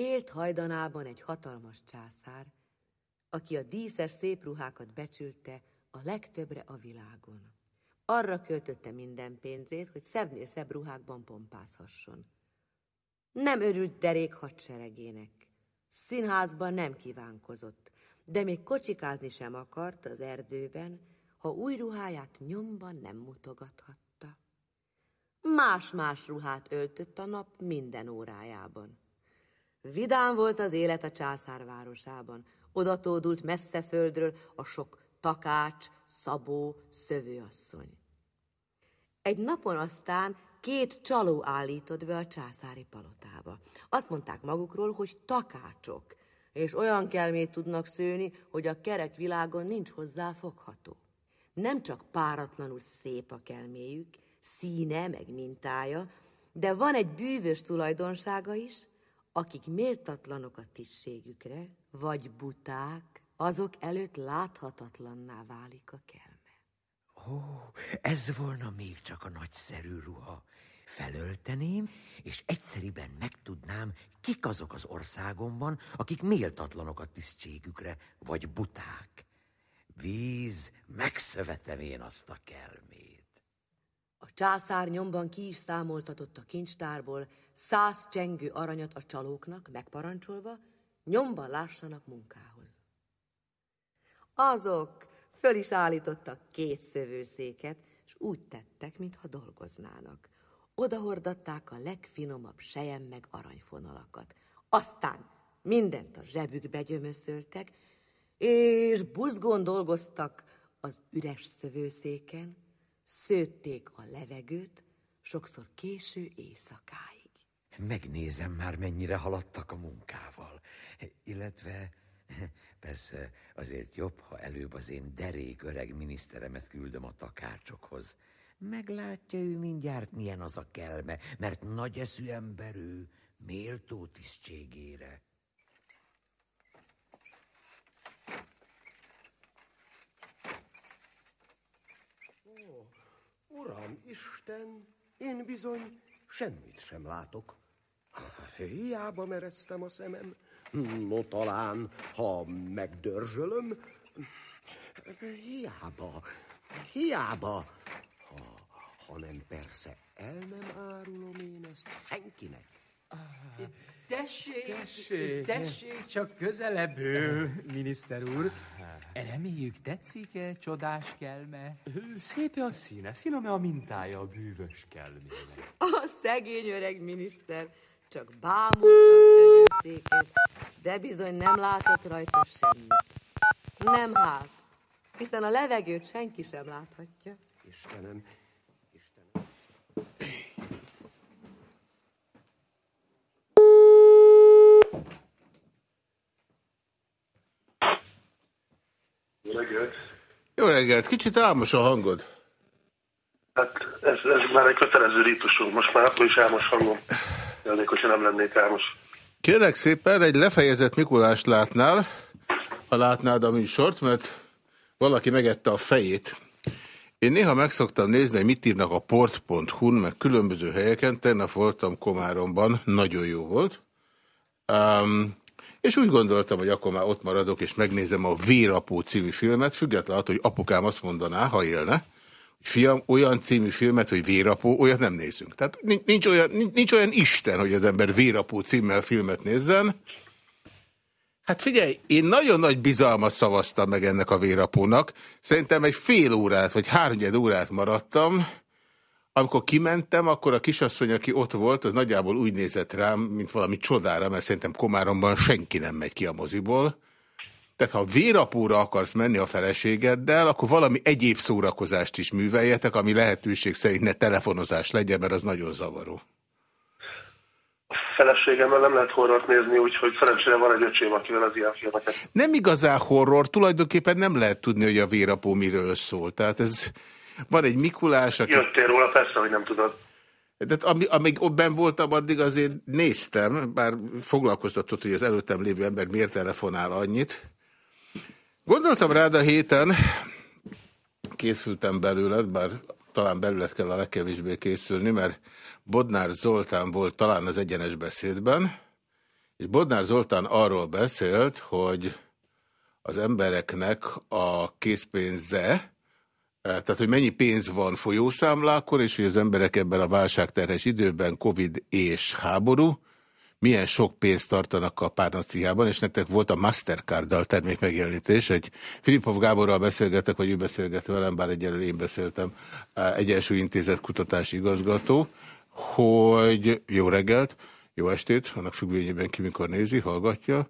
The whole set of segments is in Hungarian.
Élt hajdanában egy hatalmas császár, aki a díszes szép ruhákat becsülte a legtöbbre a világon. Arra költötte minden pénzét, hogy szebbnél szebb ruhákban pompázhasson. Nem örült derék hadseregének. Színházban nem kívánkozott, de még kocsikázni sem akart az erdőben, ha új ruháját nyomban nem mutogathatta. Más-más ruhát öltött a nap minden órájában. Vidám volt az élet a császárvárosában, odatódult messze földről a sok takács, szabó, szövőasszony. Egy napon aztán két csaló állított be a császári palotába. Azt mondták magukról, hogy takácsok, és olyan kelmét tudnak szőni, hogy a kerek világon nincs hozzá fogható. Nem csak páratlanul szép a kelméjük, színe meg mintája, de van egy bűvös tulajdonsága is, akik méltatlanok a tisztségükre, vagy buták, azok előtt láthatatlanná válik a kelme. Ó, ez volna még csak a nagyszerű ruha. Felölteném, és egyszeriben megtudnám, kik azok az országomban, akik méltatlanok a tisztségükre, vagy buták. Víz, megszövetem én azt a kelmét. A császár nyomban ki is számoltatott a kincstárból száz csengő aranyat a csalóknak, megparancsolva, nyomban lássanak munkához. Azok föl is állítottak két szövőszéket, és úgy tettek, mintha dolgoznának. Odahordatták a legfinomabb sejem meg aranyfonalakat. Aztán mindent a zsebükbe gyömöszöltek, és buzgón dolgoztak az üres szövőszéken, szőtték a levegőt, sokszor késő éjszakáig. Megnézem már, mennyire haladtak a munkával. Illetve persze azért jobb, ha előbb az én derék öreg miniszteremet küldöm a takácsokhoz. Meglátja ő mindjárt, milyen az a kelme, mert nagy eszű ember ő, méltó tisztségére. Ó, Uram, Isten, én bizony semmit sem látok. Hiába mereztem a szemem. No, talán, ha megdörzsölöm, hiába, hiába, ha, ha nem persze el nem árulom én ezt senkinek. Tessék, tessék, tessék, csak közelebb ő, miniszter úr. Reméljük tetszik-e csodás kelme? Szép a színe, finom a mintája a bűvös kelmének. A szegény öreg miniszter csak bámulta a szövőszéket, de bizony nem látott rajta semmit. Nem hát, hiszen a levegőt senki sem láthatja. Istenem, Jó reggelt! Jó reggelt! Kicsit álmos a hangod. Hát ez, ez már egy kötelező rítusunk, most már akkor is álmos hangom. Jelenik, hogyha nem lennék álmos. Kérlek szépen, egy lefejezett Mikulást látnál, ha látnád a műsort, mert valaki megette a fejét. Én néha megszoktam nézni, hogy mit írnak a port.hu-n, meg különböző helyeken. Tegnap voltam Komáromban, nagyon jó volt. Um, és úgy gondoltam, hogy akkor már ott maradok, és megnézem a Vérapó című filmet, függetlenül attól, hogy apukám azt mondaná, ha élne, fiam, olyan című filmet, hogy Vérapó, olyat nem nézünk. Tehát nincs olyan, nincs olyan Isten, hogy az ember Vérapó címmel filmet nézzen. Hát figyelj, én nagyon nagy bizalmat szavaztam meg ennek a Vérapónak. Szerintem egy fél órát, vagy háromnyed órát maradtam, amikor kimentem, akkor a kisasszony, aki ott volt, az nagyjából úgy nézett rám, mint valami csodára, mert szerintem Komáromban senki nem megy ki a moziból. Tehát ha vérapóra akarsz menni a feleségeddel, akkor valami egyéb szórakozást is műveljetek, ami lehetőség szerint ne telefonozás legyen, mert az nagyon zavaró. A feleségemmel nem lehet horrort nézni, úgyhogy szerencsére van egy öcsém, akivel az ilyen filmeket. Nem igazán horror, tulajdonképpen nem lehet tudni, hogy a vérapó miről szól. Tehát ez van egy Mikulás, aki... Jöttél róla, persze, hogy nem tudod. De ami, amíg ott ben voltam, addig azért néztem, bár foglalkoztatott, hogy az előttem lévő ember miért telefonál annyit. Gondoltam rád a héten, készültem belőled, bár talán belőled kell a legkevésbé készülni, mert Bodnár Zoltán volt talán az egyenes beszédben, És Bodnár Zoltán arról beszélt, hogy az embereknek a készpénze, tehát hogy mennyi pénz van folyószámlákon, és hogy az emberek ebben a válságterhes időben, Covid és háború, milyen sok pénzt tartanak a párnacihában, és nektek volt a Mastercard-dal termékmegjelenítés, egy Filipov Gáborral beszélgetek, vagy ő beszélget velem, bár egyelőre én beszéltem, Egyensúly Intézet kutatási igazgató, hogy jó reggelt, jó estét, annak függvényében ki mikor nézi, hallgatja,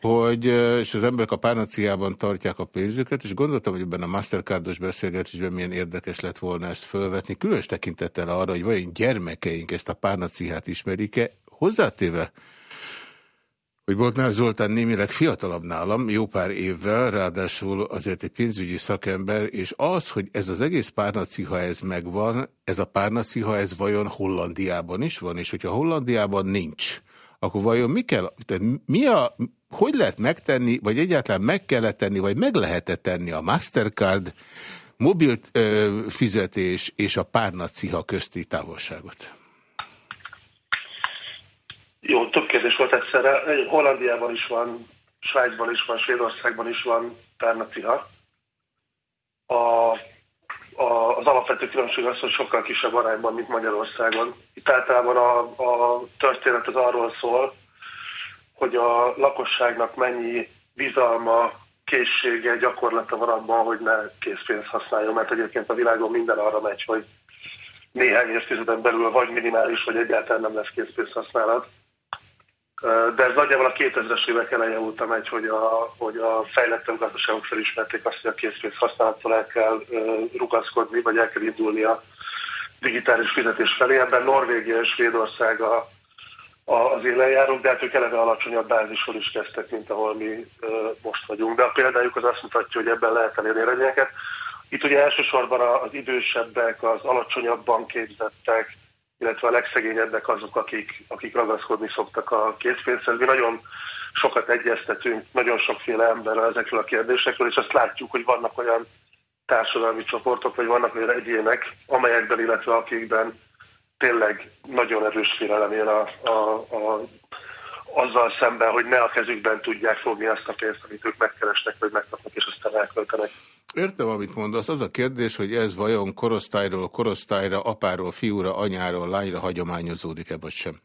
hogy, és az emberek a párnaciában tartják a pénzüket, és gondoltam, hogy ebben a Mastercardos beszélgetésben milyen érdekes lett volna ezt fölvetni, különös tekintettel arra, hogy vajon gyermekeink ezt a párnacihát ismerik-e, hozzátéve, hogy Boltnár Zoltán némileg fiatalabb nálam, jó pár évvel, ráadásul azért egy pénzügyi szakember, és az, hogy ez az egész párnaciha ez megvan, ez a párnaciha ez vajon Hollandiában is van, és hogyha Hollandiában nincs, akkor vajon mi kell, tehát mi a, hogy lehet megtenni, vagy egyáltalán meg kellett tenni, vagy meg lehetett tenni a Mastercard mobil fizetés és a párnaciha közti távolságot? Jó, több kérdés volt egyszerre. Hollandiában is van, Svájcban is van, Svédországban is van párnaciha. A, a, az alapvető különbség az, hogy sokkal kisebb arányban, mint Magyarországon. Itt általában a, a történet az arról szól, hogy a lakosságnak mennyi bizalma, készsége, gyakorlata van abban, hogy ne készpénzt használjon, mert egyébként a világon minden arra megy, hogy néhány évtizeden belül vagy minimális, vagy egyáltalán nem lesz készpénz használat. De ez nagyjából a 2000-es évek eleje óta megy, hogy a, hogy a fejlettebb gazdaságok felismerték azt, hogy a készpénz használattól el kell rugaszkodni, vagy el kell indulni a digitális fizetés felé. Ebben Norvégia és Svédország a, a, az élenjárók, de hát ők eleve alacsonyabb bázisról is kezdtek, mint ahol mi most vagyunk. De a példájuk az azt mutatja, hogy ebben lehet elérni eredményeket. Itt ugye elsősorban az idősebbek, az alacsonyabban képzettek, illetve a legszegényebbek azok, akik, akik ragaszkodni szoktak a készpénzhez. Mi nagyon sokat egyeztetünk, nagyon sokféle emberrel ezekről a kérdésekről, és azt látjuk, hogy vannak olyan társadalmi csoportok, vagy vannak olyan egyének, amelyekben, illetve akikben tényleg nagyon erős félelem él a, a, a, azzal szemben, hogy ne a kezükben tudják fogni azt a pénzt, amit ők megkeresnek, vagy megkapnak, és aztán elköltenek. Értem, amit mondasz. Az a kérdés, hogy ez vajon korosztályról korosztályra, apáról, fiúra, anyáról, lányra hagyományozódik-e, vagy sem?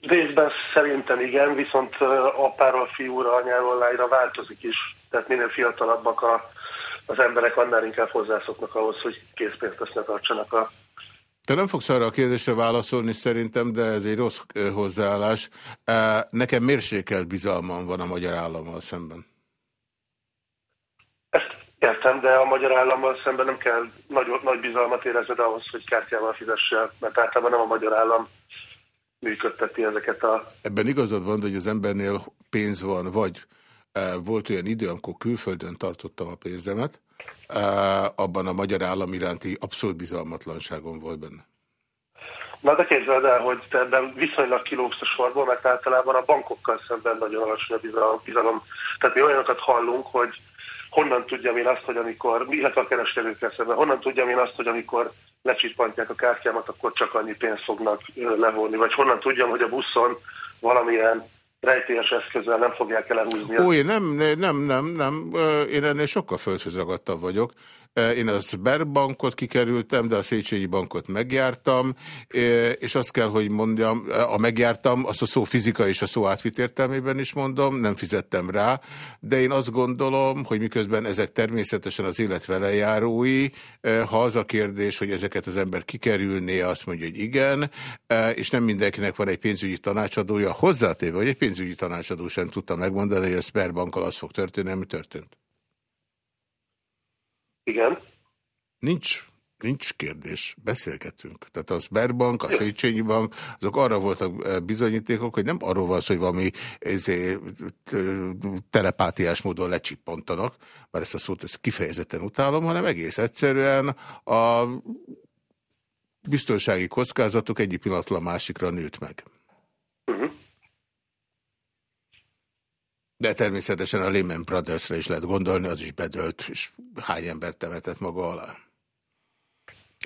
Részben szerintem igen, viszont apáról, fiúra, anyáról, lányra változik is. Tehát minél fiatalabbak a, az emberek, annál inkább hozzászoknak ahhoz, hogy készpénzt ne tartsanak a te nem fogsz arra a kérdésre válaszolni szerintem, de ez egy rossz hozzáállás. Nekem mérsékelt bizalmam van a magyar állammal szemben. Ezt értem, de a magyar állammal szemben nem kell nagy, nagy bizalmat érezned ahhoz, hogy kártyával fizessél, mert általában nem a magyar állam működteti ezeket a... Ebben igazad van, hogy az embernél pénz van, vagy volt olyan idő, amikor külföldön tartottam a pénzemet, abban a magyar állam iránti abszolút bizalmatlanságon volt benne. Na de képzeld el, hogy te ebben viszonylag kilógsz a sorból, mert általában a bankokkal szemben nagyon alacsony a bizalom. Tehát mi olyanokat hallunk, hogy honnan tudjam én azt, hogy amikor, illetve a kereskedőkkel szemben, honnan tudjam én azt, hogy amikor lecsippantják a kártyámat, akkor csak annyi pénzt fognak levonni, vagy honnan tudjam, hogy a buszon valamilyen rejtélyes eszközzel nem fogják elhúzni. Én nem, nem, nem, nem, én ennél sokkal földhöz vagyok. Én a Sberbankot kikerültem, de a Széchenyi bankot megjártam, és azt kell, hogy mondjam, a megjártam, azt a szó fizika és a szó átvitt értelmében is mondom, nem fizettem rá, de én azt gondolom, hogy miközben ezek természetesen az élet velejárói, ha az a kérdés, hogy ezeket az ember kikerülné, azt mondja, hogy igen, és nem mindenkinek van egy pénzügyi tanácsadója, hozzátéve, hogy egy pénzügyi tanácsadó sem tudta megmondani, hogy a Sberbankkal az fog történni, ami történt. Igen. Nincs, nincs kérdés, beszélgetünk. Tehát a Sberbank, a Széchenyi Bank, azok arra voltak bizonyítékok, hogy nem arról van szó, hogy valami ezé, telepátiás módon lecsippantanak, bár ezt a szót ezt kifejezetten utálom, hanem egész egyszerűen a biztonsági kockázatok egyik pillanatlan másikra nőtt meg. Uh mhm. -huh. De természetesen a Lehman Brothersre is lehet gondolni, az is bedölt, és hány ember temetett maga alá.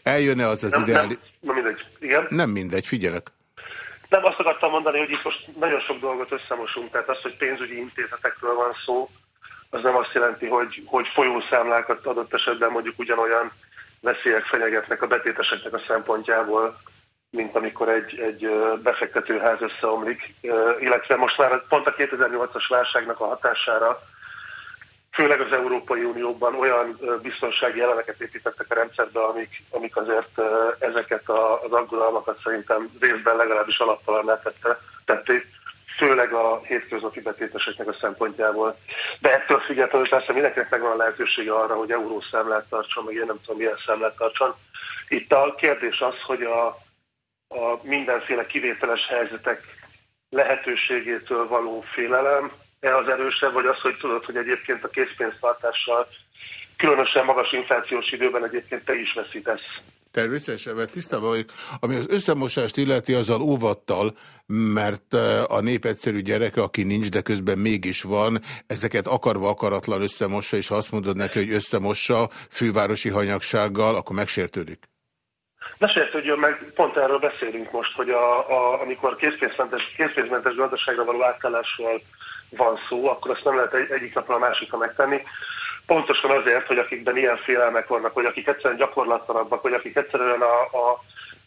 Eljönne az az ideális... Nem, nem mindegy, igen? Nem mindegy, figyelek. Nem azt akartam mondani, hogy itt most nagyon sok dolgot összemosunk, tehát az, hogy pénzügyi intézetekről van szó, az nem azt jelenti, hogy, hogy folyószámlákat adott esetben mondjuk ugyanolyan veszélyek fenyegetnek a betéteseknek a szempontjából, mint amikor egy, egy befektetőház összeomlik, illetve most már pont a 2008-as válságnak a hatására főleg az Európai Unióban olyan biztonsági elemeket építettek a rendszerbe, amik, amik azért ezeket az aggodalmakat szerintem részben legalábbis alattalan tette, tették, főleg a hétköznapi betéteseknek a szempontjából. De ettől függetlenül persze mindenkinek megvan a lehetősége arra, hogy eurószámlát tartson, meg én nem tudom milyen számlát tartson. Itt a kérdés az, hogy a, a mindenféle kivételes helyzetek lehetőségétől való félelem, e az erősebb, vagy az, hogy tudod, hogy egyébként a készpénztartással különösen magas inflációs időben egyébként te is veszítesz. Természetesen, mert tisztában vagyok. Ami az összemosást illeti, azzal óvattal, mert e, a nép egyszerű gyereke, aki nincs, de közben mégis van, ezeket akarva akaratlan összemossa, és ha azt mondod neki, hogy összemossa fővárosi hanyagsággal, akkor megsértődik. Ne sértődjön meg, pont erről beszélünk most, hogy a, a, amikor készpénzmentes, készpénzmentes gazdaságra való átállásról van szó, akkor azt nem lehet egy, egyik napra a másikra megtenni. Pontosan azért, hogy akikben ilyen félelmek vannak, vagy akik egyszerűen gyakorlatlanabbak, vagy akik egyszerűen a, a,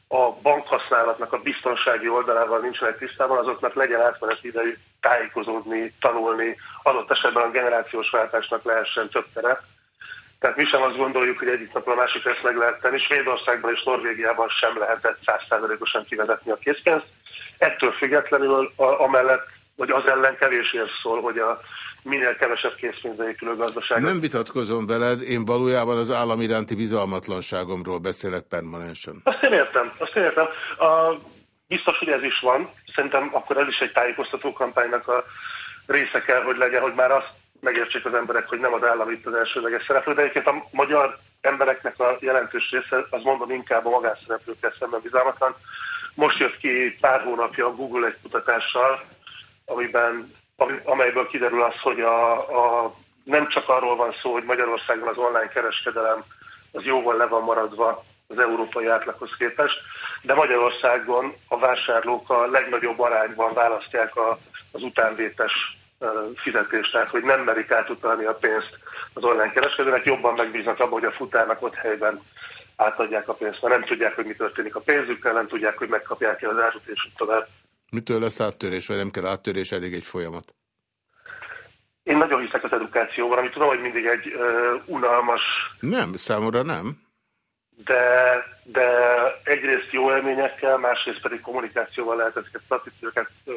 a bankhasználatnak a biztonsági oldalával nincsenek tisztában, azoknak legyen átmeneti idejű tájékozódni, tanulni, adott esetben a generációs váltásnak lehessen több tere. Tehát mi sem azt gondoljuk, hogy egyik napra a másik ezt meg lehet tenni. Svédországban és Norvégiában sem lehetett százszázalékosan kivezetni a készpénzt. Ettől függetlenül a, amellett vagy az ellen kevés ér szól, hogy a minél kevesebb készpénzbe épülő gazdaság. Nem vitatkozom veled, én valójában az állam iránti bizalmatlanságomról beszélek permanensen. Azt én értem, azt én értem. A, biztos, hogy ez is van. Szerintem akkor ez is egy tájékoztató kampánynak a része kell, hogy legyen, hogy már azt megértsék az emberek, hogy nem az állam itt az elsőleges szereplő, de egyébként a magyar embereknek a jelentős része, az mondom inkább a magánszereplőkkel szemben bizalmatlan. Most jött ki pár hónapja a Google egy kutatással, amiben, amelyből kiderül az, hogy a, a, nem csak arról van szó, hogy Magyarországon az online kereskedelem az jóval le van maradva az európai átlaghoz képest, de Magyarországon a vásárlók a legnagyobb arányban választják a, az utánvétes fizetést, tehát hogy nem merik átutalni a pénzt az online kereskedőnek, jobban megbíznak abban, hogy a futárnak ott helyben átadják a pénzt, mert nem tudják, hogy mi történik a pénzükkel, nem tudják, hogy megkapják-e az árut, és tovább. Mitől lesz áttörés, vagy nem kell áttörés, elég egy folyamat? Én nagyon hiszek az edukációban, amit tudom, hogy mindig egy uh, unalmas... Nem, számomra nem. De, de egyrészt jó élményekkel, másrészt pedig kommunikációval lehet ezeket a uh,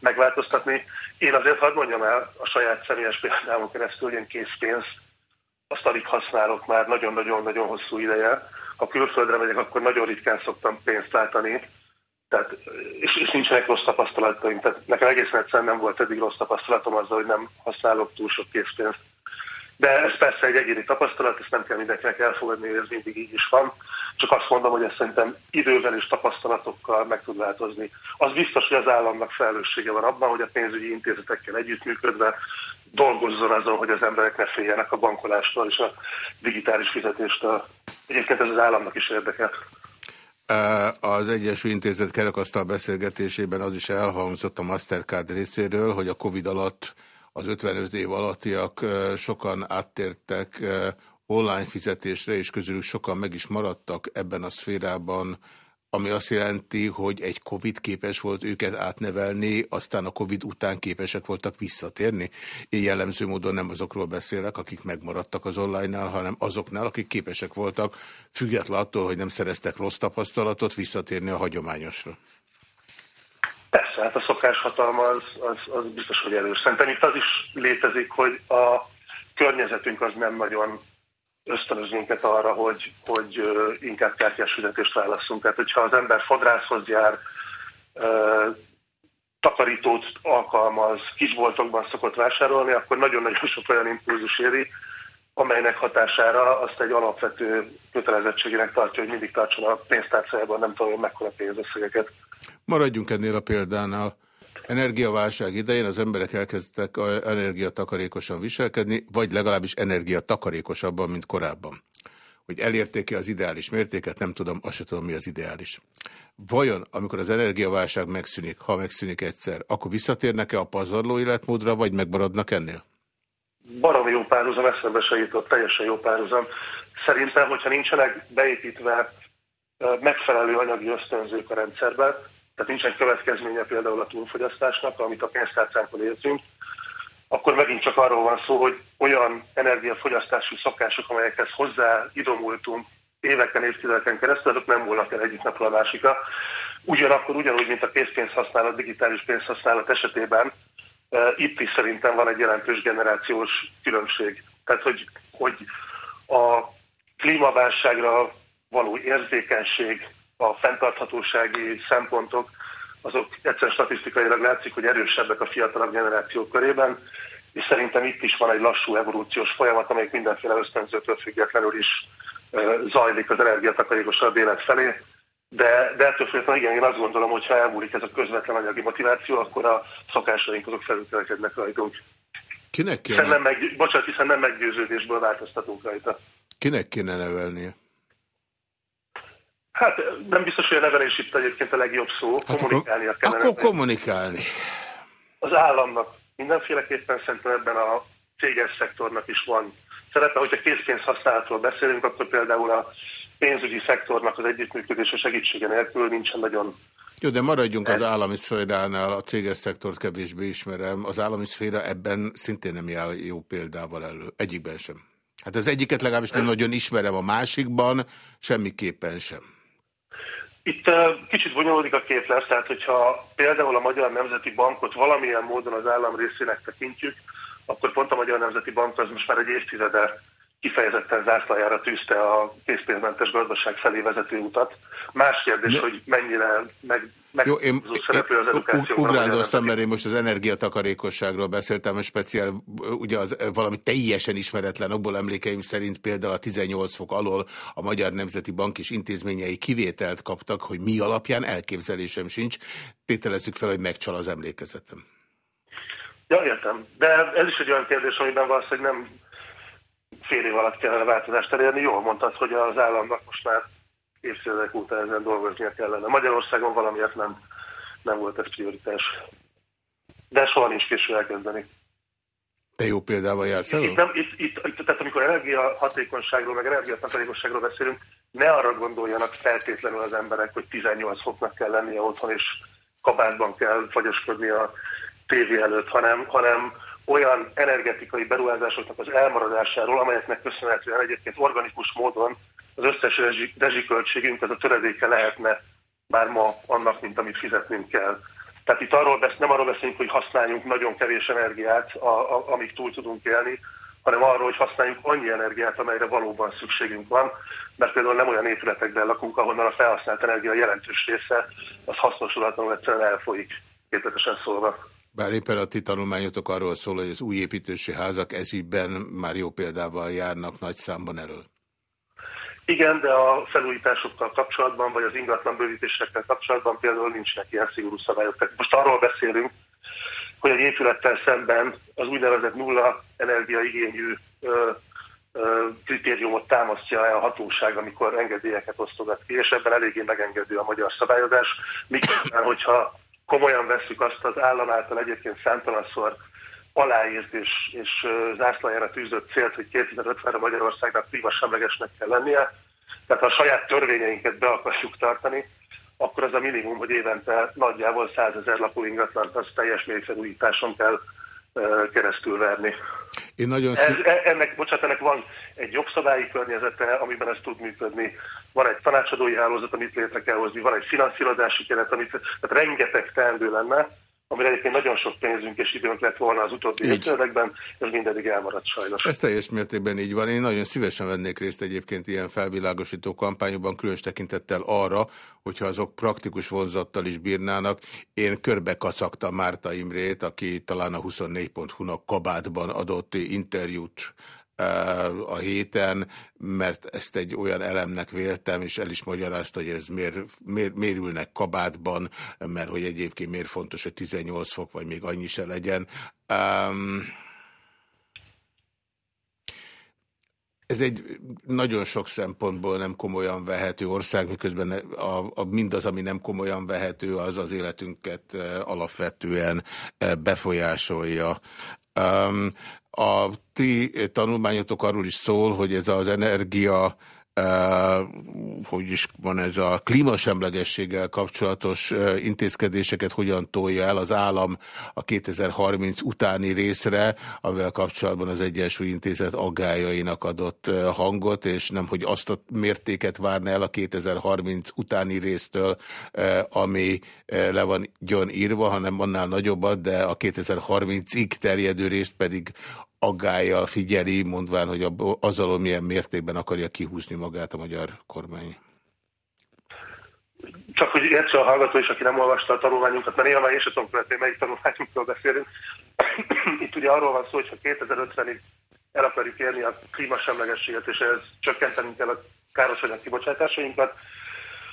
megváltoztatni. Én azért hadd mondjam el a saját személyes példámon keresztül, hogy én készpénzt azt alig használok már nagyon-nagyon-nagyon hosszú ideje. Ha külföldre megyek, akkor nagyon ritkán szoktam pénzt váltani, tehát, és, és nincsenek rossz tapasztalataim. Tehát nekem egészen egyszerűen nem volt eddig rossz tapasztalatom azzal, hogy nem használok túl sok készpénzt. De ez persze egy egyéni tapasztalat, ezt nem kell mindenkinek elfogadni, hogy ez mindig így is van. Csak azt mondom, hogy ez szerintem idővel és tapasztalatokkal meg tud változni. Az biztos, hogy az államnak felelőssége van abban, hogy a pénzügyi intézetekkel együttműködve dolgozzon azon, hogy az emberek ne féljenek a bankolástól és a digitális fizetéstől. Egyébként ez az államnak is érdekel. Az Egyesült Intézet kerekasztal beszélgetésében az is elhangzott a Mastercard részéről, hogy a Covid alatt az 55 év alattiak sokan áttértek online fizetésre, és közülük sokan meg is maradtak ebben a szférában ami azt jelenti, hogy egy Covid képes volt őket átnevelni, aztán a Covid után képesek voltak visszatérni. Én jellemző módon nem azokról beszélek, akik megmaradtak az online-nál, hanem azoknál, akik képesek voltak, független attól, hogy nem szereztek rossz tapasztalatot, visszatérni a hagyományosra. Persze, hát a szokáshatalma az, az, az biztos, hogy erős. Szerintem itt az is létezik, hogy a környezetünk az nem nagyon ösztönöz minket arra, hogy, hogy inkább kártyás fizetést válaszunk. Tehát, hogyha az ember fodrászhoz jár, takarítót alkalmaz, kisboltokban szokott vásárolni, akkor nagyon-nagyon sok olyan impulzus éri, amelynek hatására azt egy alapvető kötelezettségének tartja, hogy mindig tartson a pénztárcájában, nem tudom, hogy mekkora pénzösszegeket. Maradjunk ennél a példánál. Energiaválság idején az emberek elkezdtek energiatakarékosan viselkedni, vagy legalábbis energiatakarékosabban, mint korábban. hogy elérték-e az ideális mértéket, nem tudom, azt sem tudom, mi az ideális. Vajon, amikor az energiaválság megszűnik, ha megszűnik egyszer, akkor visszatérnek-e a pazarló életmódra, vagy megmaradnak ennél? Baromi jó párhuzam, eszembe se jutott, teljesen jó párhuzam. Szerintem, hogyha nincsenek beépítve megfelelő anyagi ösztönzők a rendszerben, tehát nincsen következménye például a túlfogyasztásnak, amit a pénztárcánkon érzünk, akkor megint csak arról van szó, hogy olyan energiafogyasztási szokások, amelyekhez hozzá idomultunk éveken, évtizedeken keresztül, azok nem volnak el egyik napról a másikra. Ugyanakkor ugyanúgy, mint a készpénzhasználat, digitális pénzhasználat esetében, itt is szerintem van egy jelentős generációs különbség. Tehát, hogy, hogy a klímaválságra való érzékenység, a fenntarthatósági szempontok, azok egyszerűen statisztikailag látszik, hogy erősebbek a fiatalabb generációk körében, és szerintem itt is van egy lassú evolúciós folyamat, amelyik mindenféle ösztönzőtől függetlenül is zajlik az energiatakarékosabb élet felé. De, de ettől függetlenül igen, én azt gondolom, hogy ha elmúlik ez a közvetlen anyagi motiváció, akkor a szokásaink azok felülkerekednek rajtunk. Kinek kéne? Hiszen nem meg, bocsánat, hiszen nem meggyőződésből változtatunk rajta. Kinek kéne nevelnie? Hát nem biztos, hogy a nevelés itt egyébként a legjobb szó. Hát kommunikálnia akkor, kellene. Akkor kommunikálni. Az államnak mindenféleképpen szerintem ebben a céges szektornak is van szerepe. Hogyha készpénz használatról beszélünk, akkor például a pénzügyi szektornak az együttműködése segítsége nélkül nincsen nagyon jó, de maradjunk az állami szféránál, a céges szektort kevésbé ismerem. Az állami szféra ebben szintén nem jár jó példával elő. Egyikben sem. Hát az egyiket legalábbis nem nagyon ismerem, a másikban semmiképpen sem. Itt kicsit bonyolódik a kép lesz, tehát hogyha például a Magyar Nemzeti Bankot valamilyen módon az állam részének tekintjük, akkor pont a Magyar Nemzeti Bank az most már egy évtizede kifejezetten zászlajára tűzte a készpénzmentes gazdaság felé vezető utat. Más kérdés, ne. hogy mennyire meg, meg Jó, én, szereplő az edukációban. Ugrándoztam, mert én most az energiatakarékosságról beszéltem, és speciál ugye az valami teljesen ismeretlen, abból emlékeim szerint például a 18 fok alól a Magyar Nemzeti Bank és intézményei kivételt kaptak, hogy mi alapján elképzelésem sincs. Tételezzük fel, hogy megcsal az emlékezetem. Ja, értem. De ez is egy olyan kérdés, amiben valószínűleg nem fél év alatt kellene változást elérni. Jól mondtad, hogy az államnak most már évtizedek óta ezen dolgoznia kellene. Magyarországon valamiért nem, nem volt ez prioritás. De soha nincs késő elkezdeni. Te jó példával jársz el? Itt, nem, itt, itt, itt, tehát amikor energiahatékonyságról, meg energiatakarékosságról beszélünk, ne arra gondoljanak feltétlenül az emberek, hogy 18 foknak kell lennie otthon, és kabátban kell fagyoskodni a tévé előtt, hanem, hanem olyan energetikai beruházásoknak az elmaradásáról, amelyeknek köszönhetően egyébként organikus módon az összes rezsiköltségünk az a töredéke lehetne bár ma annak, mint amit fizetnünk kell. Tehát itt arról besz, nem arról beszélünk, hogy használjunk nagyon kevés energiát, a, a, amíg túl tudunk élni, hanem arról, hogy használjunk annyi energiát, amelyre valóban szükségünk van, mert például nem olyan épületekben lakunk, ahonnan a felhasznált energia jelentős része az hasznosulatlanul egyszerűen elfolyik, képletesen szólva. Bár éppen a ti tanulmányotok arról szól, hogy az új építősi házak ezügyben már jó példával járnak nagy számban elől. Igen, de a felújításokkal kapcsolatban, vagy az ingatlan bővítésekkel kapcsolatban például nincsenek ilyen szigorú szabályok. Tehát most arról beszélünk, hogy egy épülettel szemben az úgynevezett nulla energiaigényű ö, ö, kritériumot támasztja el a hatóság, amikor engedélyeket osztogat ki, és ebben eléggé megengedő a magyar szabályozás. Miközben, hogyha komolyan veszük azt az állam által egyébként számtalanszor aláírt és, és zászlajára tűzött célt, hogy 2050-re Magyarországnak klímasemlegesnek kell lennie, tehát ha a saját törvényeinket be akarjuk tartani, akkor az a minimum, hogy évente nagyjából 100 ezer lakóingatlant az teljes mélyfelújításon kell keresztül verni. Én nagyon szív... ez, e, ennek, bocsánat, ennek van egy jogszabályi környezete, amiben ez tud működni. Van egy tanácsadói hálózat, amit létre kell hozni, van egy finanszírozási keret, amit tehát rengeteg teendő lenne, amire egyébként nagyon sok pénzünk és időnk lett volna az utóbbi évtizedekben, ez mindedig elmaradt sajnos. Ez teljes mértékben így van. Én nagyon szívesen vennék részt egyébként ilyen felvilágosító kampányokban, különös tekintettel arra, hogyha azok praktikus vonzattal is bírnának. Én körbe kacagtam Márta Imrét, aki talán a 24.hu-nak kabátban adott interjút a héten, mert ezt egy olyan elemnek véltem, és el is magyarázta, hogy ez miért, miért, miért ülnek kabátban, mert hogy egyébként miért fontos, hogy 18 fok, vagy még annyi se legyen. Um, ez egy nagyon sok szempontból nem komolyan vehető ország, miközben a, a, mindaz, ami nem komolyan vehető, az az életünket alapvetően befolyásolja. A ti tanulmányotok arról is szól, hogy ez az energia hogy is van ez a klímasemlegességgel kapcsolatos intézkedéseket hogyan tolja el az állam a 2030 utáni részre, amivel kapcsolatban az Egyensúly Intézet aggájainak adott hangot, és nem, hogy azt a mértéket várna el a 2030 utáni résztől, ami le van gyon írva, hanem annál nagyobbat, de a 2030-ig terjedő részt pedig aggájjal figyeli, mondván, hogy azzal milyen mértékben akarja kihúzni magát a magyar kormány. Csak hogy értse a hallgató is, aki nem olvasta a tanulmányunkat, mert néha már én sem tudom követni, melyik tanulmányunkról beszélünk. Itt ugye arról van szó, hogy ha 2050-ig el akarjuk érni a klímasemlegességet, és ez csökkenteni kell a károsanyag kibocsátásainkat,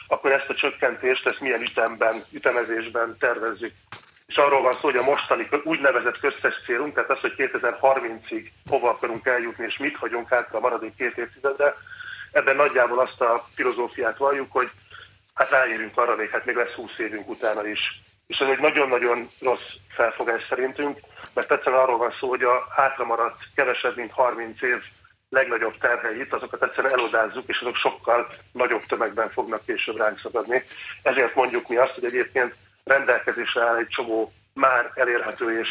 akkor ezt a csökkentést, ezt milyen ütemben, ütemezésben tervezzük és arról van szó, hogy a mostani úgynevezett köztes célunk, tehát az, hogy 2030-ig hova akarunk eljutni, és mit hagyunk át a maradék két évtizedre, ebben nagyjából azt a filozófiát valljuk, hogy hát ráérünk arra még, hát még lesz 20 évünk utána is. És ez egy nagyon-nagyon rossz felfogás szerintünk, mert egyszerűen arról van szó, hogy a hátra maradt kevesebb, mint 30 év legnagyobb terheit, azokat egyszerűen elodázzuk, és azok sokkal nagyobb tömegben fognak később ránk szakadni. Ezért mondjuk mi azt, hogy egyébként rendelkezésre áll egy csomó már elérhető és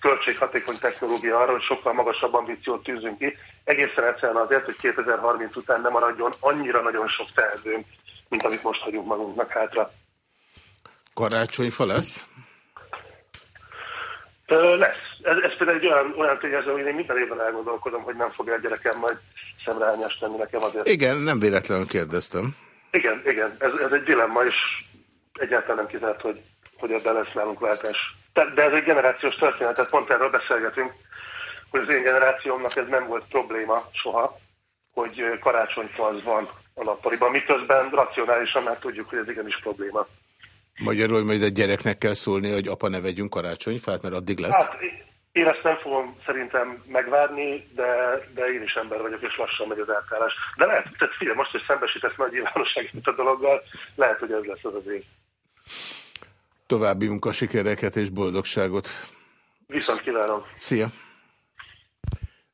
költséghatékony technológia arra, hogy sokkal magasabb ambíciót tűzünk ki. Egészen egyszerűen azért, hogy 2030 után nem maradjon annyira nagyon sok tehetőnk, mint amit most hagyunk magunknak hátra. Karácsonyfa lesz? Ö, lesz. Ez, ez például egy olyan, olyan tényező, hogy én minden évben elgondolkodom, hogy nem fogja a gyerekem majd szemreányást tenni nekem azért. Igen, nem véletlenül kérdeztem. Igen, igen, ez, ez egy dilemma, és egyáltalán nem kizárt, hogy, hogy ebben lesz nálunk váltás. De ez egy generációs történet, tehát pont erről beszélgetünk, hogy az én generációmnak ez nem volt probléma soha, hogy karácsonyfa az van a nappaliban, miközben racionálisan már tudjuk, hogy ez igenis probléma. Magyarul, majd a gyereknek kell szólni, hogy apa ne vegyünk karácsonyfát, mert addig lesz? Hát, én ezt nem fogom szerintem megvárni, de, de én is ember vagyok, és lassan megy az átállás. De lehet, tehát figyelj, most, hogy szembesítesz nagy nyilvánosságot a dologgal, lehet, hogy ez lesz az az év. További munkasikereket és boldogságot. Viszont kívánom. Szia!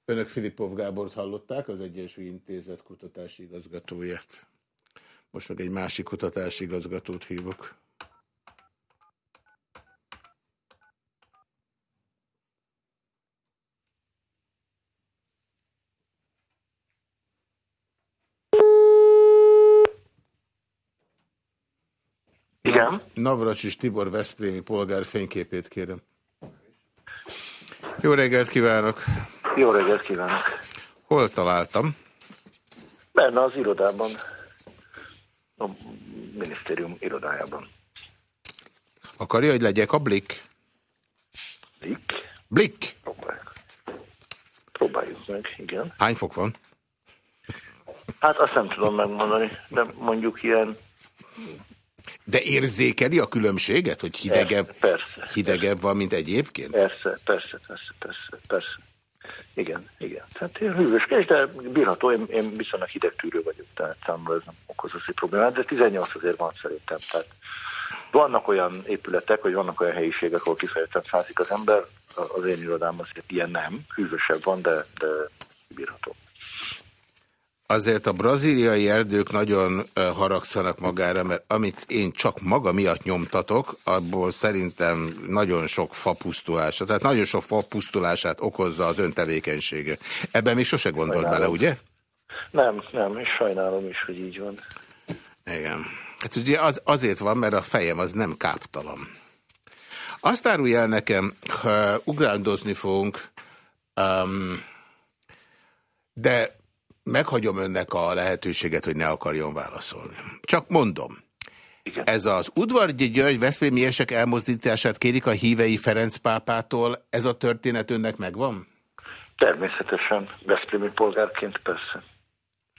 Önök Filipov Gábort hallották, az Egyensúly Intézet kutatási igazgatóját. Most meg egy másik kutatási igazgatót hívok. Igen. Navras és Tibor Veszprémi polgár fényképét kérem. Jó reggelt kívánok! Jó reggelt kívánok! Hol találtam? Benne az irodában. A minisztérium irodájában. Akarja, hogy legyek a Blik? Blik? Blik! Próbáljuk. Próbáljuk meg, igen. Hány fok van? Hát azt nem tudom megmondani, de mondjuk ilyen de érzékeli a különbséget, hogy hidegebb, persze, hidegebb van, mint egyébként? Persze, persze, persze, persze, persze. Igen, igen. Tehát hűvöskés, de bírható, én, én viszonylag hidegtűrő vagyok, tehát számomra ez nem okoz az problémát, de 18 azért van szerintem. Tehát vannak olyan épületek, vagy vannak olyan helyiségek, ahol kifejezetten fázik az ember, az én irodám azért ilyen nem, hűvösebb van, de, de bírható azért a braziliai erdők nagyon haragszanak magára, mert amit én csak maga miatt nyomtatok, abból szerintem nagyon sok fa pusztulása, tehát nagyon sok fa pusztulását okozza az ön tevékenysége. Ebben még sose gondolt bele, ugye? Nem, nem, és sajnálom is, hogy így van. Igen. Hát ugye az, azért van, mert a fejem az nem káptalan. Azt árulja el nekem, ha ugrándozni fogunk, um, de meghagyom önnek a lehetőséget, hogy ne akarjon válaszolni. Csak mondom. Igen. Ez az udvargyi György Veszprémi esek elmozdítását kérik a hívei Ferenc pápától. Ez a történet önnek megvan? Természetesen. Veszprémi polgárként persze.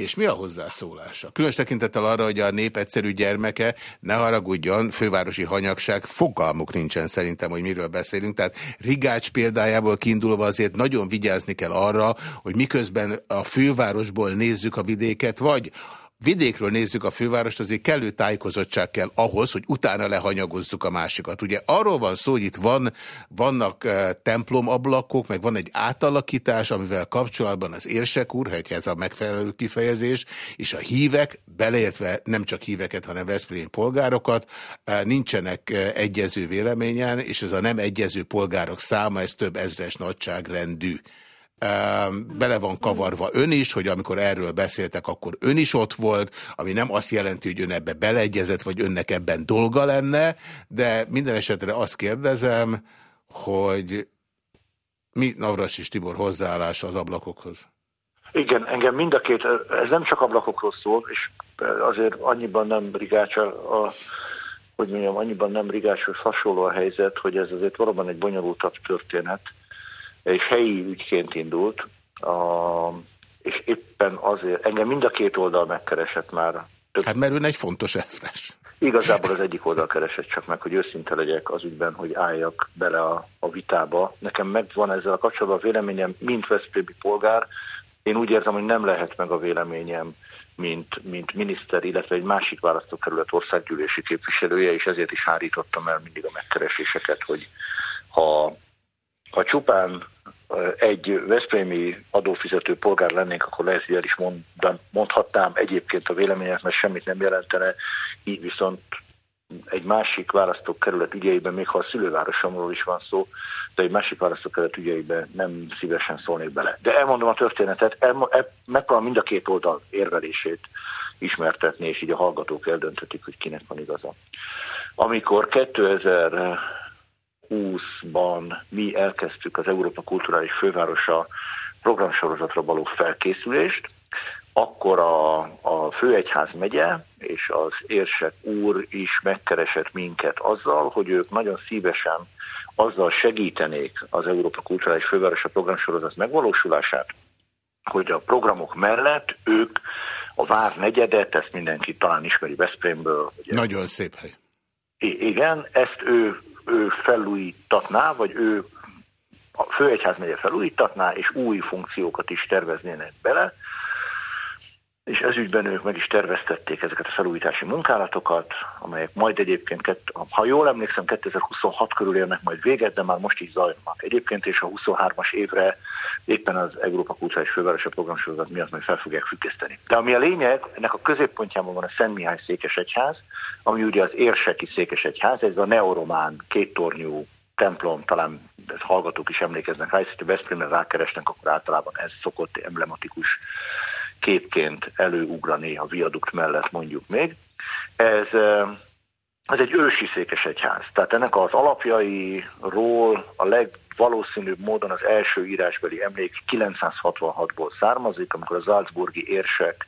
És mi a hozzászólása? Különös tekintettel arra, hogy a nép egyszerű gyermeke, ne haragudjon, fővárosi hanyagság, fogalmuk nincsen szerintem, hogy miről beszélünk. Tehát Rigács példájából kiindulva azért nagyon vigyázni kell arra, hogy miközben a fővárosból nézzük a vidéket, vagy vidékről nézzük a fővárost, azért kellő tájékozottság kell ahhoz, hogy utána lehanyagozzuk a másikat. Ugye arról van szó, hogy itt van, vannak uh, templomablakok, meg van egy átalakítás, amivel kapcsolatban az érsek úr, hogy ez a megfelelő kifejezés, és a hívek, beleértve nem csak híveket, hanem Veszprém polgárokat, uh, nincsenek uh, egyező véleményen, és ez a nem egyező polgárok száma, ez több ezres nagyságrendű bele van kavarva ön is, hogy amikor erről beszéltek, akkor ön is ott volt, ami nem azt jelenti, hogy ön ebbe beleegyezett, vagy önnek ebben dolga lenne, de minden esetre azt kérdezem, hogy mi Navras és Tibor hozzáállása az ablakokhoz? Igen, engem mind a két, ez nem csak ablakokról szól, és azért annyiban nem rigács a, a hogy mondjam, annyiban nem rigácshoz hasonló a helyzet, hogy ez azért valóban egy bonyolultabb történet, és helyi ügyként indult, a, és éppen azért, engem mind a két oldal megkeresett már. Több... Hát mert ön egy fontos elvtárs. Igazából az egyik oldal keresett csak meg, hogy őszinte legyek az ügyben, hogy álljak bele a, a vitába. Nekem megvan ezzel a kapcsolatban a véleményem, mint Veszprémi polgár. Én úgy érzem, hogy nem lehet meg a véleményem, mint, mint miniszter, illetve egy másik választókerület országgyűlési képviselője, és ezért is hárítottam el mindig a megkereséseket, hogy ha ha csupán egy Veszprémi adófizető polgár lennénk, akkor lehet, hogy el is mondhatnám egyébként a véleményet, mert semmit nem jelentene, így viszont egy másik választókerület ügyeiben, még ha a szülővárosomról is van szó, de egy másik választókerület ügyeiben nem szívesen szólnék bele. De elmondom a történetet, el, el, megpróbálom mind a két oldal érvelését ismertetni, és így a hallgatók eldönthetik, hogy kinek van igaza. Amikor 2000 2020-ban mi elkezdtük az Európa Kulturális Fővárosa programsorozatra való felkészülést, akkor a, a Főegyház megye és az érsek úr is megkeresett minket azzal, hogy ők nagyon szívesen azzal segítenék az Európa Kulturális Fővárosa programsorozat megvalósulását, hogy a programok mellett ők a Vár negyedet, ezt mindenki talán ismeri Veszprémből. Ugye? Nagyon szép hely. I- igen, ezt ő ő felújítatná, vagy ő a főegyházmegye felújítatná, és új funkciókat is terveznének bele, és ezügyben ők meg is terveztették ezeket a felújítási munkálatokat, amelyek majd egyébként, ha jól emlékszem, 2026 körül érnek majd véget, de már most is zajlanak egyébként, és a 23-as évre éppen az Európa Kulturális Fővárosa programsorozat miatt majd fel fogják függeszteni. De ami a lényeg, ennek a középpontjában van a Szent Mihály Székesegyház, ami ugye az érseki Székesegyház, ez a neoromán kéttornyú templom, talán hallgatók is emlékeznek rá, és ha Veszprémre rákeresnek, akkor általában ez szokott emblematikus képként előugrani a viadukt mellett mondjuk még. Ez, ez egy ősi székesegyház. Tehát ennek az alapjairól a legvalószínűbb módon az első írásbeli emlék 966-ból származik, amikor a Salzburgi érsek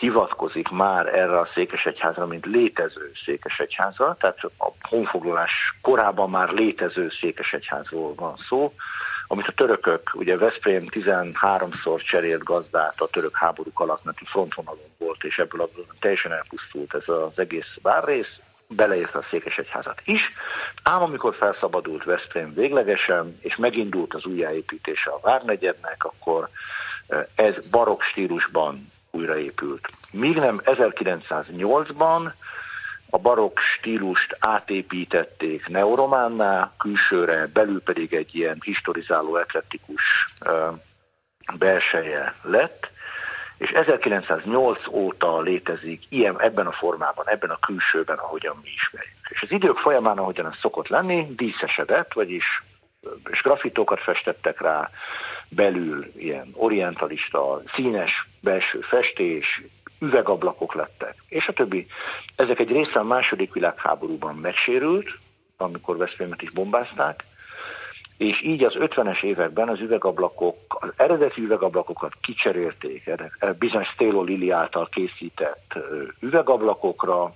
hivatkozik már erre a székesegyházra, mint létező székesegyházra, tehát a honfoglalás korában már létező székesegyházról van szó, amit a törökök, ugye Veszprém 13-szor cserélt gazdát a török háborúk alatt, mert frontvonalon volt, és ebből a teljesen elpusztult ez az egész várrész, beleérte a Székesegyházat is, ám amikor felszabadult Veszprém véglegesen, és megindult az újjáépítése a Várnegyednek, akkor ez barokk stílusban újraépült. Míg nem 1908-ban a barokk stílust átépítették neorománná, külsőre, belül pedig egy ilyen historizáló, eklektikus belseje lett, és 1908 óta létezik ilyen, ebben a formában, ebben a külsőben, ahogyan mi ismerjük. És az idők folyamán, ahogyan ez szokott lenni, díszesedett, vagyis és grafitókat festettek rá, belül ilyen orientalista, színes belső festés, üvegablakok lettek, és a többi. Ezek egy része a második világháborúban megsérült, amikor Veszprémet is bombázták, és így az 50-es években az üvegablakok, az eredeti üvegablakokat kicserélték, bizonyos Stelo Lili által készített üvegablakokra,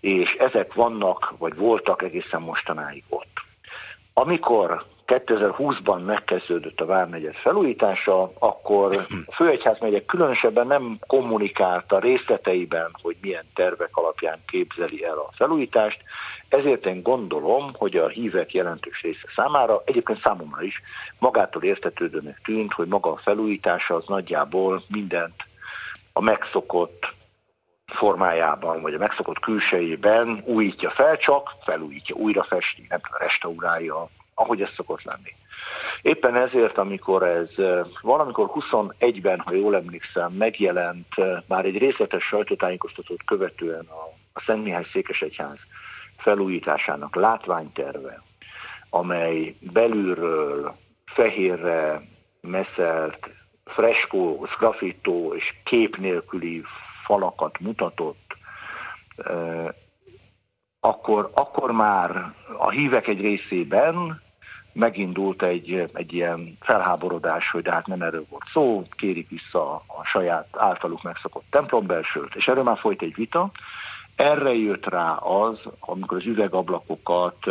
és ezek vannak, vagy voltak egészen mostanáig ott. Amikor 2020-ban megkezdődött a Várnegyed felújítása, akkor a Főegyház megyek különösebben nem kommunikálta részleteiben, hogy milyen tervek alapján képzeli el a felújítást, ezért én gondolom, hogy a hívek jelentős része számára, egyébként számomra is magától értetődőnek tűnt, hogy maga a felújítása az nagyjából mindent a megszokott formájában, vagy a megszokott külsejében újítja fel, csak felújítja, újra festi, nem restaurálja, ahogy ez szokott lenni. Éppen ezért, amikor ez valamikor 21-ben, ha jól emlékszem, megjelent már egy részletes sajtótájékoztatót követően a, Szent Mihály Székesegyház felújításának látványterve, amely belülről fehérre messzelt freskó, szgrafitó és kép nélküli falakat mutatott, akkor, akkor már a hívek egy részében megindult egy, egy ilyen felháborodás, hogy de hát nem erről volt szó, kérik vissza a saját általuk megszokott templombelsőt, és erről már folyt egy vita. Erre jött rá az, amikor az üvegablakokat,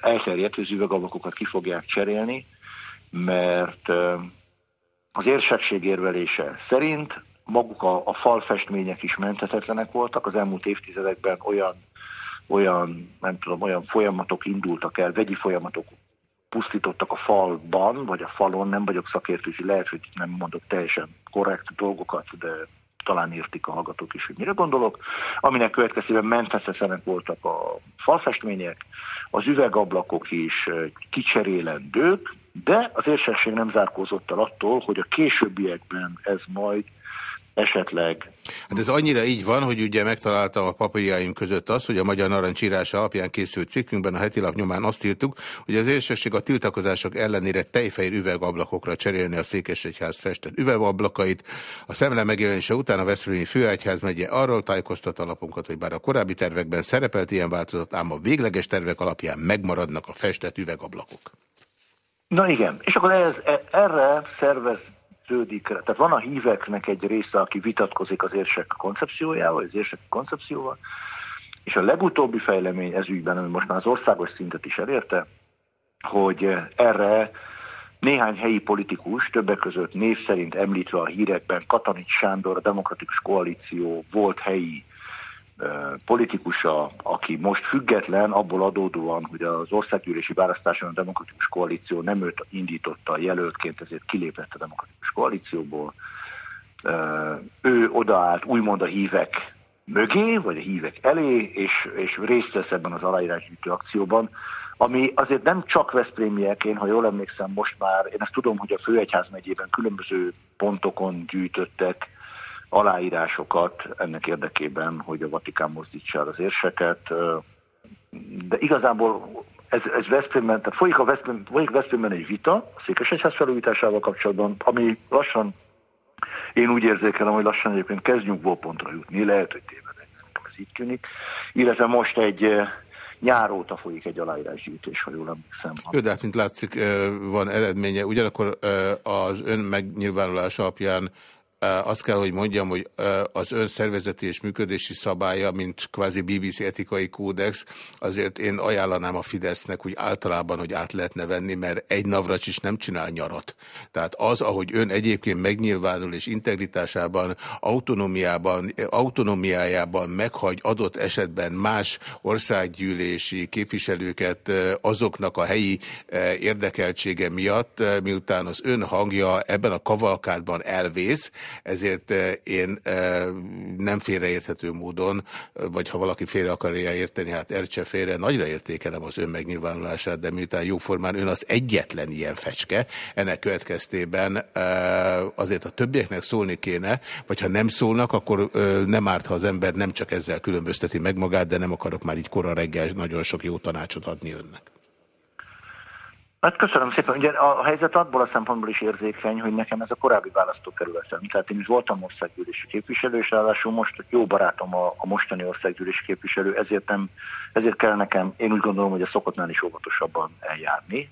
elterjedt, az üvegablakokat ki fogják cserélni, mert az érsekség érvelése szerint maguk a, a falfestmények is menthetetlenek voltak, az elmúlt évtizedekben olyan, olyan, nem tudom, olyan folyamatok indultak el, vegyi folyamatok pusztítottak a falban, vagy a falon, nem vagyok szakértő, és lehet, hogy nem mondok teljesen korrekt dolgokat, de talán értik a hallgatók is, hogy mire gondolok, aminek következtében menteszesenek voltak a falfestmények, az üvegablakok is kicserélendők, de az érsesség nem zárkózott el attól, hogy a későbbiekben ez majd esetleg. Hát ez annyira így van, hogy ugye megtaláltam a papírjaim között azt, hogy a Magyar Narancs írása alapján készült cikkünkben a heti lap nyomán azt írtuk, hogy az érsesség a tiltakozások ellenére tejfehér üvegablakokra cserélni a Székesegyház festett üvegablakait. A szemle megjelenése után a Veszprémi Főegyház megye arról tájékoztat alapunkat, hogy bár a korábbi tervekben szerepelt ilyen változat, ám a végleges tervek alapján megmaradnak a festett üvegablakok. Na igen, és akkor ez, e, erre szervez, ződik, tehát van a híveknek egy része, aki vitatkozik az érsek koncepciójával, az érsek koncepcióval, és a legutóbbi fejlemény ez ügyben, ami most már az országos szintet is elérte, hogy erre néhány helyi politikus, többek között név szerint említve a hírekben Katanics Sándor, a Demokratikus Koalíció volt helyi politikusa, aki most független, abból adódóan, hogy az országgyűlési választáson a Demokratikus Koalíció nem őt indította a jelöltként, ezért kilépett a Demokratikus Koalícióból. Ő odaállt úgymond a hívek mögé, vagy a hívek elé, és, és részt vesz ebben az aláírásgyűjtő akcióban, ami azért nem csak Veszprémiek, ha jól emlékszem most már, én ezt tudom, hogy a Főegyház megyében különböző pontokon gyűjtöttek aláírásokat ennek érdekében, hogy a Vatikán mozdítsa el az érseket. De igazából ez, ez Veszprémben, tehát folyik a Veszprém, folyik Veszprémben egy vita a Székesegyház felújításával kapcsolatban, ami lassan, én úgy érzékelem, hogy lassan egyébként kezd nyugvópontra jutni, lehet, hogy tévedek, ez így tűnik. Illetve most egy nyár óta folyik egy aláírásgyűjtés, ha jól emlékszem. Jó, de hát mint látszik, van eredménye. Ugyanakkor az ön megnyilvánulás alapján azt kell, hogy mondjam, hogy az ön szervezeti és működési szabálya, mint kvázi BBC etikai kódex, azért én ajánlanám a Fidesznek úgy általában, hogy át lehetne venni, mert egy navracs is nem csinál nyarat. Tehát az, ahogy ön egyébként megnyilvánul és integritásában, autonómiában, autonómiájában meghagy adott esetben más országgyűlési képviselőket azoknak a helyi érdekeltsége miatt, miután az ön hangja ebben a kavalkádban elvész, ezért eh, én eh, nem félreérthető módon, vagy ha valaki félre akarja érteni, hát ercse félre, nagyra értékelem az ön megnyilvánulását, de miután jóformán ön az egyetlen ilyen fecske, ennek következtében eh, azért a többieknek szólni kéne, vagy ha nem szólnak, akkor nem árt, ha az ember nem csak ezzel különbözteti meg magát, de nem akarok már így kora reggel nagyon sok jó tanácsot adni önnek. Hát köszönöm szépen. Ugye a helyzet abból a szempontból is érzékeny, hogy nekem ez a korábbi választókerületem. Tehát én is voltam országgyűlési képviselő, és ráadásul most jó barátom a, a mostani országgyűlési képviselő, ezért, nem, ezért kell nekem, én úgy gondolom, hogy a szokottnál is óvatosabban eljárni.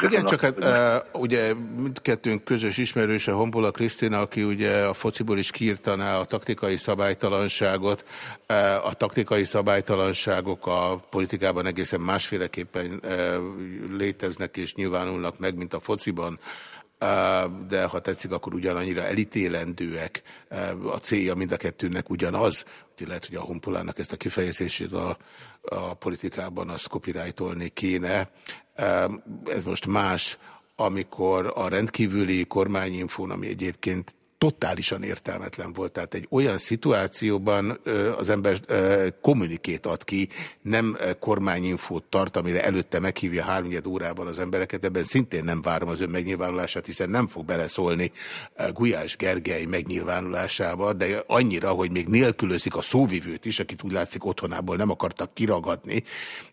Igen, csak hát uh, ugye mindkettőnk közös ismerőse Honpola Krisztina, aki ugye a fociból is kiirtaná a taktikai szabálytalanságot. Uh, a taktikai szabálytalanságok a politikában egészen másféleképpen uh, léteznek és nyilvánulnak meg, mint a fociban de ha tetszik, akkor ugyanannyira elítélendőek. A célja mind a kettőnek ugyanaz. Ugye lehet, hogy a Honpolának ezt a kifejezését a, a politikában az copyrightolni kéne. Ez most más, amikor a rendkívüli kormányinfón, ami egyébként totálisan értelmetlen volt. Tehát egy olyan szituációban az ember kommunikét ad ki, nem kormányinfót tart, amire előtte meghívja háromnyed órában az embereket. Ebben szintén nem várom az ön megnyilvánulását, hiszen nem fog beleszólni Gulyás Gergely megnyilvánulásába, de annyira, hogy még nélkülözik a szóvivőt is, akit úgy látszik otthonából nem akartak kiragadni,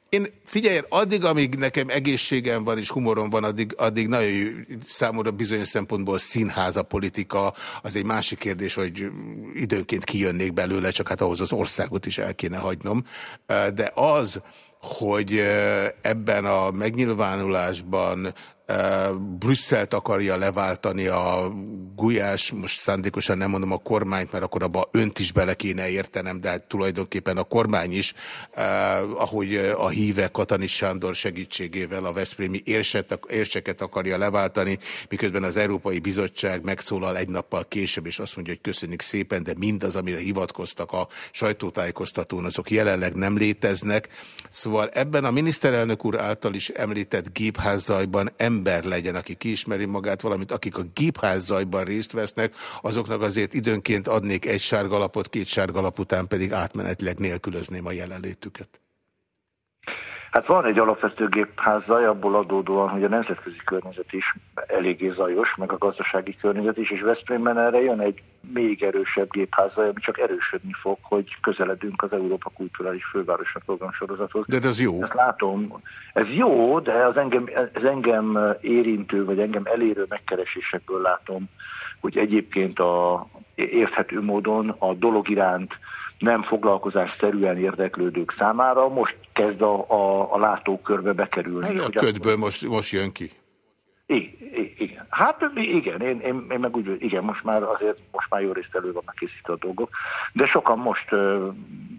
én figyelj, addig, amíg nekem egészségem van és humorom van, addig, addig nagyon számomra bizonyos szempontból színház a politika. Az egy másik kérdés, hogy időnként kijönnék belőle, csak hát ahhoz az országot is el kéne hagynom. De az, hogy ebben a megnyilvánulásban Brüsszelt akarja leváltani a Gulyás, most szándékosan nem mondom a kormányt, mert akkor abba önt is bele kéne értenem, de hát tulajdonképpen a kormány is, eh, ahogy a híve Katanis Sándor segítségével a Veszprémi érset, érseket akarja leváltani, miközben az Európai Bizottság megszólal egy nappal később, és azt mondja, hogy köszönjük szépen, de mindaz, amire hivatkoztak a sajtótájékoztatón, azok jelenleg nem léteznek. Szóval ebben a miniszterelnök úr által is említett gépházzajban ember legyen, aki kiismeri magát, valamint akik a gépházzajban részt vesznek, azoknak azért időnként adnék egy sárgalapot, két sárgalap után pedig átmenetileg nélkülözném a jelenlétüket. Hát van egy alapvető gépházaj, abból adódóan, hogy a nemzetközi környezet is eléggé zajos, meg a gazdasági környezet is, és Veszprémben erre jön egy még erősebb gépházaj, ami csak erősödni fog, hogy közeledünk az Európa Kulturális Fővárosa programsorozathoz. De ez jó. Ezt látom. Ez jó, de az engem, ez engem érintő, vagy engem elérő megkeresésekből látom, hogy egyébként a érthető módon a dolog iránt nem foglalkozásszerűen érdeklődők számára most kezd a, a, a látókörbe bekerülni. Hát a ködből most, most jön ki. Igen. Hát igen, én, én, én meg úgy, igen, most már azért, most már jó részt elő vannak készítve a dolgok, de sokan most uh,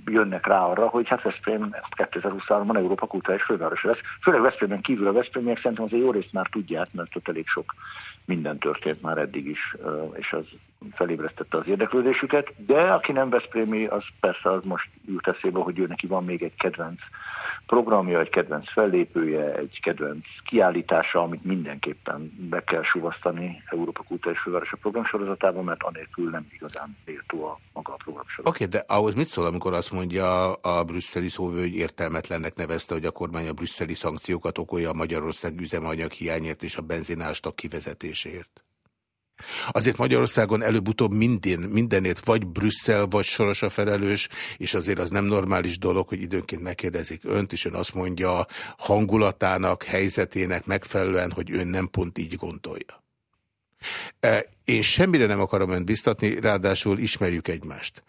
jönnek rá arra, hogy hát Veszprém 2023-ban Európa kulturális főváros lesz. Főleg Veszprémen kívül a Veszprémiek szerintem azért jó részt már tudják, mert ott elég sok minden történt már eddig is, és az felébresztette az érdeklődésüket, de aki nem Veszprémi, az persze az most jut eszébe, hogy ő neki van még egy kedvenc programja, egy kedvenc fellépője, egy kedvenc kiállítása, amit mindenképpen be kell suvasztani Európa Kultúrás Fővárosa programsorozatában, mert anélkül nem igazán méltó a maga a programsorozat. Oké, okay, de ahhoz mit szól, amikor azt mondja a brüsszeli szóvő, hogy értelmetlennek nevezte, hogy a kormány a brüsszeli szankciókat okolja a Magyarország üzemanyag hiányért és a benzinástak kivezetéséért? Azért Magyarországon előbb-utóbb minden, mindenért vagy Brüsszel, vagy Soros a felelős, és azért az nem normális dolog, hogy időnként megkérdezik önt, és ön azt mondja hangulatának, helyzetének megfelelően, hogy ön nem pont így gondolja. E, én semmire nem akarom önt biztatni, ráadásul ismerjük egymást.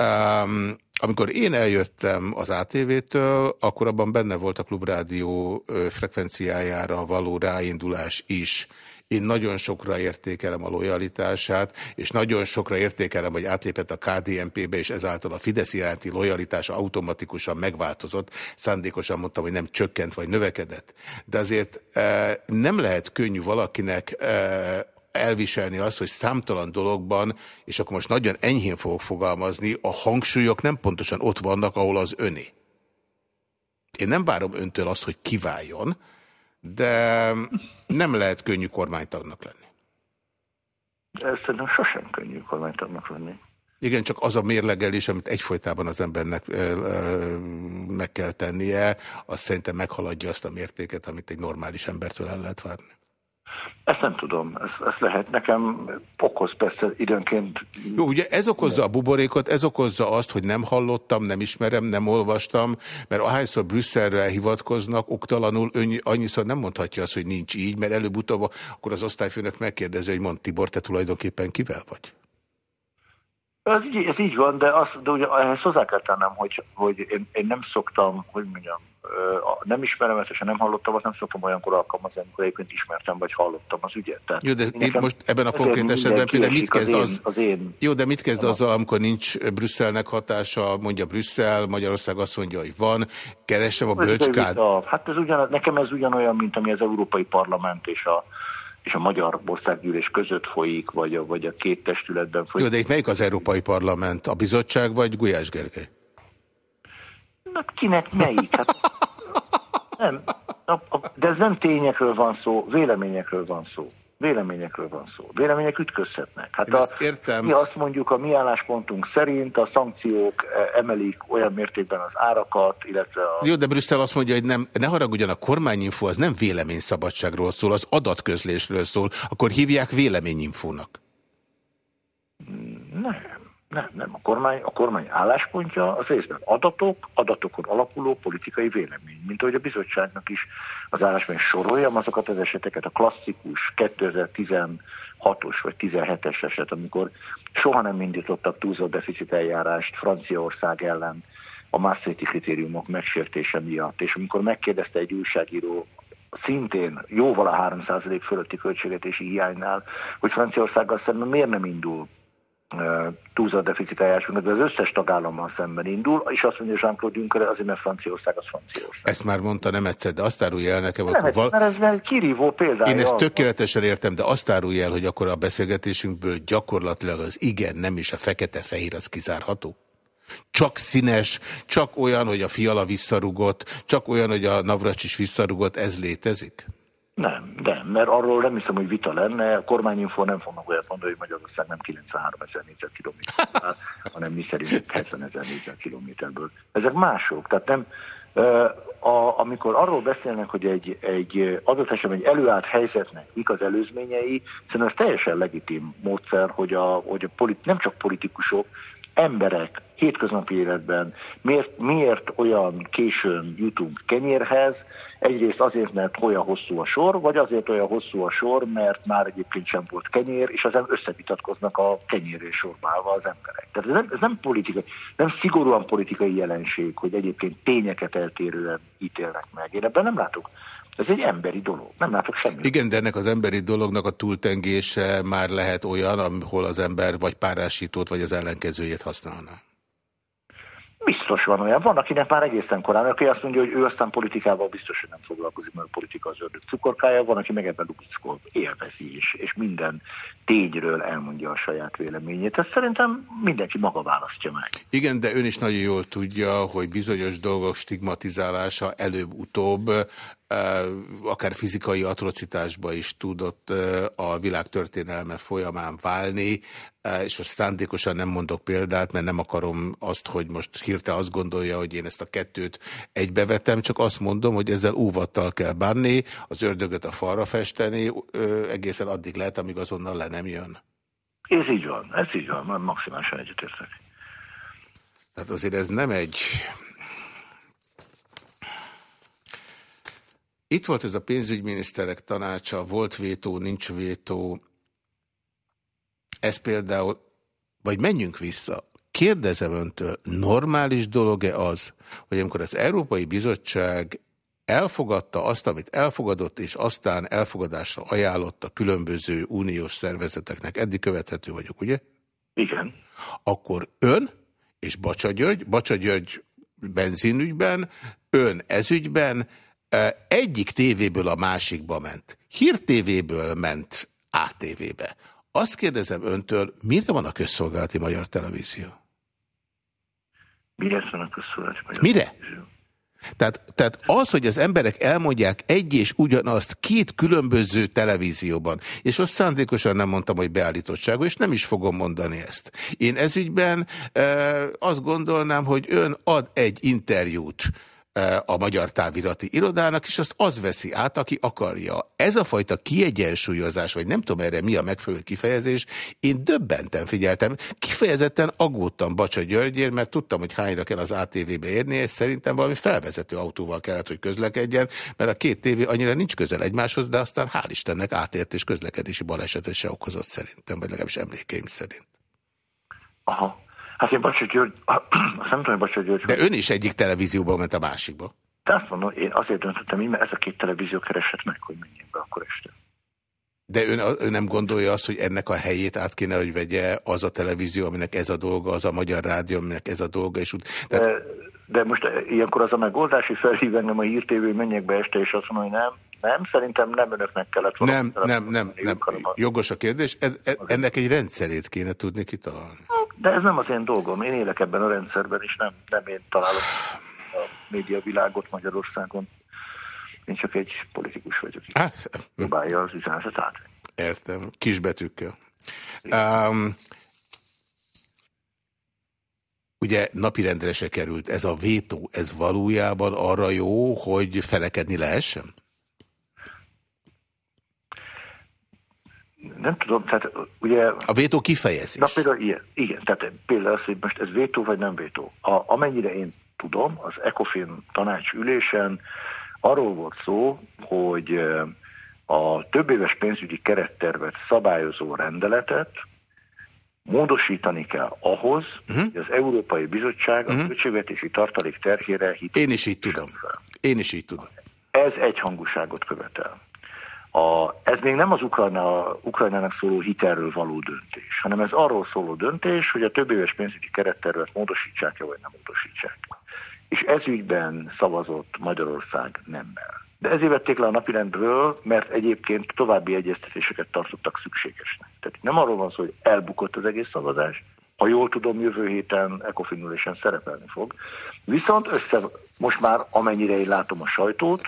Um, amikor én eljöttem az ATV-től, akkor abban benne volt a klubrádió frekvenciájára való ráindulás is. Én nagyon sokra értékelem a lojalitását, és nagyon sokra értékelem, hogy átlépett a KDNP-be, és ezáltal a Fidesz iránti lojalitása automatikusan megváltozott. Szándékosan mondtam, hogy nem csökkent vagy növekedett. De azért e, nem lehet könnyű valakinek e, elviselni azt, hogy számtalan dologban, és akkor most nagyon enyhén fogok fogalmazni, a hangsúlyok nem pontosan ott vannak, ahol az öné. Én nem várom öntől azt, hogy kiváljon, de nem lehet könnyű kormánytagnak lenni. Ez szerintem sosem könnyű kormánytagnak lenni. Igen, csak az a mérlegelés, amit egyfolytában az embernek ö, ö, meg kell tennie, az szerintem meghaladja azt a mértéket, amit egy normális embertől el lehet várni. Ezt nem tudom, ez, ez lehet nekem okoz persze időnként. Jó, ugye ez okozza a buborékot, ez okozza azt, hogy nem hallottam, nem ismerem, nem olvastam, mert ahányszor Brüsszelre hivatkoznak, oktalanul ön annyiszor nem mondhatja azt, hogy nincs így, mert előbb-utóbb akkor az osztályfőnök megkérdezi, hogy mond Tibor, te tulajdonképpen kivel vagy? Ez így, ez így van, de, azt, de ugye ehhez hozzá kell tennem, hogy, hogy én, én nem szoktam, hogy mondjam, nem ismerem ezt, és nem hallottam, azt nem szoktam olyankor alkalmazni, amikor egyébként ismertem, vagy hallottam az ügyet. Tehát jó, de itt most ebben a konkrét esetben például mit kezd az, az, az én, Jó, de mit kezd azzal, amikor nincs Brüsszelnek hatása, mondja Brüsszel, Magyarország azt mondja, hogy van, keresem a bölcskád. Hát ez ugyan, nekem ez ugyanolyan, mint ami az Európai Parlament és a és a Magyar Országgyűlés között folyik, vagy a, vagy a két testületben folyik. Jó, de itt melyik az Európai Parlament? A bizottság vagy Gulyás Gergely? Na, kinek melyik? Hát, nem, de ez nem tényekről van szó, véleményekről van szó. Véleményekről van szó. Vélemények ütközhetnek. Hát a, értem. mi azt mondjuk, a mi álláspontunk szerint a szankciók e, emelik olyan mértékben az árakat, illetve a... Jó, de Brüsszel azt mondja, hogy nem, ne haragudjon, a kormányinfo az nem véleményszabadságról szól, az adatközlésről szól, akkor hívják véleményinfónak. Nem. Nem, nem. A kormány, a kormány álláspontja az részben adatok, adatokon alapuló politikai vélemény. Mint ahogy a bizottságnak is az álláspontja soroljam azokat az eseteket, a klasszikus 2016-os vagy 17-es eset, amikor soha nem indítottak túlzott deficit eljárást Franciaország ellen a Maastrichti kritériumok megsértése miatt, és amikor megkérdezte egy újságíró szintén jóval a 3% fölötti költségetési hiánynál, hogy Franciaországgal szemben miért nem indul túlzott deficit eljárásunknak, de az összes tagállammal szemben indul, és azt mondja Jean-Claude Juncker, azért mert Franciaország az Franciaország. Ezt már mondta nem egyszer, de azt árulja el nekem, nem akkor val... mert ez egy kirívó példája. Én ezt tökéletesen értem, de azt árulja el, hogy akkor a beszélgetésünkből gyakorlatilag az igen, nem is a fekete-fehér az kizárható? Csak színes, csak olyan, hogy a fiala visszarugott, csak olyan, hogy a Navracsis visszarugott, ez létezik? Nem, de, mert arról nem hiszem, hogy vita lenne. A kormányinfo nem fognak olyat mondani, hogy Magyarország nem 93 ezer négyzetkilométer, hanem mi szerint 70 ezer négyzetkilométerből. Ezek mások. Tehát nem, a, amikor arról beszélnek, hogy egy, egy adott esetben egy előállt helyzetnek mik az előzményei, szerintem ez teljesen legitim módszer, hogy, a, hogy a polit, nem csak politikusok, emberek hétköznapi életben miért, miért olyan későn jutunk kenyérhez, Egyrészt azért, mert olyan hosszú a sor, vagy azért olyan hosszú a sor, mert már egyébként sem volt kenyér, és azon összevitatkoznak a kenyérés sorbálva az emberek. Tehát ez nem, ez nem politikai, nem szigorúan politikai jelenség, hogy egyébként tényeket eltérően ítélnek meg. Én ebben nem látok ez egy emberi dolog, nem látok semmit. Igen, de ennek az emberi dolognak a túltengése már lehet olyan, ahol az ember vagy párásítót, vagy az ellenkezőjét használna. Biztos van olyan. Van, akinek már egészen korán, aki azt mondja, hogy ő aztán politikával biztos, hogy nem foglalkozik, mert a politika az ördög cukorkája. Van, aki meg ebben lubickol, élvezi is, és minden tényről elmondja a saját véleményét. Ezt szerintem mindenki maga választja meg. Igen, de ön is nagyon jól tudja, hogy bizonyos dolgok stigmatizálása előbb-utóbb akár fizikai atrocitásba is tudott a világtörténelme folyamán válni, és most szándékosan nem mondok példát, mert nem akarom azt, hogy most hirtelen azt gondolja, hogy én ezt a kettőt egybevetem, csak azt mondom, hogy ezzel óvattal kell bánni, az ördögöt a falra festeni, egészen addig lehet, amíg azonnal le nem jön. Ez így van, ez így van, maximálisan egyetértek. Tehát azért ez nem egy Itt volt ez a pénzügyminiszterek tanácsa, volt vétó, nincs vétó. Ez például, vagy menjünk vissza, kérdezem öntől, normális dolog-e az, hogy amikor az Európai Bizottság elfogadta azt, amit elfogadott, és aztán elfogadásra ajánlotta különböző uniós szervezeteknek. Eddig követhető vagyok, ugye? Igen. Akkor ön és Bacsa György, Bacsa György benzinügyben, ön ezügyben, egyik tévéből a másikba ment. Hír tévéből ment ATV-be. Azt kérdezem öntől, mire van a közszolgálati magyar televízió? Mire van a közszolgálati magyar Mire? televízió? Tehát, tehát az, hogy az emberek elmondják egy és ugyanazt két különböző televízióban, és azt szándékosan nem mondtam, hogy beállítottságú, és nem is fogom mondani ezt. Én ezügyben e, azt gondolnám, hogy ön ad egy interjút, a Magyar Távirati Irodának, és azt az veszi át, aki akarja. Ez a fajta kiegyensúlyozás, vagy nem tudom erre mi a megfelelő kifejezés, én döbbenten figyeltem, kifejezetten aggódtam Bacsa Györgyért, mert tudtam, hogy hányra kell az ATV-be érni, és szerintem valami felvezető autóval kellett, hogy közlekedjen, mert a két tévé annyira nincs közel egymáshoz, de aztán hál' Istennek átért és közlekedési balesetet se okozott szerintem, vagy legalábbis emlékeim szerint. Aha. Hát én Bacsa György, azt nem tudom, hogy Bacsa György... De ön is egyik televízióban ment a másikba. De azt mondom, én azért döntöttem így, mert ez a két televízió keresett meg, hogy menjünk be akkor este. De ön, ön nem gondolja azt, hogy ennek a helyét át kéne, hogy vegye az a televízió, aminek ez a dolga, az a Magyar Rádió, aminek ez a dolga, és úgy... Tehát... De, de most ilyenkor az a megoldás, hogy felhív engem a hírtévé, menjek be este, és azt mondom, hogy nem, nem, szerintem nem önöknek kellett volna. Nem, nem, nem, nem. Jogos a kérdés. Ez, ez, ennek egy rendszerét kéne tudni kitalálni. De ez nem az én dolgom. Én élek ebben a rendszerben, és nem, nem én találom a médiavilágot Magyarországon. Én csak egy politikus vagyok. Hát, próbálja az üzenetet Értem. Kisbetűkkel. Um, ugye napirendre se került. Ez a vétó, ez valójában arra jó, hogy felekedni lehessen? Nem tudom, tehát ugye... A vétó kifejezés. Na például ilyen, igen, tehát például az, hogy most ez vétó vagy nem vétó. A, amennyire én tudom, az ECOFIN tanács ülésen arról volt szó, hogy a több éves pénzügyi kerettervet szabályozó rendeletet módosítani kell ahhoz, uh -huh. hogy az Európai Bizottság uh -huh. a mhm. költségvetési tartalék terhére Én is így tudom. Én is így tudom. Ez egyhangúságot követel. A, ez még nem az Ukrajna, Ukrajnának szóló hitelről való döntés, hanem ez arról szóló döntés, hogy a több éves pénzügyi kerettervet módosítsák-e vagy nem módosítsák. És ez ügyben szavazott Magyarország nemmel. De ezért vették le a napirendről, mert egyébként további egyeztetéseket tartottak szükségesnek. Tehát nem arról van szó, hogy elbukott az egész szavazás, ha jól tudom, jövő héten ECOFIN szerepelni fog. Viszont össze, most már amennyire én látom a sajtót,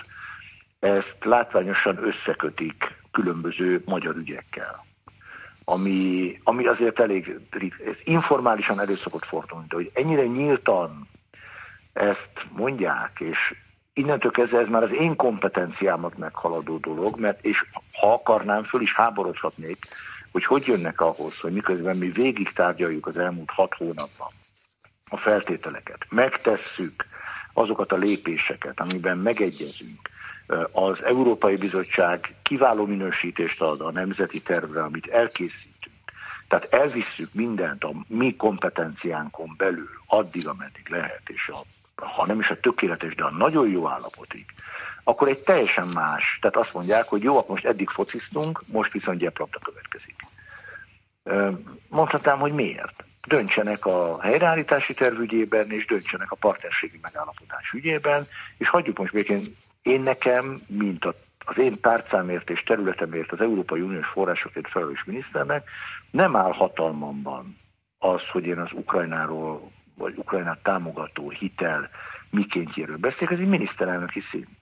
ezt látványosan összekötik különböző magyar ügyekkel. Ami, ami azért elég ez informálisan elő szokott fordulni, de hogy ennyire nyíltan ezt mondják, és innentől kezdve ez már az én kompetenciámat meghaladó dolog, mert és ha akarnám, föl is háborodhatnék, hogy hogy jönnek ahhoz, hogy miközben mi végig tárgyaljuk az elmúlt hat hónapban a feltételeket, megtesszük azokat a lépéseket, amiben megegyezünk, az Európai Bizottság kiváló minősítést ad a nemzeti tervre, amit elkészítünk. Tehát elvisszük mindent a mi kompetenciánkon belül, addig, ameddig lehet, és a, ha nem is a tökéletes, de a nagyon jó állapotig, akkor egy teljesen más. Tehát azt mondják, hogy jó, most eddig fociztunk, most viszont gyeplabda következik. Mondhatnám, hogy miért? Döntsenek a helyreállítási terv ügyében, és döntsenek a partnerségi megállapodás ügyében, és hagyjuk most békén én nekem, mint az én tárcámért és területemért az Európai Uniós forrásokért felelős miniszternek nem áll hatalmamban az, hogy én az Ukrajnáról, vagy Ukrajnát támogató hitel mikéntjéről beszélek, ez egy miniszterelnöki szint.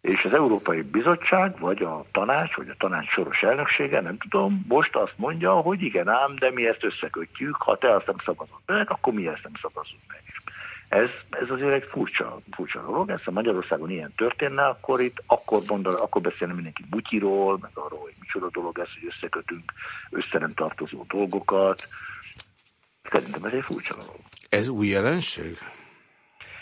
És az Európai Bizottság, vagy a tanács, vagy a tanács soros elnöksége, nem tudom, most azt mondja, hogy igen ám, de mi ezt összekötjük, ha te azt nem szavazod meg, akkor mi ezt nem szavazunk meg. Ez, ez azért egy furcsa, furcsa dolog, ez a Magyarországon ilyen történne, akkor itt akkor, mondal, akkor beszélne mindenki butyiról, meg arról, hogy micsoda dolog ez, hogy összekötünk össze nem tartozó dolgokat. Szerintem ez egy furcsa dolog. Ez új jelenség?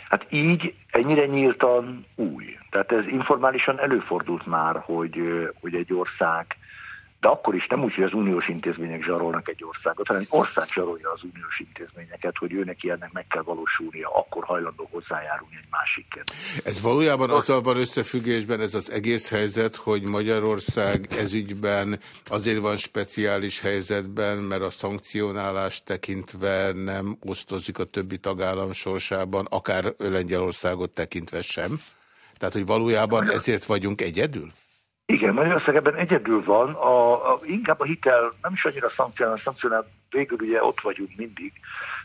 Hát így, ennyire nyíltan új. Tehát ez informálisan előfordult már, hogy, hogy egy ország de akkor is nem úgy, hogy az uniós intézmények zsarolnak egy országot, hanem egy ország zsarolja az uniós intézményeket, hogy őnek ilyennek meg kell valósulnia, akkor hajlandó hozzájárulni egy másikért. Ez valójában azzal van összefüggésben ez az egész helyzet, hogy Magyarország ezügyben azért van speciális helyzetben, mert a szankcionálás tekintve nem osztozik a többi tagállam sorsában, akár Lengyelországot tekintve sem. Tehát, hogy valójában ezért vagyunk egyedül? Igen, Magyarország ebben egyedül van, a, a, inkább a hitel nem is annyira szankcionál, szankcionál végül ugye ott vagyunk mindig,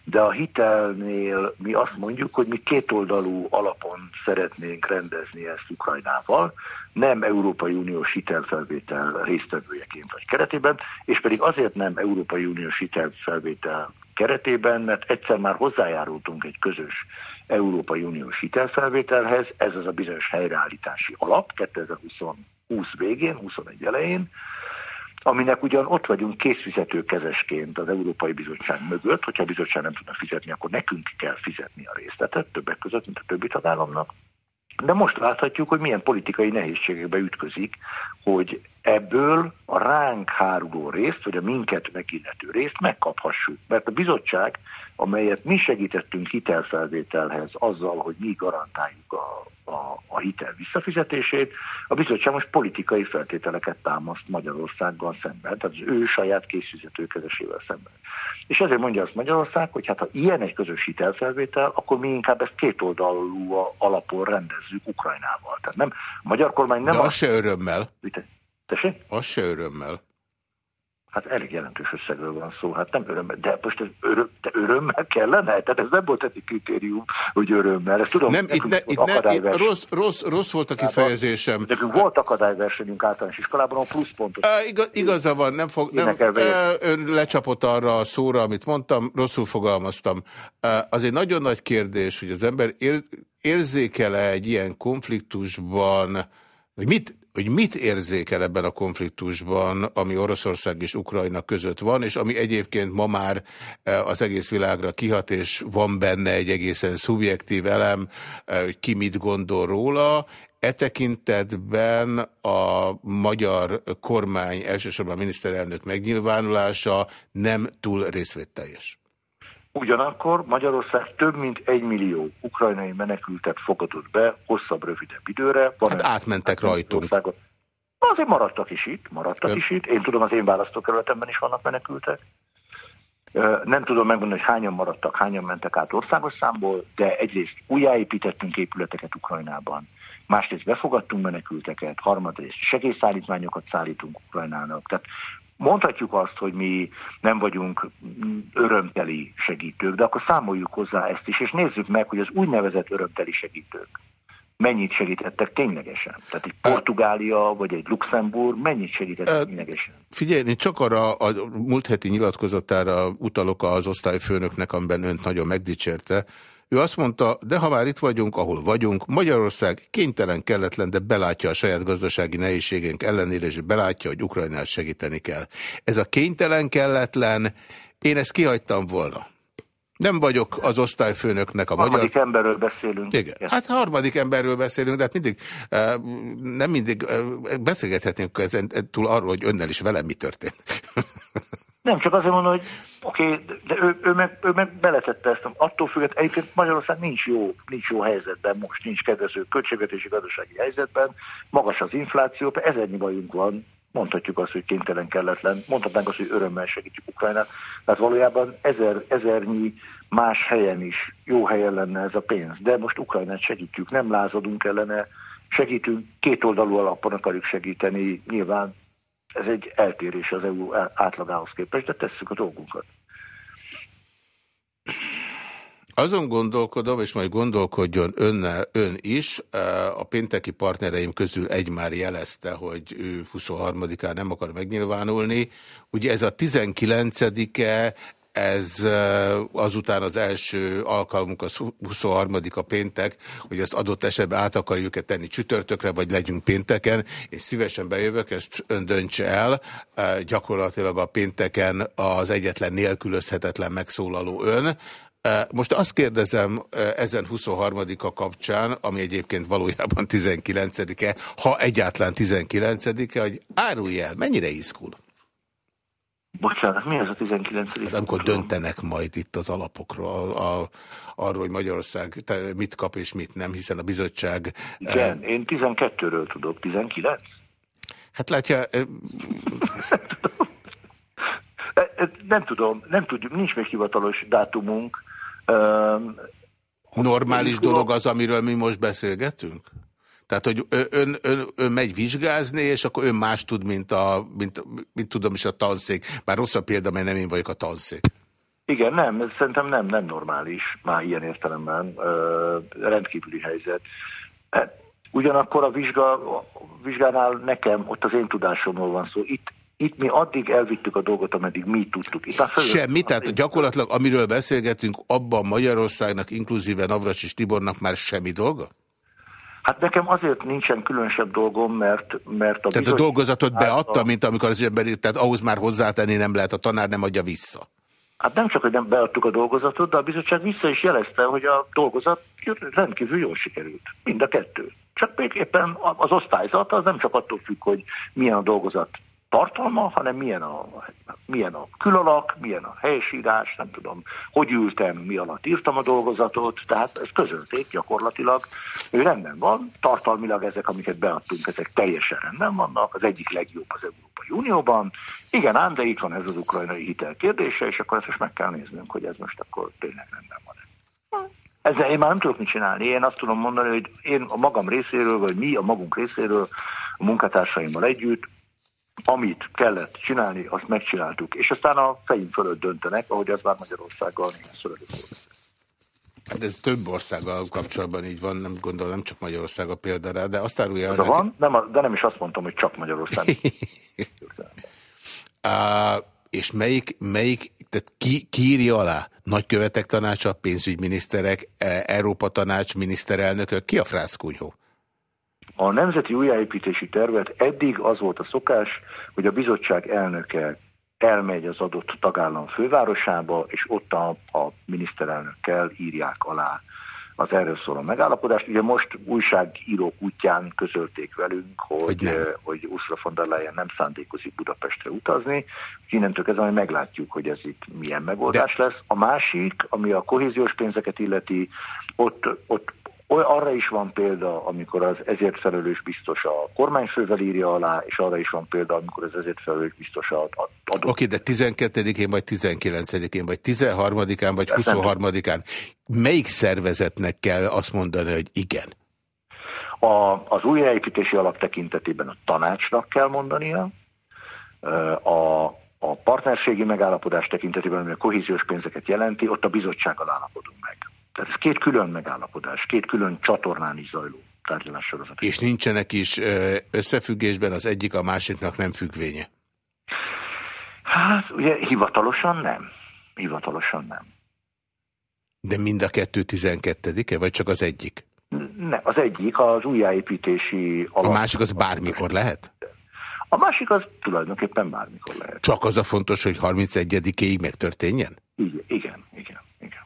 de a hitelnél mi azt mondjuk, hogy mi kétoldalú alapon szeretnénk rendezni ezt Ukrajnával, nem Európai Uniós hitelfelvétel résztvevőjeként vagy keretében, és pedig azért nem Európai Uniós hitelfelvétel keretében, mert egyszer már hozzájárultunk egy közös Európai Uniós hitelfelvételhez, ez az a bizonyos helyreállítási alap 2020 20 végén, 21 elején, aminek ugyan ott vagyunk készfizetőkezesként az Európai Bizottság mögött, hogyha a bizottság nem tudna fizetni, akkor nekünk kell fizetni a részletet, többek között, mint a többi tagállamnak. De most láthatjuk, hogy milyen politikai nehézségekbe ütközik, hogy ebből a ránk háruló részt, vagy a minket megillető részt megkaphassuk. Mert a bizottság, amelyet mi segítettünk hitelfelvételhez azzal, hogy mi garantáljuk a, a, a hitel visszafizetését, a bizottság most politikai feltételeket támaszt Magyarországgal szemben, tehát az ő saját készfizetőkezesével szemben. És ezért mondja azt Magyarország, hogy hát ha ilyen egy közös hitelfelvétel, akkor mi inkább ezt kétoldalú alapon rendezzük Ukrajnával. Tehát nem, a magyar kormány nem... De az se örömmel. Tessék? Az se örömmel. Hát elég jelentős összegről van szó, hát nem örömmel, de most ez öröm, de örömmel kellene? Tehát ez nem volt egy kritérium, hogy örömmel. Ezt tudom, nem, itt, ne, itt, ne, itt rossz, rossz, rossz volt a kifejezésem. Nekünk volt akadályversenyünk általános iskolában, a pluszpontot. Igaz, igaza van, nem fog, nem, ön lecsapott arra a szóra, amit mondtam, rosszul fogalmaztam. Az egy nagyon nagy kérdés, hogy az ember ér, érzékel-e egy ilyen konfliktusban, hogy mit, hogy mit érzékel ebben a konfliktusban, ami Oroszország és Ukrajna között van, és ami egyébként ma már e, az egész világra kihat, és van benne egy egészen szubjektív elem, e, hogy ki mit gondol róla. E tekintetben a magyar kormány, elsősorban a miniszterelnök megnyilvánulása nem túl részvételjes. Ugyanakkor Magyarország több mint egy millió ukrajnai menekültet fogadott be hosszabb, rövidebb időre. Van hát átmentek rajtunk. Országot. Azért maradtak is itt, maradtak Ön... is itt. Én tudom, az én választókerületemben is vannak menekültek. Nem tudom megmondani, hogy hányan maradtak, hányan mentek át országos számból, de egyrészt újjáépítettünk épületeket Ukrajnában, másrészt befogadtunk menekülteket, harmadrészt segélyszállítmányokat szállítunk Ukrajnának. Tehát Mondhatjuk azt, hogy mi nem vagyunk örömteli segítők, de akkor számoljuk hozzá ezt is, és nézzük meg, hogy az úgynevezett örömteli segítők mennyit segítettek ténylegesen? Tehát egy Portugália vagy egy Luxemburg mennyit segítettek ténylegesen? Figyelj, én csak arra a múlt heti nyilatkozatára utalok az osztályfőnöknek, amiben önt nagyon megdicsérte, ő azt mondta, de ha már itt vagyunk, ahol vagyunk, Magyarország kénytelen, kelletlen, de belátja a saját gazdasági nehézségeink ellenére, és belátja, hogy Ukrajnát segíteni kell. Ez a kénytelen, kelletlen, én ezt kihagytam volna. Nem vagyok az osztályfőnöknek a harmadik magyar... emberről beszélünk. Igen. Hát harmadik emberről beszélünk, de hát mindig, nem mindig beszélgethetnénk ezen túl arról, hogy önnel is velem mi történt. Nem, csak azért mondom, hogy oké, okay, de ő, ő, meg, ő meg beletette ezt. Attól függetlenül egyébként Magyarország nincs jó, nincs jó helyzetben, most nincs kedvező költségvetési gazdasági helyzetben, magas az infláció, ezernyi bajunk van, mondhatjuk azt, hogy kénytelen kelletlen, mondhatnánk azt, hogy örömmel segítjük Ukrajnát, tehát valójában ezer, ezernyi más helyen is jó helyen lenne ez a pénz, de most Ukrajnát segítjük, nem lázadunk ellene, segítünk, két oldalú alapon akarjuk segíteni, nyilván ez egy eltérés az EU átlagához képest, de tesszük a dolgunkat. Azon gondolkodom, és majd gondolkodjon önnel, ön is, a pénteki partnereim közül egy már jelezte, hogy ő 23-án nem akar megnyilvánulni. Ugye ez a 19-e, ez azután az első alkalmunk az 23 a péntek, hogy ezt adott esetben át akarjuk-e tenni csütörtökre, vagy legyünk pénteken. Én szívesen bejövök, ezt ön döntse el. Gyakorlatilag a pénteken az egyetlen nélkülözhetetlen megszólaló ön. Most azt kérdezem ezen 23-a kapcsán, ami egyébként valójában 19-e, ha egyáltalán 19-e, hogy árulj el, mennyire izgul? Bocsánat, mi ez a 19. Hát amikor döntenek majd itt az alapokról, a, a, arról, hogy Magyarország mit kap és mit nem, hiszen a bizottság... Igen, eh, én 12-ről tudok, 19? Hát látja... Eh, nem tudom, nem tudjuk, nincs még hivatalos dátumunk. Normális dolog az, amiről mi most beszélgetünk? Tehát, hogy ön, ön, ön megy vizsgázni, és akkor ön más tud, mint, a, mint, mint tudom is a tanszék. Már rossz a példa, mert nem én vagyok a tanszék. Igen, nem, ez szerintem nem, nem normális, már ilyen értelemben, ö, rendkívüli helyzet. E, ugyanakkor a, vizsga, vizsgánál nekem, ott az én tudásomról van szó, itt itt mi addig elvittük a dolgot, ameddig mi tudtuk. Itt Semmi, tehát gyakorlatilag amiről beszélgetünk, abban Magyarországnak, inkluzíve Navracsis Tibornak már semmi dolga? Hát nekem azért nincsen különösebb dolgom, mert, mert a Tehát a dolgozatot beadta, mint amikor az ember, tehát ahhoz már hozzátenni nem lehet, a tanár nem adja vissza. Hát nem csak, hogy nem beadtuk a dolgozatot, de a bizottság vissza is jelezte, hogy a dolgozat rendkívül jól sikerült. Mind a kettő. Csak még éppen az osztályzat az nem csak attól függ, hogy milyen a dolgozat tartalma, hanem milyen a, milyen a külalak, milyen a helyesírás, nem tudom, hogy ültem, mi alatt írtam a dolgozatot, tehát ezt közölték gyakorlatilag, hogy rendben van, tartalmilag ezek, amiket beadtunk, ezek teljesen rendben vannak, az egyik legjobb az Európai Unióban, igen ám, de itt van ez az ukrajnai hitel kérdése, és akkor ezt most meg kell néznünk, hogy ez most akkor tényleg rendben van. Ezzel én már nem tudok mit csinálni. Én azt tudom mondani, hogy én a magam részéről, vagy mi a magunk részéről, a munkatársaimmal együtt amit kellett csinálni, azt megcsináltuk. És aztán a fejünk fölött döntenek, ahogy az már Magyarországgal néhányszor előfordult. Hát ez több országgal kapcsolatban így van, nem gondolom, nem csak Magyarország a példa rá, de azt árulja... De, van, nem, de nem is azt mondtam, hogy csak Magyarország. uh, és melyik, melyik tehát ki, ki írja alá? Nagykövetek tanácsa, pénzügyminiszterek, e, Európa tanács, miniszterelnökök, ki a frászkunyhó? A nemzeti újjáépítési tervet eddig az volt a szokás, hogy a bizottság elnöke elmegy az adott tagállam fővárosába, és ott a, a miniszterelnökkel írják alá az erről szóló megállapodást. Ugye most újságírók útján közölték velünk, hogy, hogy, hogy Ursula von der Leyen nem szándékozik Budapestre utazni, innentől kezdve meglátjuk, hogy ez itt milyen megoldás De... lesz. A másik, ami a kohéziós pénzeket illeti, ott, ott arra is van példa, amikor az ezért felelős biztos a kormányfővel írja alá, és arra is van példa, amikor az ezért felelős biztos a adott. Oké, de 12-én, vagy 19-én, vagy 13-án, vagy 23-án melyik szervezetnek kell azt mondani, hogy igen? A, az újjáépítési alap tekintetében a tanácsnak kell mondania, a, a partnerségi megállapodás tekintetében, ami a kohéziós pénzeket jelenti, ott a bizottsággal állapodunk meg. Tehát ez két külön megállapodás, két külön csatornán is zajló tárgyalássorozat. És nincsenek is összefüggésben az egyik a másiknak nem függvénye? Hát ugye hivatalosan nem. Hivatalosan nem. De mind a kettő tizenkettedike, vagy csak az egyik? Ne, az egyik az újjáépítési alap. A másik az bármikor lehet? A másik az tulajdonképpen bármikor lehet. Csak az a fontos, hogy 31-ig megtörténjen? Igen, igen, igen. igen.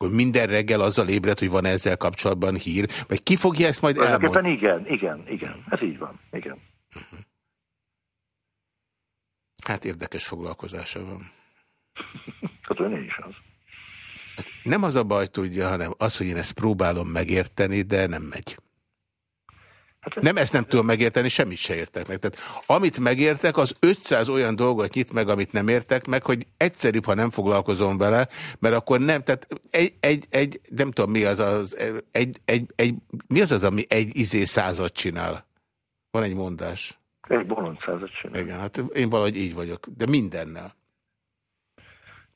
Akkor minden reggel azzal ébred, hogy van -e ezzel kapcsolatban hír, vagy ki fogja ezt majd elmondani? Igen, igen, igen, ez így van, igen. Hát érdekes foglalkozása van. Hát ön is az. Ez nem az a baj tudja, hanem az, hogy én ezt próbálom megérteni, de nem megy. Hát nem, ezt nem tudom megérteni, semmit se értek meg. Tehát amit megértek, az 500 olyan dolgot nyit meg, amit nem értek meg, hogy egyszerűbb, ha nem foglalkozom vele, mert akkor nem, tehát egy, egy, egy nem tudom mi az az, egy, egy, egy, mi az az, ami egy izé százat csinál? Van egy mondás. Egy bolond százat csinál. Igen, hát én valahogy így vagyok, de mindennel.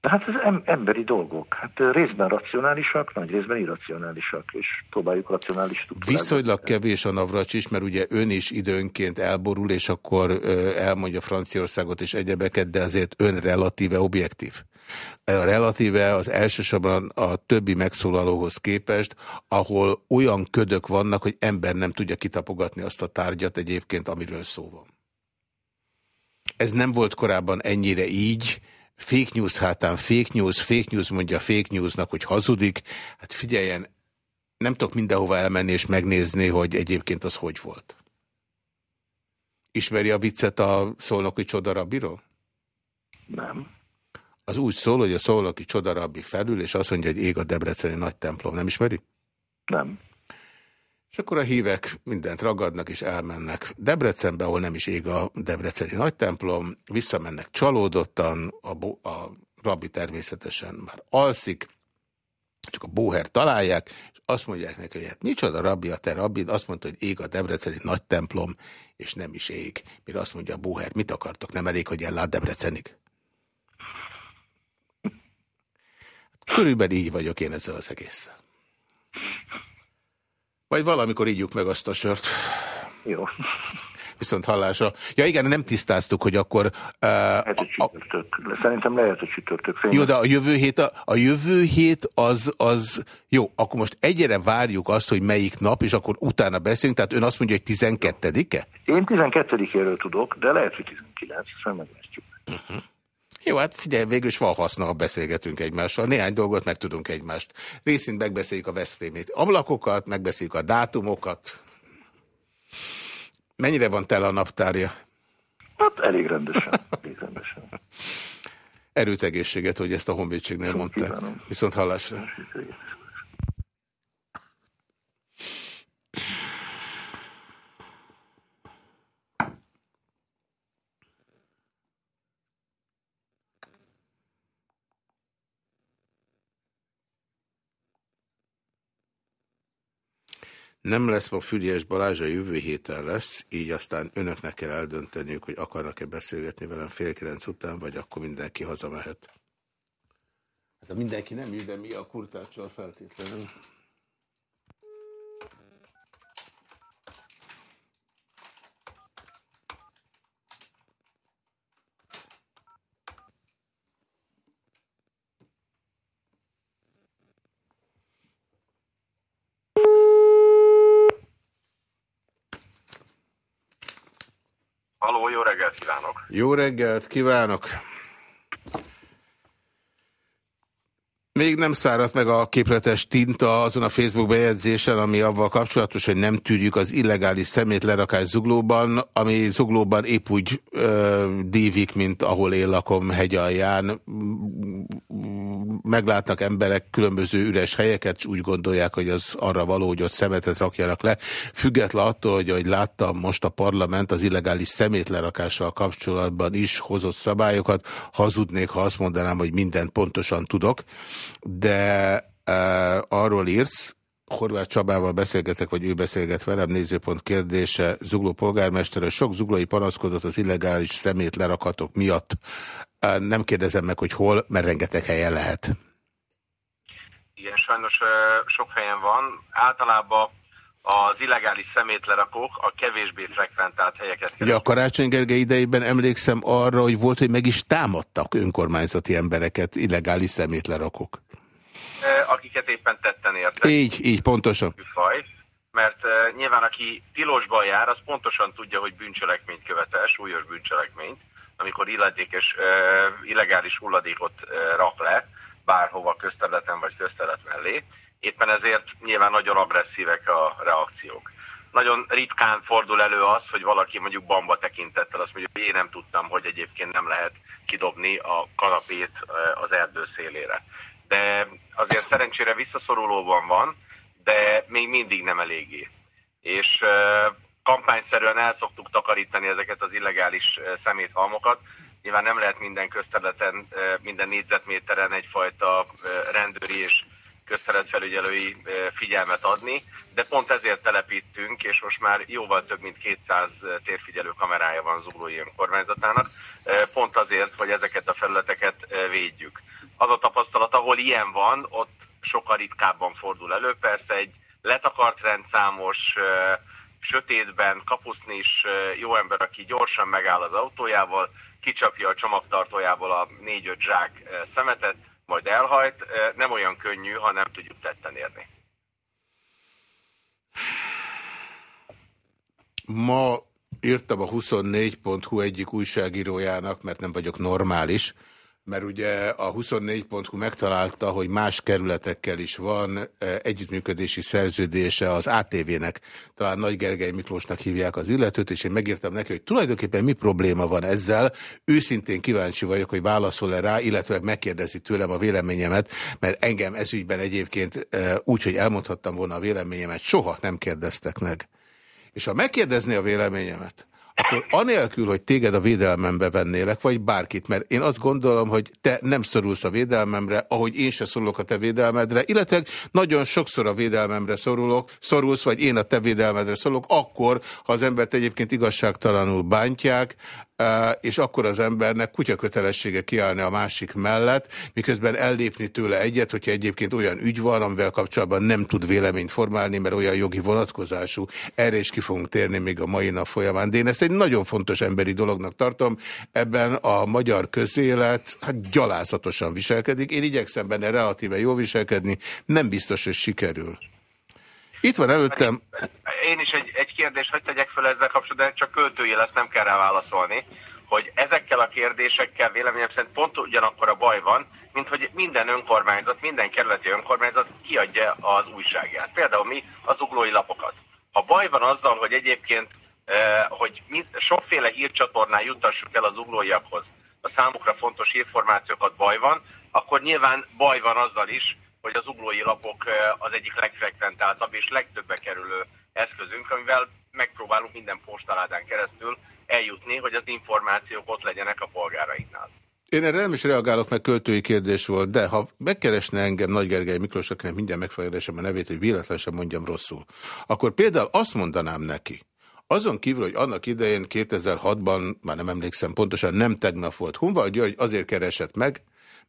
De hát ez emberi dolgok. Hát részben racionálisak, nagy részben irracionálisak, és próbáljuk racionális Viszonylag kevés a Navracsis, mert ugye ön is időnként elborul, és akkor elmondja Franciaországot és egyebeket, de azért ön relatíve objektív. Relatíve az elsősorban a többi megszólalóhoz képest, ahol olyan ködök vannak, hogy ember nem tudja kitapogatni azt a tárgyat egyébként, amiről szó van. Ez nem volt korábban ennyire így, fake news hátán fake news, fake news mondja fake newsnak, hogy hazudik. Hát figyeljen, nem tudok mindenhova elmenni és megnézni, hogy egyébként az hogy volt. Ismeri a viccet a szolnoki csodarabbiról? Nem. Az úgy szól, hogy a szolnoki csodarabbi felül, és azt mondja, hogy ég a debreceni nagy templom. Nem ismeri? Nem. És akkor a hívek mindent ragadnak és elmennek Debrecenbe, ahol nem is ég a debreceni nagy templom, visszamennek csalódottan, a, a rabbi természetesen már alszik, csak a bóher találják, és azt mondják neki, hogy hát micsoda rabbi a te rabbid, azt mondta, hogy ég a debreceni nagy templom, és nem is ég. Mire azt mondja a bóher, mit akartok, nem elég, hogy ellát Debrecenig? Körülbelül így vagyok én ezzel az egésszel. Vagy valamikor ígyjuk meg azt a sört. Jó. Viszont hallása. Ja igen, nem tisztáztuk, hogy akkor... Uh, lehet, hogy csütörtök. Szerintem lehet, hogy csütörtök. Szerintem. Jó, de a jövő hét, a, a jövő hét az, az... Jó, akkor most egyre várjuk azt, hogy melyik nap, és akkor utána beszélünk. Tehát ön azt mondja, hogy 12-e? Én 12-éről tudok, de lehet, hogy 19, szóval meglátjuk. Uh -huh. Jó, hát figyelj, végül is van haszna, ha beszélgetünk egymással. Néhány dolgot meg tudunk egymást. Részint megbeszéljük a Veszprémét ablakokat, megbeszéljük a dátumokat. Mennyire van tele a naptárja? Hát elég rendesen. Elég rendesen. Erőt egészséget, hogy ezt a honvédségnél mondták. Viszont hallásra. Nem lesz ma Füriás Balázs, a jövő héten lesz, így aztán önöknek kell eldönteniük, hogy akarnak-e beszélgetni velem fél kilenc után, vagy akkor mindenki hazamehet. Hát ha mindenki nem jön, de mi a kurtáccsal feltétlenül? Haló, jó reggelt kívánok! Jó reggelt kívánok! Még nem száradt meg a képletes tinta azon a Facebook bejegyzésen, ami avval kapcsolatos, hogy nem tűrjük az illegális szemét lerakás zuglóban, ami zuglóban épp úgy ö, dívik, mint ahol én lakom hegyalján. Meglátnak emberek különböző üres helyeket, és úgy gondolják, hogy az arra való, hogy ott szemetet rakjanak le. Független attól, hogy, hogy láttam most a parlament az illegális szemétlerakással kapcsolatban is hozott szabályokat, hazudnék, ha azt mondanám, hogy mindent pontosan tudok de uh, arról írsz, Horváth Csabával beszélgetek, vagy ő beszélget velem, nézőpont kérdése, Zugló polgármester, sok zuglói panaszkodott az illegális szemét lerakatok miatt. Uh, nem kérdezem meg, hogy hol, mert rengeteg helyen lehet. Igen, sajnos uh, sok helyen van. Általában az illegális szemétlerakók a kevésbé frekventált helyeket. Ugye a Karácsony Gergely idejében emlékszem arra, hogy volt, hogy meg is támadtak önkormányzati embereket illegális szemétlerakók. Akiket éppen tetten értek. Így, így, pontosan. Faj, mert uh, nyilván aki tilosban jár, az pontosan tudja, hogy bűncselekményt követel, súlyos bűncselekményt, amikor illetékes, uh, illegális hulladékot rak le, bárhova közterületen vagy közterület mellé éppen ezért nyilván nagyon agresszívek a reakciók. Nagyon ritkán fordul elő az, hogy valaki mondjuk bamba tekintettel azt mondja, hogy én nem tudtam, hogy egyébként nem lehet kidobni a kanapét az erdő szélére. De azért szerencsére visszaszorulóban van, de még mindig nem eléggé. És kampányszerűen el szoktuk takarítani ezeket az illegális szeméthalmokat. Nyilván nem lehet minden közterületen, minden négyzetméteren egyfajta rendőri és közszeretfelügyelői figyelmet adni, de pont ezért telepítünk, és most már jóval több mint 200 térfigyelő kamerája van Zuglói önkormányzatának, pont azért, hogy ezeket a felületeket védjük. Az a tapasztalat, ahol ilyen van, ott sokkal ritkábban fordul elő, persze egy letakart rendszámos, sötétben kapusznis jó ember, aki gyorsan megáll az autójával, kicsapja a csomagtartójából a négy-öt zsák szemetet, majd elhajt, nem olyan könnyű, ha nem tudjuk tetten érni. Ma írtam a 24.hu egyik újságírójának, mert nem vagyok normális, mert ugye a 24.hu megtalálta, hogy más kerületekkel is van e, együttműködési szerződése az ATV-nek, talán Nagy Gergely Miklósnak hívják az illetőt, és én megírtam neki, hogy tulajdonképpen mi probléma van ezzel, őszintén kíváncsi vagyok, hogy válaszol-e rá, illetve megkérdezi tőlem a véleményemet, mert engem ezügyben egyébként e, úgy, hogy elmondhattam volna a véleményemet, soha nem kérdeztek meg. És ha megkérdezné a véleményemet, akkor anélkül, hogy téged a védelmembe vennélek, vagy bárkit, mert én azt gondolom, hogy te nem szorulsz a védelmemre, ahogy én se szorulok a te védelmedre, illetve nagyon sokszor a védelmemre szorulok, szorulsz, vagy én a te védelmedre szorulok, akkor, ha az embert egyébként igazságtalanul bántják, és akkor az embernek kutya kötelessége kiállni a másik mellett, miközben ellépni tőle egyet, hogyha egyébként olyan ügy van, amivel kapcsolatban nem tud véleményt formálni, mert olyan jogi vonatkozású. Erre is ki fogunk térni még a mai nap folyamán. De én ezt egy nagyon fontos emberi dolognak tartom. Ebben a magyar közélet hát gyalázatosan viselkedik. Én igyekszem benne relatíve jól viselkedni, nem biztos, hogy sikerül. Itt van előttem... Én is egy, egy kérdést hogy tegyek fel ezzel kapcsolatban, csak költői lesz, nem kell rá válaszolni hogy ezekkel a kérdésekkel véleményem szerint pont ugyanakkor a baj van, mint hogy minden önkormányzat, minden kerületi önkormányzat kiadja az újságját. Például mi az uglói lapokat. Ha baj van azzal, hogy egyébként eh, hogy sokféle hírcsatornán juttassuk el az uglóiakhoz a számukra fontos információkat baj van, akkor nyilván baj van azzal is, hogy az uglói lapok eh, az egyik legfrekventáltabb és legtöbbe kerülő eszközünk, amivel megpróbálunk minden postaládán keresztül eljutni, hogy az információk ott legyenek a polgárainknál. Én erre nem is reagálok, mert költői kérdés volt, de ha megkeresne engem Nagy Gergely Miklós, akinek mindjárt megfelelésem a nevét, hogy véletlen sem mondjam rosszul, akkor például azt mondanám neki, azon kívül, hogy annak idején 2006-ban, már nem emlékszem pontosan, nem tegnap volt Hunval György, azért keresett meg,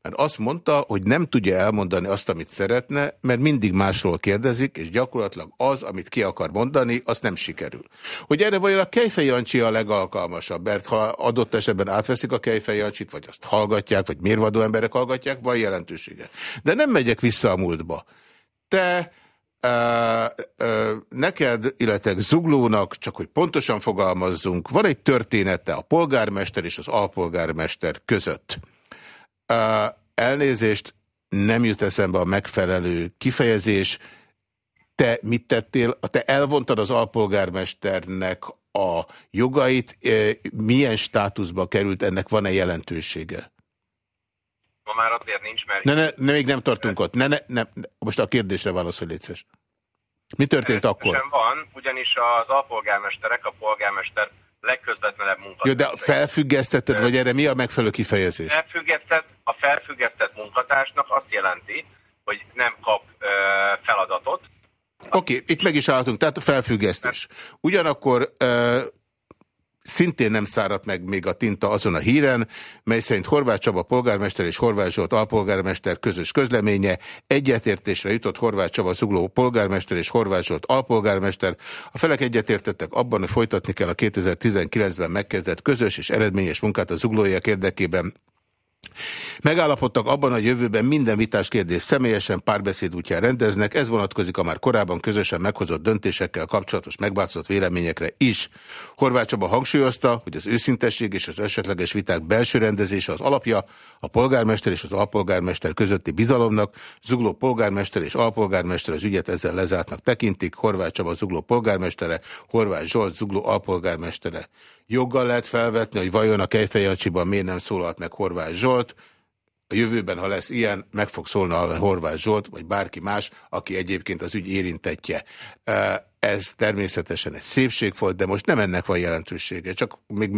mert azt mondta, hogy nem tudja elmondani azt, amit szeretne, mert mindig másról kérdezik, és gyakorlatilag az, amit ki akar mondani, az nem sikerül. Hogy erre vajon a Kejfej Jancsi a legalkalmasabb, mert ha adott esetben átveszik a Kejfej Jancsit, vagy azt hallgatják, vagy mérvadó emberek hallgatják, van jelentősége. De nem megyek vissza a múltba. Te Uh, uh, neked, illetve Zuglónak, csak hogy pontosan fogalmazzunk, van egy története a polgármester és az alpolgármester között. Uh, elnézést, nem jut eszembe a megfelelő kifejezés. Te mit tettél? Te elvontad az alpolgármesternek a jogait. Milyen státuszba került? Ennek van-e jelentősége? Ma már azért nincs, mert... Ne, ne, ne még nem tartunk ott. Ne, ne, ne, most a kérdésre válaszol. Mi történt akkor? van, ugyanis az alpolgármesterek, a polgármester legközvetlenebb munkatárs. Jó, de felfüggesztetted, vagy erre mi a megfelelő kifejezés? Felfüggesztett, a felfüggesztett munkatársnak azt jelenti, hogy nem kap ö, feladatot. Oké, okay, itt meg is állhatunk, tehát a felfüggesztés. Ugyanakkor ö, Szintén nem száradt meg még a tinta azon a híren, mely szerint Horváth Csaba polgármester és Horváth Zsolt alpolgármester közös közleménye egyetértésre jutott Horváth Csaba zugló polgármester és Horváth Zsolt alpolgármester. A felek egyetértettek abban, hogy folytatni kell a 2019-ben megkezdett közös és eredményes munkát a zuglóiak érdekében. Megállapodtak abban a jövőben minden vitás kérdés személyesen párbeszéd útján rendeznek, ez vonatkozik a már korábban közösen meghozott döntésekkel kapcsolatos megváltozott véleményekre is. Horváth Csaba hangsúlyozta, hogy az őszintesség és az esetleges viták belső rendezése az alapja a polgármester és az alpolgármester közötti bizalomnak, Zugló polgármester és alpolgármester az ügyet ezzel lezártnak tekintik, Horváth Csaba Zugló polgármestere, Horváth Zsolt Zugló alpolgármestere. Joggal lehet felvetni, hogy vajon a Kejfejancsiban miért nem szólalt meg Horváth Zsolt. A jövőben, ha lesz ilyen, meg fog szólni Horváth Zsolt, vagy bárki más, aki egyébként az ügy érintetje. Ez természetesen egy szépség volt, de most nem ennek van jelentősége, csak még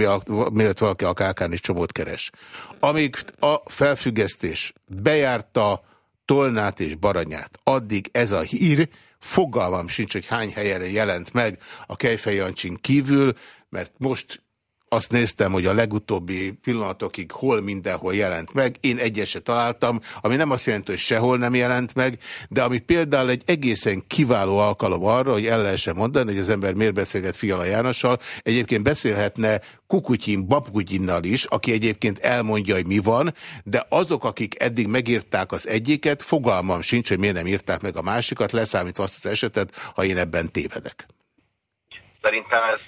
mielőtt valaki a kákán is csomót keres. Amíg a felfüggesztés bejárta Tolnát és Baranyát, addig ez a hír, fogalmam sincs, hogy hány helyen jelent meg a Kejfej Jancsin kívül, mert most azt néztem, hogy a legutóbbi pillanatokig hol mindenhol jelent meg. Én egyeset találtam, ami nem azt jelenti, hogy sehol nem jelent meg, de ami például egy egészen kiváló alkalom arra, hogy el lehessen mondani, hogy az ember miért beszélget Fiala Jánossal. Egyébként beszélhetne Kukutyin, Babkutyinnal is, aki egyébként elmondja, hogy mi van, de azok, akik eddig megírták az egyiket, fogalmam sincs, hogy miért nem írták meg a másikat, leszámítva azt az esetet, ha én ebben tévedek. Szerintem ez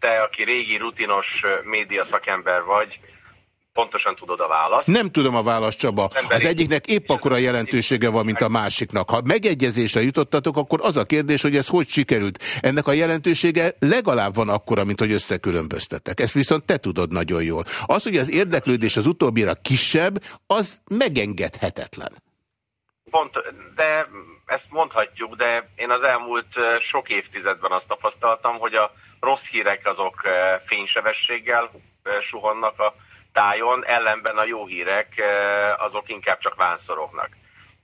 te, aki régi rutinos média szakember vagy, pontosan tudod a választ. Nem tudom a választ, Csaba. Az egyiknek épp akkora jelentősége van, mint a másiknak. Ha megegyezésre jutottatok, akkor az a kérdés, hogy ez hogy sikerült. Ennek a jelentősége legalább van akkora, mint hogy összekülönböztetek. Ezt viszont te tudod nagyon jól. Az, hogy az érdeklődés az utóbbira kisebb, az megengedhetetlen. Pont, de ezt mondhatjuk, de én az elmúlt sok évtizedben azt tapasztaltam, hogy a rossz hírek azok fénysebességgel suhannak a tájon, ellenben a jó hírek azok inkább csak vánszorognak.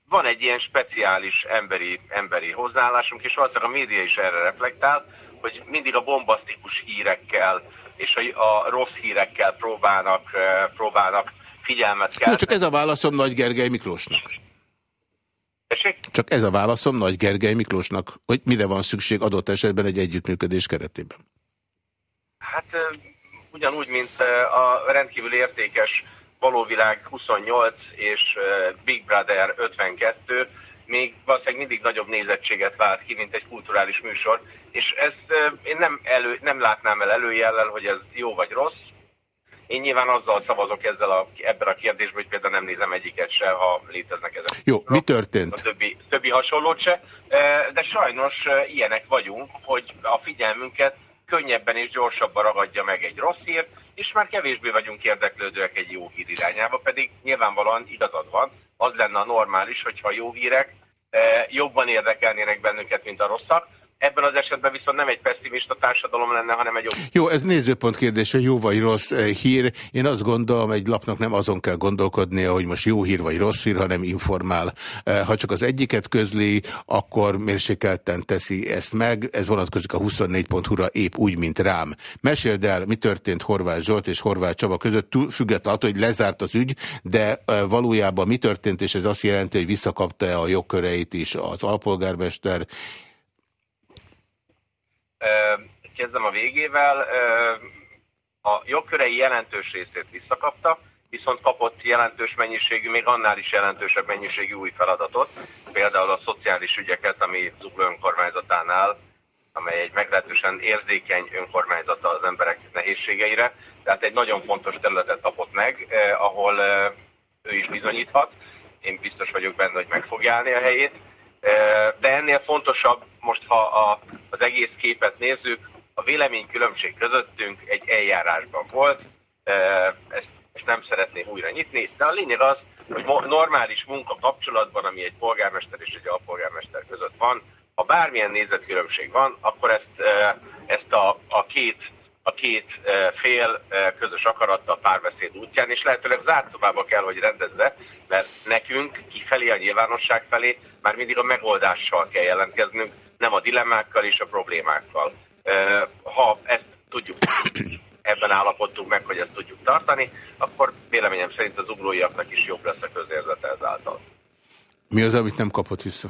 Van egy ilyen speciális emberi, emberi hozzáállásunk, és valószínűleg a média is erre reflektál, hogy mindig a bombasztikus hírekkel és a, a rossz hírekkel próbálnak, próbálnak figyelmet kell. Csak ez a válaszom Nagy Gergely Miklósnak. Tessék? Csak ez a válaszom Nagy Gergely Miklósnak, hogy mire van szükség adott esetben egy együttműködés keretében. Hát ugyanúgy, mint a rendkívül értékes Valóvilág 28 és Big Brother 52, még valószínűleg mindig nagyobb nézettséget vált ki, mint egy kulturális műsor, és ezt én nem, elő, nem látnám el előjellel, hogy ez jó vagy rossz, Én nyilván azzal szavazok ezzel a, ebben a kérdésben, hogy például nem nézem egyiket se, ha léteznek ezek. Jó, mi történt? A többi, többi hasonlót se, de sajnos ilyenek vagyunk, hogy a figyelmünket könnyebben és gyorsabban ragadja meg egy rossz hír, és már kevésbé vagyunk érdeklődőek egy jó hír irányába, pedig nyilvánvalóan igazad van, az lenne a normális, hogyha jó hírek jobban érdekelnének bennünket, mint a rosszak, Ebben az esetben viszont nem egy pessimista társadalom lenne, hanem egy jobb. Jó, ez nézőpont kérdése, jó vagy rossz eh, hír. Én azt gondolom, egy lapnak nem azon kell gondolkodnia, hogy most jó hír vagy rossz hír, hanem informál. Eh, ha csak az egyiket közli, akkor mérsékelten teszi ezt meg. Ez vonatkozik a 24.hu-ra épp úgy, mint rám. Meséld el, mi történt Horváth Zsolt és Horváth Csaba között, függetlenül attól, hogy lezárt az ügy, de eh, valójában mi történt, és ez azt jelenti, hogy visszakapta-e a jogköreit is az alpolgármester, Kezdem a végével. A jogkörei jelentős részét visszakapta, viszont kapott jelentős mennyiségű, még annál is jelentősebb mennyiségű új feladatot, például a szociális ügyeket, ami Zugló önkormányzatánál, amely egy meglehetősen érzékeny önkormányzata az emberek nehézségeire, tehát egy nagyon fontos területet kapott meg, ahol ő is bizonyíthat. Én biztos vagyok benne, hogy meg fog állni a helyét. De ennél fontosabb, most ha a, az egész képet nézzük, a véleménykülönbség közöttünk egy eljárásban volt, ezt, ezt nem szeretném újra nyitni, de a lényeg az, hogy normális munka kapcsolatban, ami egy polgármester és egy alpolgármester között van, ha bármilyen nézetkülönbség van, akkor ezt, ezt a, a két a két fél közös akarattal párbeszéd útján, és lehetőleg zárt szobába kell, hogy rendezze, mert nekünk kifelé, a nyilvánosság felé már mindig a megoldással kell jelentkeznünk, nem a dilemmákkal és a problémákkal. Ha ezt tudjuk, ebben állapodtunk meg, hogy ezt tudjuk tartani, akkor véleményem szerint az uglóiaknak is jobb lesz a közérzete ezáltal. Mi az, amit nem kapott vissza?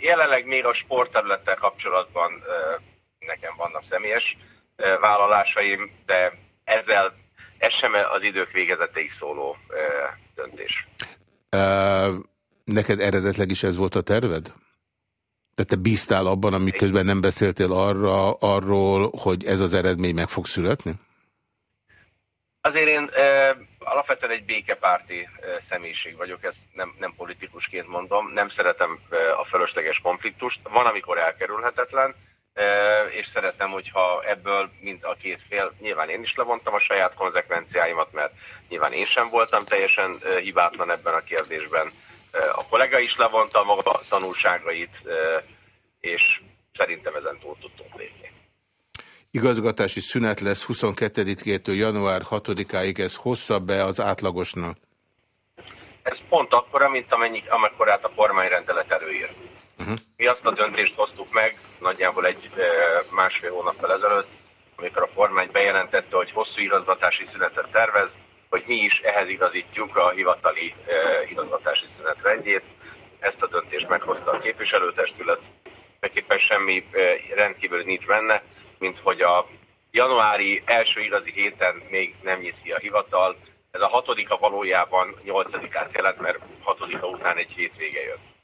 Jelenleg még a sportterülettel kapcsolatban nekem vannak személyes vállalásaim, de ezzel ez sem az idők végezeteig szóló döntés. Neked eredetleg is ez volt a terved? Tehát te bíztál abban, amiközben nem beszéltél arra, arról, hogy ez az eredmény meg fog születni? Azért én e, alapvetően egy békepárti e, személyiség vagyok, ezt nem, nem politikusként mondom, nem szeretem e, a fölösleges konfliktust, van, amikor elkerülhetetlen, és szeretem, hogyha ebből mind a két fél, nyilván én is levontam a saját konzekvenciáimat, mert nyilván én sem voltam teljesen hibátlan ebben a kérdésben. A kollega is levonta maga tanulságait, és szerintem ezen túl tudtunk lépni. Igazgatási szünet lesz 22-től január 6-áig, ez hosszabb-e az átlagosnak? Ez pont akkora, mint amennyi, amekkorát a kormányrendelet előír. Mi azt a döntést hoztuk meg nagyjából egy másfél hónappal ezelőtt, amikor a kormány bejelentette, hogy hosszú igazgatási szünetet tervez, hogy mi is ehhez igazítjuk a hivatali igazgatási szünet rendjét. Ezt a döntést meghozta a képviselőtestület. Megképpen semmi rendkívül nincs benne, mint hogy a januári első igazi héten még nem nyit ki a hivatal. Ez a hatodika valójában nyolcadikát jelent, mert hatodika után egy hétvége jött.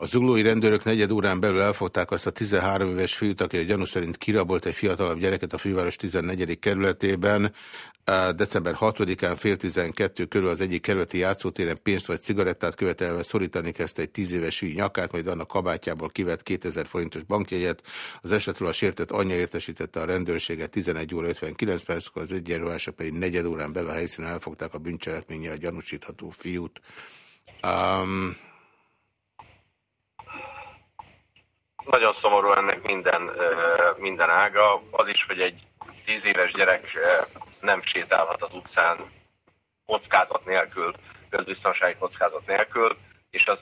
A zuglói rendőrök negyed órán belül elfogták azt a 13 éves fiút, aki a gyanú szerint kirabolt egy fiatalabb gyereket a főváros 14. kerületében. December 6-án fél 12 körül az egyik kerületi játszótéren pénzt vagy cigarettát követelve szorítani kezdte egy 10 éves fiú nyakát, majd annak kabátjából kivett 2000 forintos bankjegyet. Az esetről a sértett anyja értesítette a rendőrséget 11 óra 59 perckor, az egyenruhása pedig negyed órán belül a helyszínen elfogták a bűncselekménye a gyanúsítható fiút. Um, nagyon szomorú ennek minden, minden ága. Az is, hogy egy tíz éves gyerek nem sétálhat az utcán kockázat nélkül, közbiztonsági kockázat nélkül, és az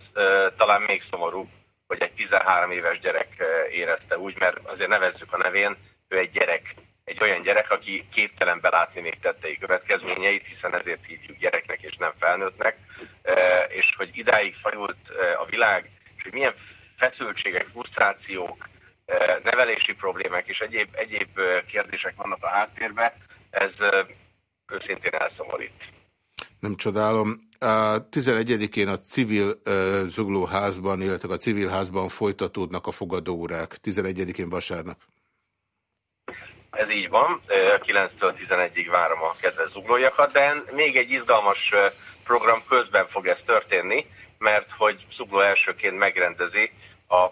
talán még szomorú, hogy egy 13 éves gyerek érezte úgy, mert azért nevezzük a nevén, ő egy gyerek, egy olyan gyerek, aki képtelen belátni még tettei következményeit, hiszen ezért hívjuk gyereknek és nem felnőttnek, és hogy idáig fajult a világ, és hogy milyen feszültségek, frusztrációk, eh, nevelési problémák és egyéb, egyéb eh, kérdések vannak a háttérben, ez eh, őszintén elszomorít. Nem csodálom. A 11-én a civil zuglóházban, illetve a civil házban folytatódnak a fogadóórák. 11-én vasárnap. Ez így van, 9-től 11-ig várom a kedves zuglóiakat, de még egy izgalmas program közben fog ez történni, mert hogy Zugló elsőként megrendezi a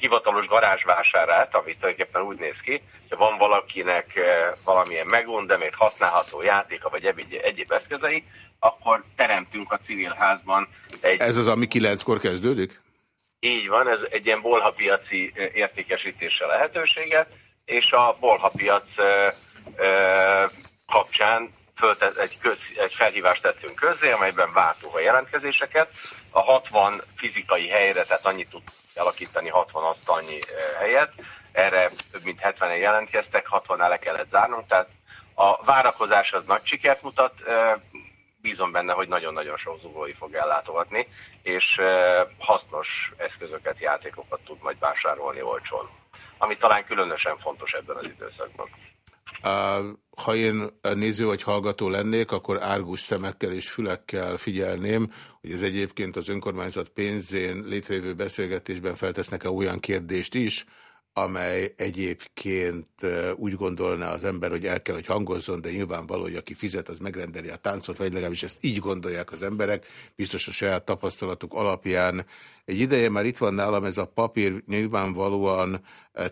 hivatalos garázsvásárát, ami tulajdonképpen úgy néz ki, hogy van valakinek valamilyen megund, de még használható játéka vagy egyéb, egyéb eszközei, akkor teremtünk a civil házban egy... Ez az, ami kilenckor kezdődik? Így van, ez egy ilyen bolhapiaci értékesítése lehetőséget, és a bolhapiac kapcsán föltett, egy, köz, egy felhívást tettünk közzé, amelyben vártuk a jelentkezéseket. A 60 fizikai helyre, tehát annyit tud alakítani 60 asztalnyi helyet, erre több mint 70-en jelentkeztek, 60 le kellett zárnunk, tehát a várakozás az nagy sikert mutat, bízom benne, hogy nagyon-nagyon sok zuglói fog ellátogatni, és hasznos eszközöket, játékokat tud majd vásárolni olcsón, ami talán különösen fontos ebben az időszakban. Ha én néző vagy hallgató lennék, akkor árgus szemekkel és fülekkel figyelném, hogy ez egyébként az önkormányzat pénzén létrejövő beszélgetésben feltesznek-e olyan kérdést is, amely egyébként úgy gondolná az ember, hogy el kell, hogy hangozzon, de nyilvánvaló, hogy aki fizet, az megrendeli a táncot, vagy legalábbis ezt így gondolják az emberek, biztos a saját tapasztalatuk alapján. Egy ideje már itt van nálam ez a papír, nyilvánvalóan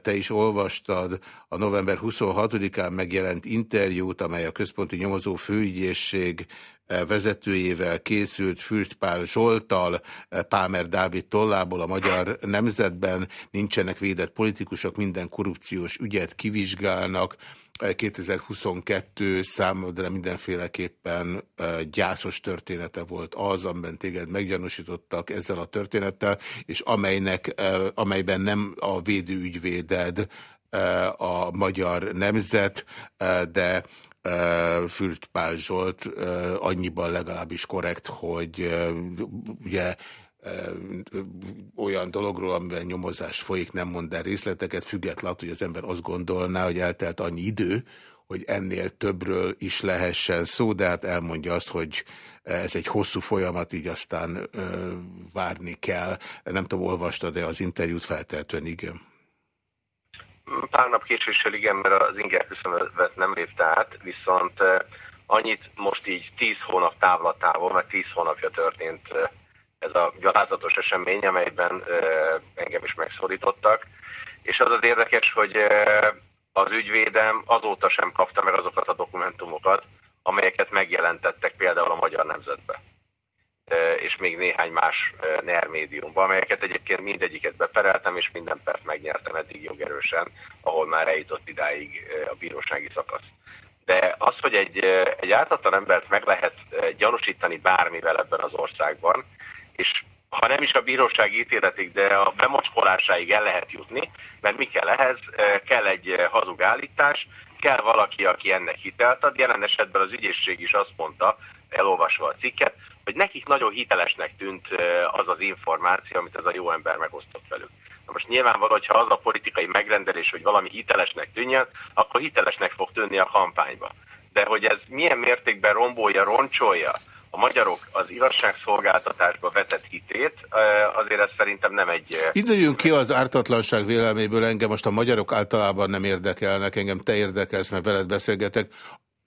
te is olvastad a november 26-án megjelent interjút, amely a Központi Nyomozó Főügyészség vezetőjével készült Fürtpál Zsoltal, Pámer Dávid tollából a Magyar Nemzetben nincsenek védett politikusok, minden korrupciós ügyet kivizsgálnak. 2022 számodra mindenféleképpen gyászos története volt az, amiben téged meggyanúsítottak ezzel a történettel, és amelynek, amelyben nem a védőügyvéded a magyar nemzet, de Fürt Pál Zsolt annyiban legalábbis korrekt, hogy ugye olyan dologról, amiben nyomozás folyik, nem mond el részleteket, függetlenül, hogy az ember azt gondolná, hogy eltelt annyi idő, hogy ennél többről is lehessen szó, de hát elmondja azt, hogy ez egy hosszú folyamat, így aztán várni kell. Nem tudom, olvastad-e az interjút feltehetően, igen. Pár nap késéssel igen, mert az inger küszöbet nem lépte át, viszont annyit most így 10 hónap távlatával, meg 10 hónapja történt ez a gyalázatos esemény, amelyben engem is megszólítottak. És az az érdekes, hogy az ügyvédem azóta sem kapta meg azokat a dokumentumokat, amelyeket megjelentettek például a Magyar Nemzetbe és még néhány más NER médiumban, amelyeket egyébként mindegyiket bepereltem, és minden pert megnyertem eddig jogerősen, ahol már eljutott idáig a bírósági szakasz. De az, hogy egy, egy ártatlan embert meg lehet gyanúsítani bármivel ebben az országban, és ha nem is a bírósági ítéletig, de a bemocskolásáig el lehet jutni, mert mi kell ehhez? Kell egy hazug állítás, kell valaki, aki ennek hitelt ad. Jelen esetben az ügyészség is azt mondta, elolvasva a cikket, hogy nekik nagyon hitelesnek tűnt az az információ, amit ez a jó ember megosztott velük. Na most nyilvánvaló, hogyha az a politikai megrendelés, hogy valami hitelesnek tűnjön, akkor hitelesnek fog tűnni a kampányba. De hogy ez milyen mértékben rombolja, roncsolja a magyarok az igazságszolgáltatásba vetett hitét, azért ez szerintem nem egy... Időjünk ki az ártatlanság vélelméből, engem most a magyarok általában nem érdekelnek, engem te érdekelsz, mert veled beszélgetek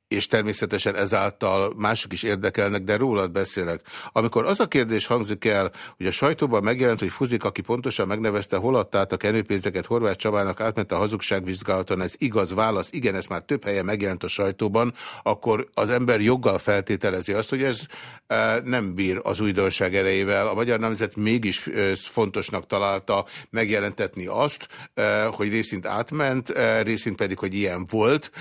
és természetesen ezáltal mások is érdekelnek, de rólad beszélek. Amikor az a kérdés hangzik el, hogy a sajtóban megjelent, hogy Fuzik, aki pontosan megnevezte, hol adta át a kenőpénzeket Horváth Csabának, átment a hazugságvizsgálaton, ez igaz válasz, igen, ez már több helyen megjelent a sajtóban, akkor az ember joggal feltételezi azt, hogy ez e, nem bír az újdonság erejével. A Magyar Nemzet mégis e, fontosnak találta megjelentetni azt, e, hogy részint átment, részint pedig, hogy ilyen volt,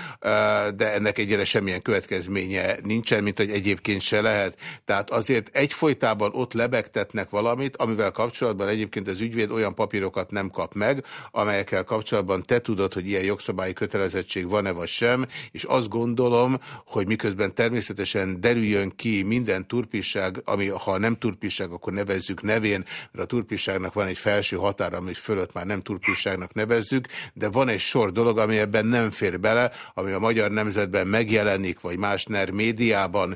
de ennek egyre semmilyen következménye nincsen, mint hogy egyébként se lehet. Tehát azért egyfolytában ott lebegtetnek valamit, amivel kapcsolatban egyébként az ügyvéd olyan papírokat nem kap meg, amelyekkel kapcsolatban te tudod, hogy ilyen jogszabályi kötelezettség van-e vagy sem, és azt gondolom, hogy miközben természetesen derüljön ki minden turpiság, ami ha nem turpiság, akkor nevezzük nevén, mert a turpiságnak van egy felső határa, ami fölött már nem turpiságnak nevezzük, de van egy sor dolog, ami ebben nem fér bele, ami a magyar nemzetben megjelenik, megjelenik, vagy más NER médiában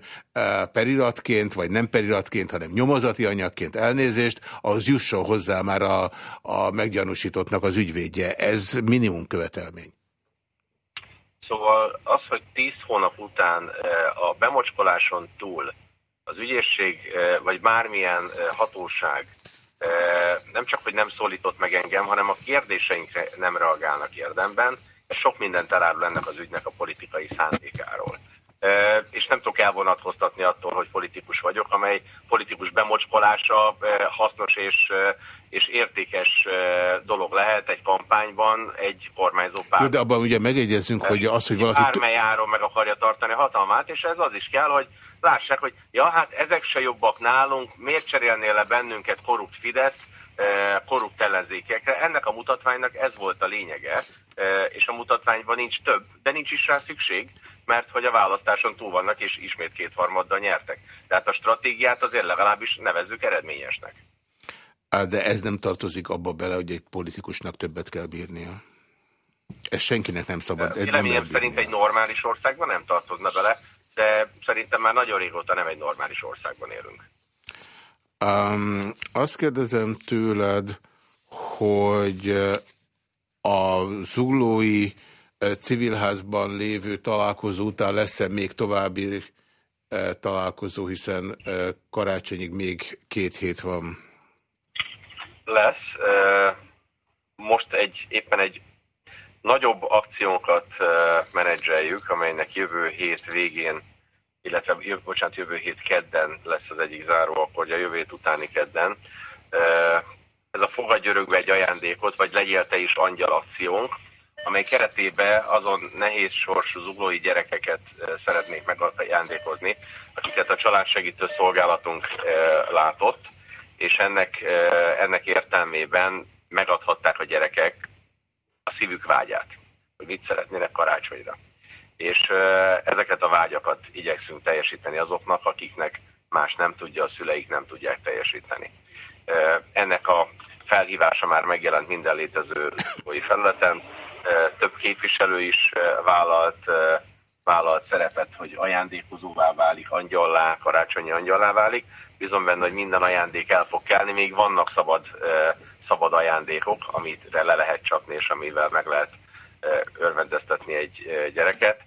periratként, vagy nem periratként, hanem nyomozati anyagként elnézést, az jusson hozzá már a, a meggyanúsítottnak az ügyvédje. Ez minimum követelmény. Szóval az, hogy tíz hónap után a bemocskoláson túl az ügyészség vagy bármilyen hatóság nem csak, hogy nem szólított meg engem, hanem a kérdéseinkre nem reagálnak érdemben, sok mindent elárul ennek az ügynek a politikai szándékáról. És nem tudok elvonatkoztatni attól, hogy politikus vagyok, amely politikus bemocskolása hasznos és, és értékes dolog lehet egy kampányban, egy kormányzó párt. De abban ugye megegyezünk, hogy az, hogy valaki... Bármely áron meg akarja tartani a hatalmát, és ez az is kell, hogy lássák, hogy ja, hát ezek se jobbak nálunk, miért cserélnél le bennünket korrupt Fidesz, korrupt ellenzékekre. Ennek a mutatványnak ez volt a lényege, eh, és a mutatványban nincs több, de nincs is rá szükség, mert hogy a választáson túl vannak, és ismét kétharmaddal nyertek. Tehát a stratégiát azért legalábbis nevezzük eredményesnek. De ez nem tartozik abba bele, hogy egy politikusnak többet kell bírnia. Ez senkinek nem szabad. Véleményem szerint egy normális országban nem tartozna bele, de szerintem már nagyon régóta nem egy normális országban élünk. Um, azt kérdezem tőled, hogy a zuglói civilházban lévő találkozó után lesz-e még további találkozó, hiszen karácsonyig még két hét van? Lesz. Most egy, éppen egy nagyobb akciónkat menedzseljük, amelynek jövő hét végén, illetve bocsánat, jövő hét kedden lesz az egyik záró, akkor a jövő hét utáni kedden. Ez a fogadj örökbe egy ajándékot, vagy legyél te is angyal amely keretében azon nehéz sorsú zuglói gyerekeket szeretnék megajándékozni, akiket a családsegítő szolgálatunk látott, és ennek, ennek értelmében megadhatták a gyerekek a szívük vágyát, hogy mit szeretnének karácsonyra. És ezeket a vágyakat igyekszünk teljesíteni azoknak, akiknek más nem tudja, a szüleik nem tudják teljesíteni. Ennek a felhívása már megjelent minden létező felületen. Több képviselő is vállalt, vállalt szerepet, hogy ajándékozóvá válik, angyallá, karácsonyi angyallá válik. Bizony benne, hogy minden ajándék el fog kelni, még vannak szabad szabad ajándékok, amit le lehet csapni, és amivel meg lehet örvendeztetni egy gyereket.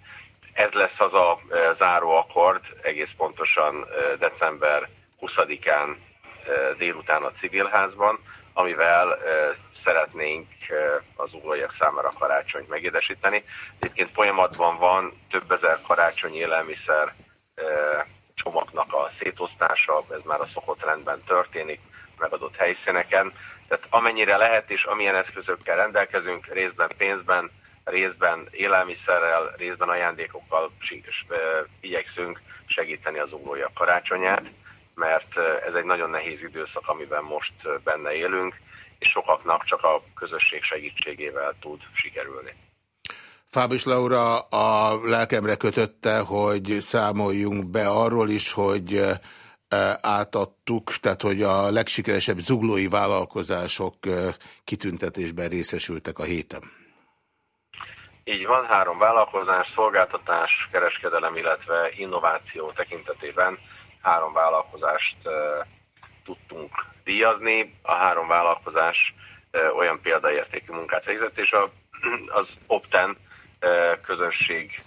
Ez lesz az a záró akkord, egész pontosan december 20-án délután a civilházban, amivel szeretnénk az ugolyak számára karácsonyt megédesíteni. Egyébként folyamatban van több ezer karácsony élelmiszer csomagnak a szétosztása, ez már a szokott rendben történik, megadott helyszíneken. Tehát amennyire lehet és amilyen eszközökkel rendelkezünk, részben pénzben, részben élelmiszerrel, részben ajándékokkal igyekszünk segíteni az uglója karácsonyát, mert ez egy nagyon nehéz időszak, amiben most benne élünk, és sokaknak csak a közösség segítségével tud sikerülni. Fábis Laura a lelkemre kötötte, hogy számoljunk be arról is, hogy átadtuk, tehát hogy a legsikeresebb zuglói vállalkozások kitüntetésben részesültek a héten. Így van, három vállalkozás, szolgáltatás, kereskedelem, illetve innováció tekintetében három vállalkozást tudtunk díjazni. A három vállalkozás olyan példaértékű munkát végzett, és az Opten közönség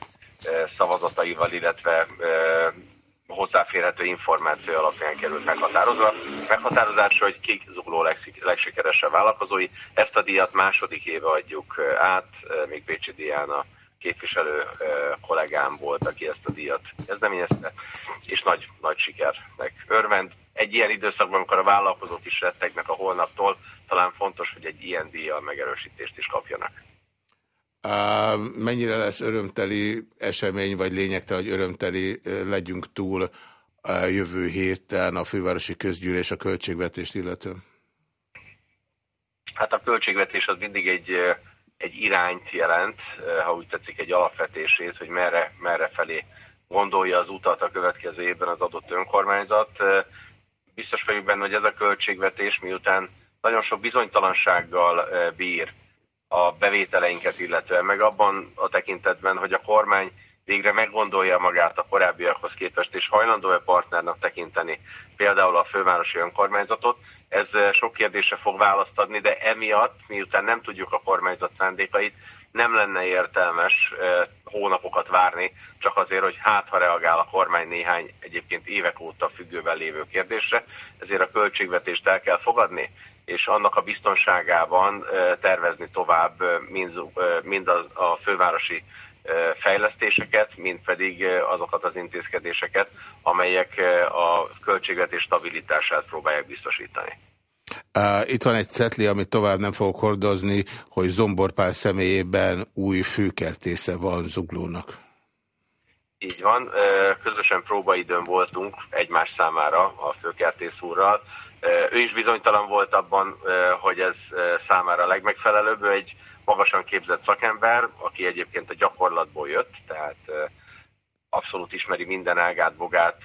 szavazataival, illetve hozzáférhető információ alapján került meghatározva. Meghatározásra, hogy kik zugló legsikeresebb vállalkozói. Ezt a díjat második éve adjuk át, még Pécsi Diana képviselő kollégám volt, aki ezt a díjat kezdeményezte, és nagy, nagy sikernek örvend. Egy ilyen időszakban, amikor a vállalkozók is rettegnek a holnaptól, talán fontos, hogy egy ilyen díjjal megerősítést is kapjanak. Mennyire lesz örömteli esemény, vagy lényegtelen, hogy örömteli legyünk túl jövő héten a fővárosi közgyűlés a költségvetést illetően? Hát a költségvetés az mindig egy, egy irányt jelent, ha úgy tetszik, egy alapvetését, hogy merre, merre felé gondolja az utat a következő évben az adott önkormányzat. Biztos vagyok benne, hogy ez a költségvetés, miután nagyon sok bizonytalansággal bír, a bevételeinket illetően, meg abban a tekintetben, hogy a kormány végre meggondolja magát a korábbiakhoz képest, és hajlandó-e partnernak tekinteni például a fővárosi önkormányzatot. Ez sok kérdése fog választ adni, de emiatt, miután nem tudjuk a kormányzat szándékait, nem lenne értelmes hónapokat várni, csak azért, hogy hát ha reagál a kormány néhány egyébként évek óta függőben lévő kérdésre, ezért a költségvetést el kell fogadni, és annak a biztonságában tervezni tovább mind, mind a, a fővárosi fejlesztéseket, mint pedig azokat az intézkedéseket, amelyek a költségvetés stabilitását próbálják biztosítani. Itt van egy cetli, amit tovább nem fogok hordozni, hogy Zomborpál személyében új főkertésze van Zuglónak. Így van, közösen próbaidőn voltunk egymás számára a főkertész úrral. Ő is bizonytalan volt abban, hogy ez számára a legmegfelelőbb. Ő egy magasan képzett szakember, aki egyébként a gyakorlatból jött, tehát abszolút ismeri minden ágát, bogát,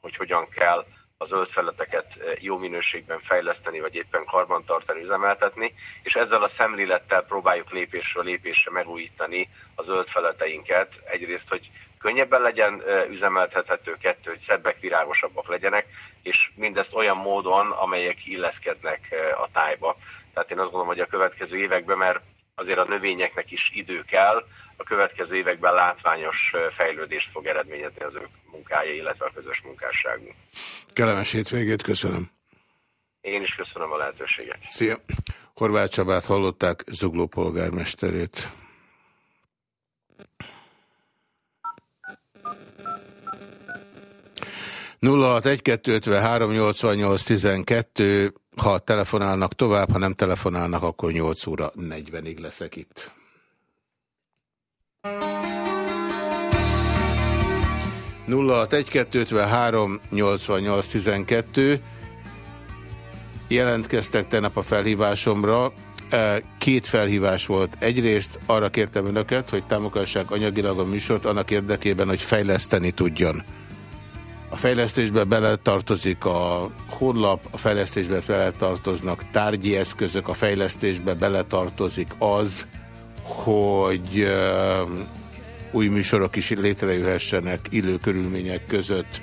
hogy hogyan kell a zöld felületeket jó minőségben fejleszteni, vagy éppen karbantartani, üzemeltetni, és ezzel a szemlélettel próbáljuk lépésről lépésre megújítani a zöld feleteinket. Egyrészt, hogy könnyebben legyen üzemeltethető, kettő, hogy szebbek, virágosabbak legyenek, és mindezt olyan módon, amelyek illeszkednek a tájba. Tehát én azt gondolom, hogy a következő években, mert azért a növényeknek is idő kell, a következő években látványos fejlődést fog eredményezni az ő munkája, illetve a közös munkásságunk. Kellemes hétvégét, köszönöm. Én is köszönöm a lehetőséget. Szia! Horváth Csabát hallották, Zugló polgármesterét. Nulla tizenkettő ha telefonálnak tovább, ha nem telefonálnak, akkor 8 óra 40-ig leszek itt. nulla jelentkeztek tegnap a felhívásomra. E, két felhívás volt. Egyrészt arra kértem önöket, hogy támogassák anyagilag a műsort annak érdekében, hogy fejleszteni tudjon. A fejlesztésbe beletartozik a honlap, a fejlesztésbe beletartoznak tárgyi eszközök, a fejlesztésbe beletartozik az, hogy új műsorok is létrejöhessenek illő körülmények között.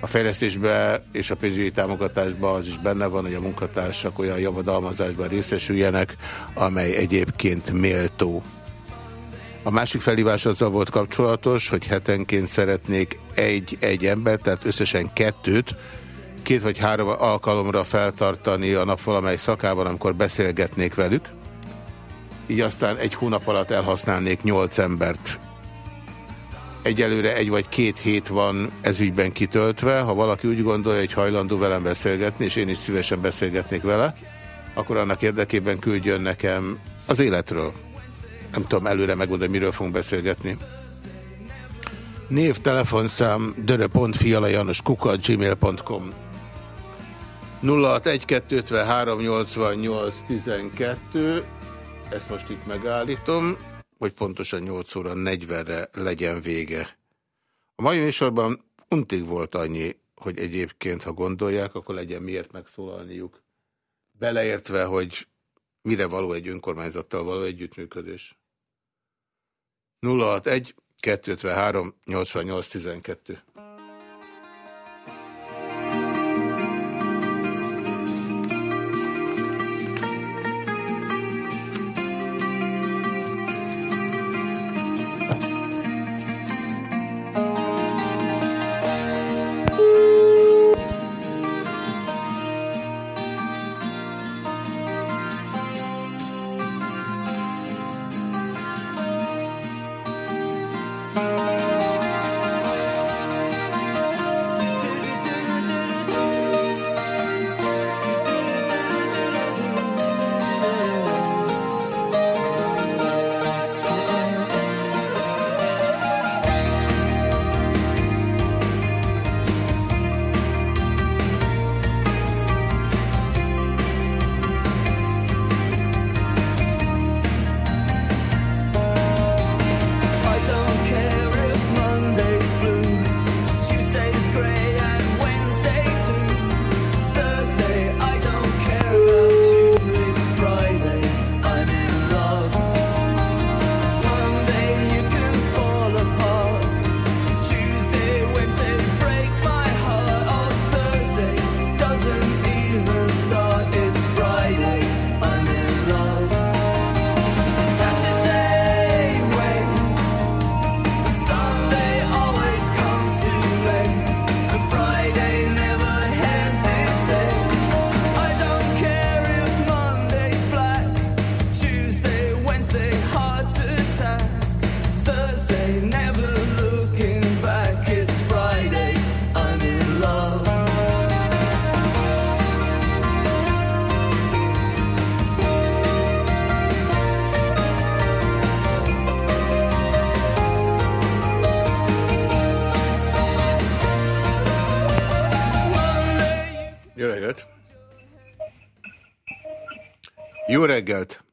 A fejlesztésbe és a pénzügyi támogatásban az is benne van, hogy a munkatársak olyan javadalmazásban részesüljenek, amely egyébként méltó. A másik felhívás azzal volt kapcsolatos, hogy hetenként szeretnék egy-egy ember, tehát összesen kettőt, két vagy három alkalomra feltartani a nap valamely szakában, amikor beszélgetnék velük. Így aztán egy hónap alatt elhasználnék nyolc embert. Egyelőre egy vagy két hét van ezügyben kitöltve. Ha valaki úgy gondolja, hogy hajlandó velem beszélgetni, és én is szívesen beszélgetnék vele, akkor annak érdekében küldjön nekem az életről nem tudom előre megmondani, miről fogunk beszélgetni. Név, telefonszám, dörö.fialajanos kuka, gmail.com 0612538812 ezt most itt megállítom, hogy pontosan 8 óra 40-re legyen vége. A mai műsorban untig volt annyi, hogy egyébként, ha gondolják, akkor legyen miért megszólalniuk. Beleértve, hogy mire való egy önkormányzattal való együttműködés. 061 253 88 reggelt!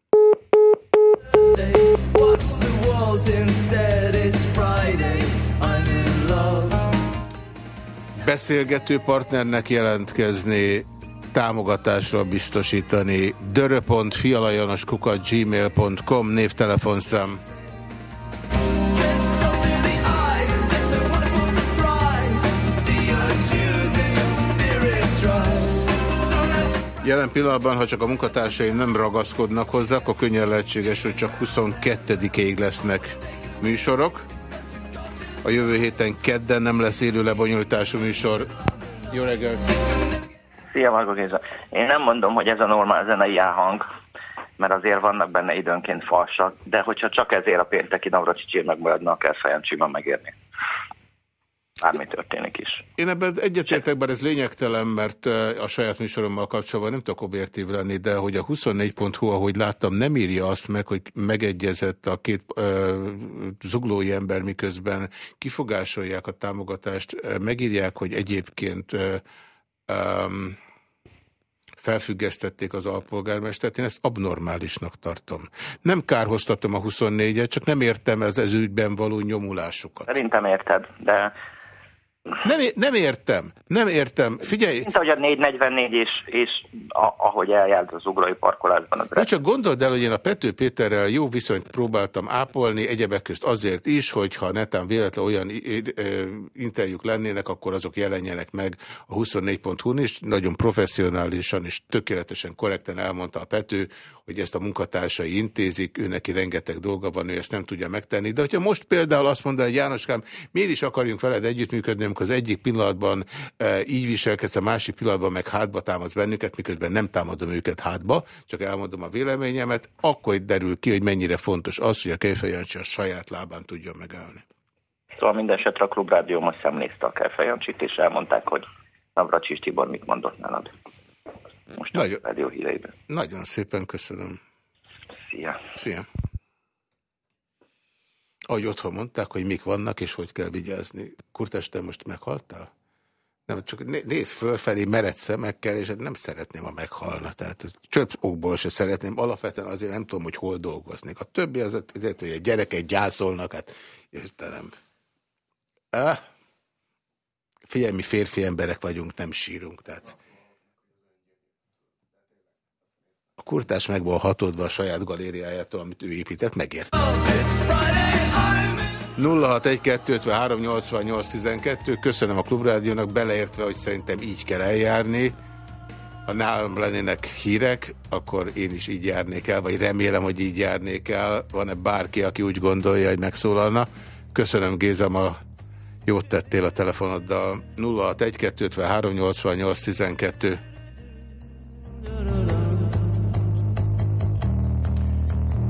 Beszélgető partnernek jelentkezni, támogatásra biztosítani. dörö.fialajanoskukat gmail.com névtelefonszám. Jelen pillanatban, ha csak a munkatársaim nem ragaszkodnak hozzá, akkor könnyen lehetséges, hogy csak 22-ig lesznek műsorok. A jövő héten kedden nem lesz élő lebonyolítású műsor. Jó reggelt! Szia, Margó Géza. Én nem mondom, hogy ez a normál zenei hang, mert azért vannak benne időnként falsak, de hogyha csak ezért a pénteki Navracsicsír megmaradna, kell fejem megérni bármi történik is. Én ebben egyetértek, bár ez lényegtelen, mert a saját műsorommal kapcsolatban nem tudok objektív lenni, de hogy a 24.hu, ahogy láttam, nem írja azt meg, hogy megegyezett a két uh, zuglói ember, miközben kifogásolják a támogatást, megírják, hogy egyébként uh, um, felfüggesztették az alpolgármestert, én ezt abnormálisnak tartom. Nem kárhoztatom a 24-et, csak nem értem ez, ez ügyben való nyomulásukat. Szerintem érted, de nem, nem értem, nem értem. Figyelj! Mint ahogy a 444 és, és a, ahogy eljárt az ugrai parkolásban. Az Na csak gondold el, hogy én a Pető Péterrel jó viszonyt próbáltam ápolni, egyebek közt azért is, hogy ha netán véletlen olyan interjúk lennének, akkor azok jelenjenek meg a 24.hu-n is. Nagyon professzionálisan és tökéletesen korrekten elmondta a Pető, hogy ezt a munkatársai intézik, ő neki rengeteg dolga van, ő ezt nem tudja megtenni. De hogyha most például azt mondaná, hogy Jánoskám, miért is akarjunk veled együttműködni, amikor az egyik pillanatban e, így viselkedsz, a másik pillanatban meg hátba támasz bennünket, miközben nem támadom őket hátba, csak elmondom a véleményemet, akkor itt derül ki, hogy mennyire fontos az, hogy a Kejfejancsi a saját lábán tudjon megállni. Szóval minden esetre a Klubrádió most szemlézte a Kejfejancsit, és elmondták, hogy Navracsis Tibor mit mondott nálad. Most nagyon, a rádió híreiben. Nagyon szépen köszönöm. Szia. Szia. Ahogy otthon mondták, hogy mik vannak, és hogy kell vigyázni. Kurtás, te most meghaltál? Nem, csak nézz fölfelé mered szemekkel, és nem szeretném, ha meghalna. Tehát csöpp okból se szeretném. Alapvetően azért nem tudom, hogy hol dolgoznék. A többi az, azért, hogy a gyerekek gyászolnak, hát értelem. Ah, figyelj, mi férfi emberek vagyunk, nem sírunk. Tehát a kurtás meg van hatódva a saját galériájától, amit ő épített, megért. 061-253-88-12 Köszönöm a Klubrádiónak, beleértve, hogy szerintem így kell eljárni. Ha nálam lennének hírek, akkor én is így járnék el, vagy remélem, hogy így járnék el. Van-e bárki, aki úgy gondolja, hogy megszólalna? Köszönöm, Géza, ma jót tettél a telefonoddal. 061-253-88-12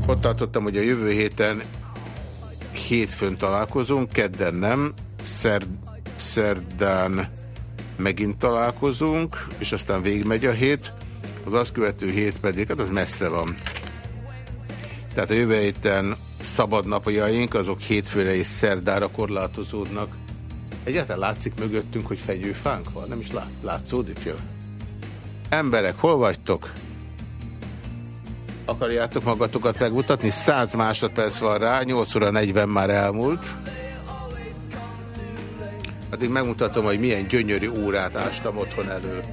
Ott tartottam, hogy a jövő héten hétfőn találkozunk, kedden nem, szerd, szerdán megint találkozunk, és aztán végigmegy a hét, az azt követő hét pedig, hát az messze van. Tehát a jövő héten szabad napjaink, azok hétfőre és szerdára korlátozódnak. Egyáltalán látszik mögöttünk, hogy fegyőfánk van? Nem is lát, látszódik jön? Emberek, hol vagytok? Akarjátok magatokat megmutatni? 100 másodperc van rá, 8 óra 40 már elmúlt. Addig megmutatom, hogy milyen gyönyörű órát ástam otthon elő.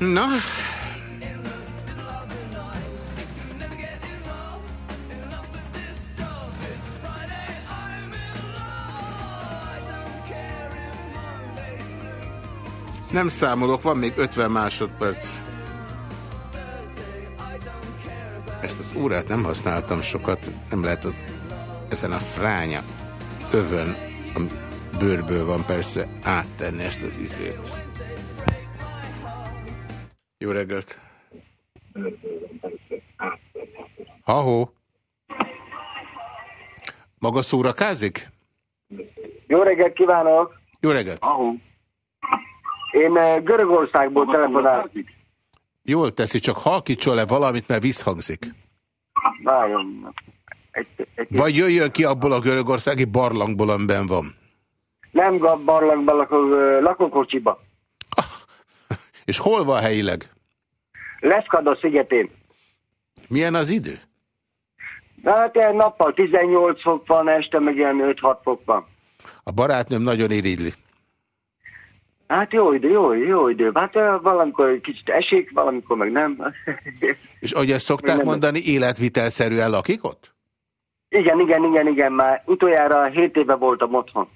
Na. Nem számolok, van még 50 másodperc. Ezt az órát nem használtam sokat, nem lehet az, ezen a fránya övön, ami bőrből van persze, áttenni ezt az izét. Jó reggelt! Ahó! Maga szórakázik? Jó reggelt kívánok! Jó reggelt! Ahó! Én eh, Görögországból telefonálok. Jól teszi, csak halkítson le valamit, mert visszhangzik. Várjon. Egy, egy, Vagy jöjjön ki abból a görögországi barlangból, amiben van. Nem gab barlangban lakok, ö, lakókocsiba. És hol van helyileg? Leszkada szigetén. Milyen az idő? Na, hát ilyen nappal 18 fok van, este meg ilyen 5-6 fok van. A barátnőm nagyon irigyli. Hát jó idő, jó, jó idő. Hát valamikor kicsit esik, valamikor meg nem. És ahogy ezt szokták Nem. mondani, életvitelszerűen lakik ott? igen, igen, igen, igen, már utoljára 7 éve voltam otthon.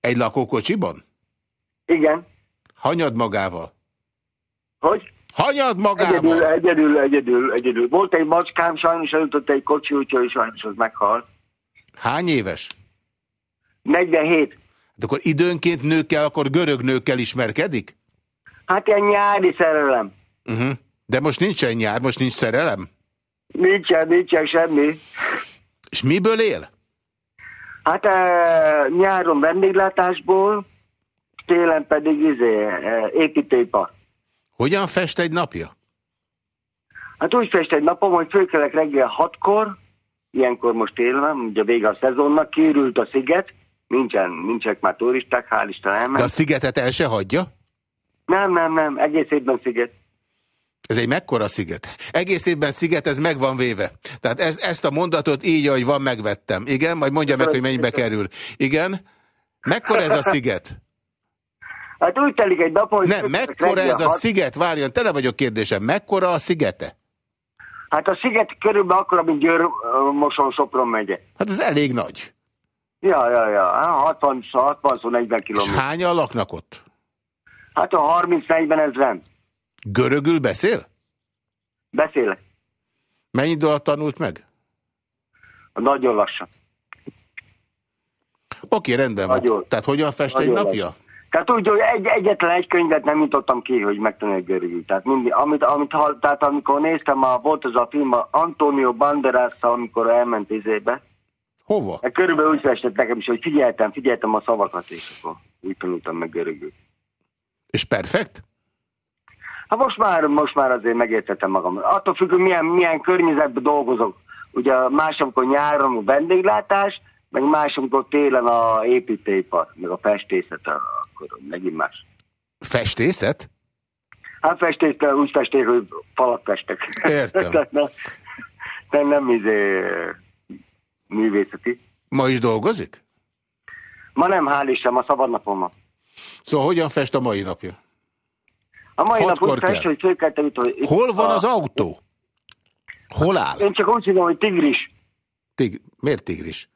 Egy lakókocsiban? Igen. Hanyad magával? Hogy? Hanyad magával? Egyedül, egyedül, egyedül, egyedül. Volt egy macskám, sajnos elütött egy kocsi, úgyhogy sajnos az meghalt. Hány éves? 47. Hát akkor időnként nőkkel, akkor görög nőkkel ismerkedik? Hát ilyen nyári szerelem. Uh-huh. De most nincsen nyár, most nincs szerelem? Nincsen, nincsen semmi. És miből él? Hát e, nyáron vendéglátásból, télen pedig izé, e, építőipar. Hogyan fest egy napja? Hát úgy fest egy napom, hogy fölkelek reggel hatkor, ilyenkor most télen, ugye vége a szezonnak, kiürült a sziget, nincsen, nincsenek már turisták, hál' Isten De a elment. szigetet el se hagyja? Nem, nem, nem, egész évben sziget. Ez egy mekkora sziget? Egész évben sziget, ez meg van véve. Tehát ez, ezt a mondatot így, ahogy van, megvettem. Igen? Majd mondja meg, hogy mennyibe kerül. Igen? Mekkora ez a sziget? Hát úgy telik egy nap, hogy... Nem, mekkora ez a sziget? Várjon, tele vagyok kérdésem. Mekkora a szigete? Hát a sziget körülbelül akkora, mint Győr, ö, Moson, Sopron megye. Hát ez elég nagy. Ja, ja, ja, Hát 60, 60 40 És kilométer. hányan laknak ott? Hát a 30-40 ezeren. Görögül beszél? Beszélek. Mennyi idő alatt tanult meg? Nagyon lassan. Oké, rendben van. Nagyon. Tehát hogyan fest egy Nagyon napja? Tehát úgy, hogy egy, egyetlen egy könyvet nem jutottam ki, hogy megtanuljak görögül. Tehát, mindig, amit, amit tehát amikor néztem, a, volt az a film, Antonio banderas amikor elment izébe, Hova? hát körülbelül úgy festett nekem is, hogy figyeltem, figyeltem a szavakat, és akkor úgy tanultam meg görögül. És perfekt? Hát most már, most már azért megértettem magam. Attól függ, hogy milyen, milyen környezetben dolgozok. Ugye más, amikor nyáron a vendéglátás, meg más, amikor télen a építőipar, meg a festészet, akkor megint más. Festészet? Hát festészet, úgy festék, hogy falat festek. Értem. Tehát nem, nem, nem izé, művészeti. Ma is dolgozik? Ma nem, hál' Isten, ma szabadnapom van. Szóval hogyan fest a mai napja? A mai nap úgy fest, hogy fölkeltem itt, hogy... Hol van a- az autó? Hol áll? Én csak úgy hívom, hogy tigris. Tig Miért tigris?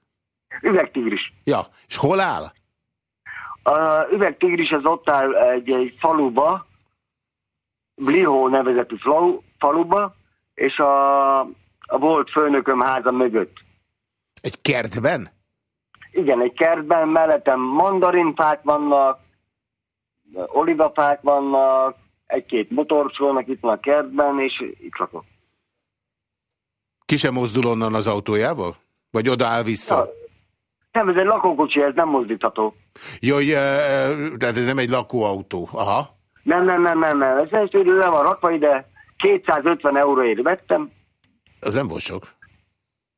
Üvegtigris. Ja, és hol áll? A üvegtigris az ott áll egy, egy faluba, Blihó nevezetű falu, faluba, és a, a volt főnököm háza mögött. Egy kertben? Igen, egy kertben, mellettem mandarinfák vannak, olivafák vannak, egy-két motorcsónak itt van a kertben, és itt lakok. Ki sem mozdul onnan az autójával? Vagy odaáll vissza? Ja. Nem, ez egy lakókocsi, ez nem mozdítható. Eh, tehát ez nem egy lakóautó. Aha. Nem, nem, nem, nem, nem. Ez egy le van rakva ide, 250 euróért vettem. Az nem volt sok.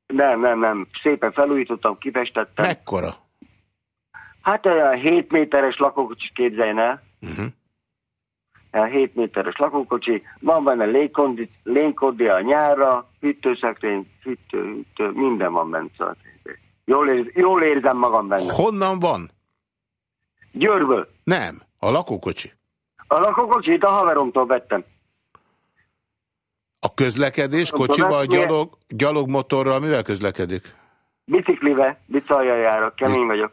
Nem, nem, nem. Szépen felújítottam, kifestettem. Mekkora? Hát olyan 7 méteres lakókocsi képzeljen el. Uh-huh. Olyan 7 méteres lakókocsi. Van benne légkondi a nyárra, hűtőszekrény, hűtő, hűtő, minden van benne. Szóval. Jól, érz, jól érzem magam benne. Honnan van? Győrből. Nem, a lakókocsi. A lakókocsit a haveromtól vettem. A közlekedés, kocsival, gyalog, gyalogmotorral mivel közlekedik? Biciklivel, bicaljal járok, kemény vagyok.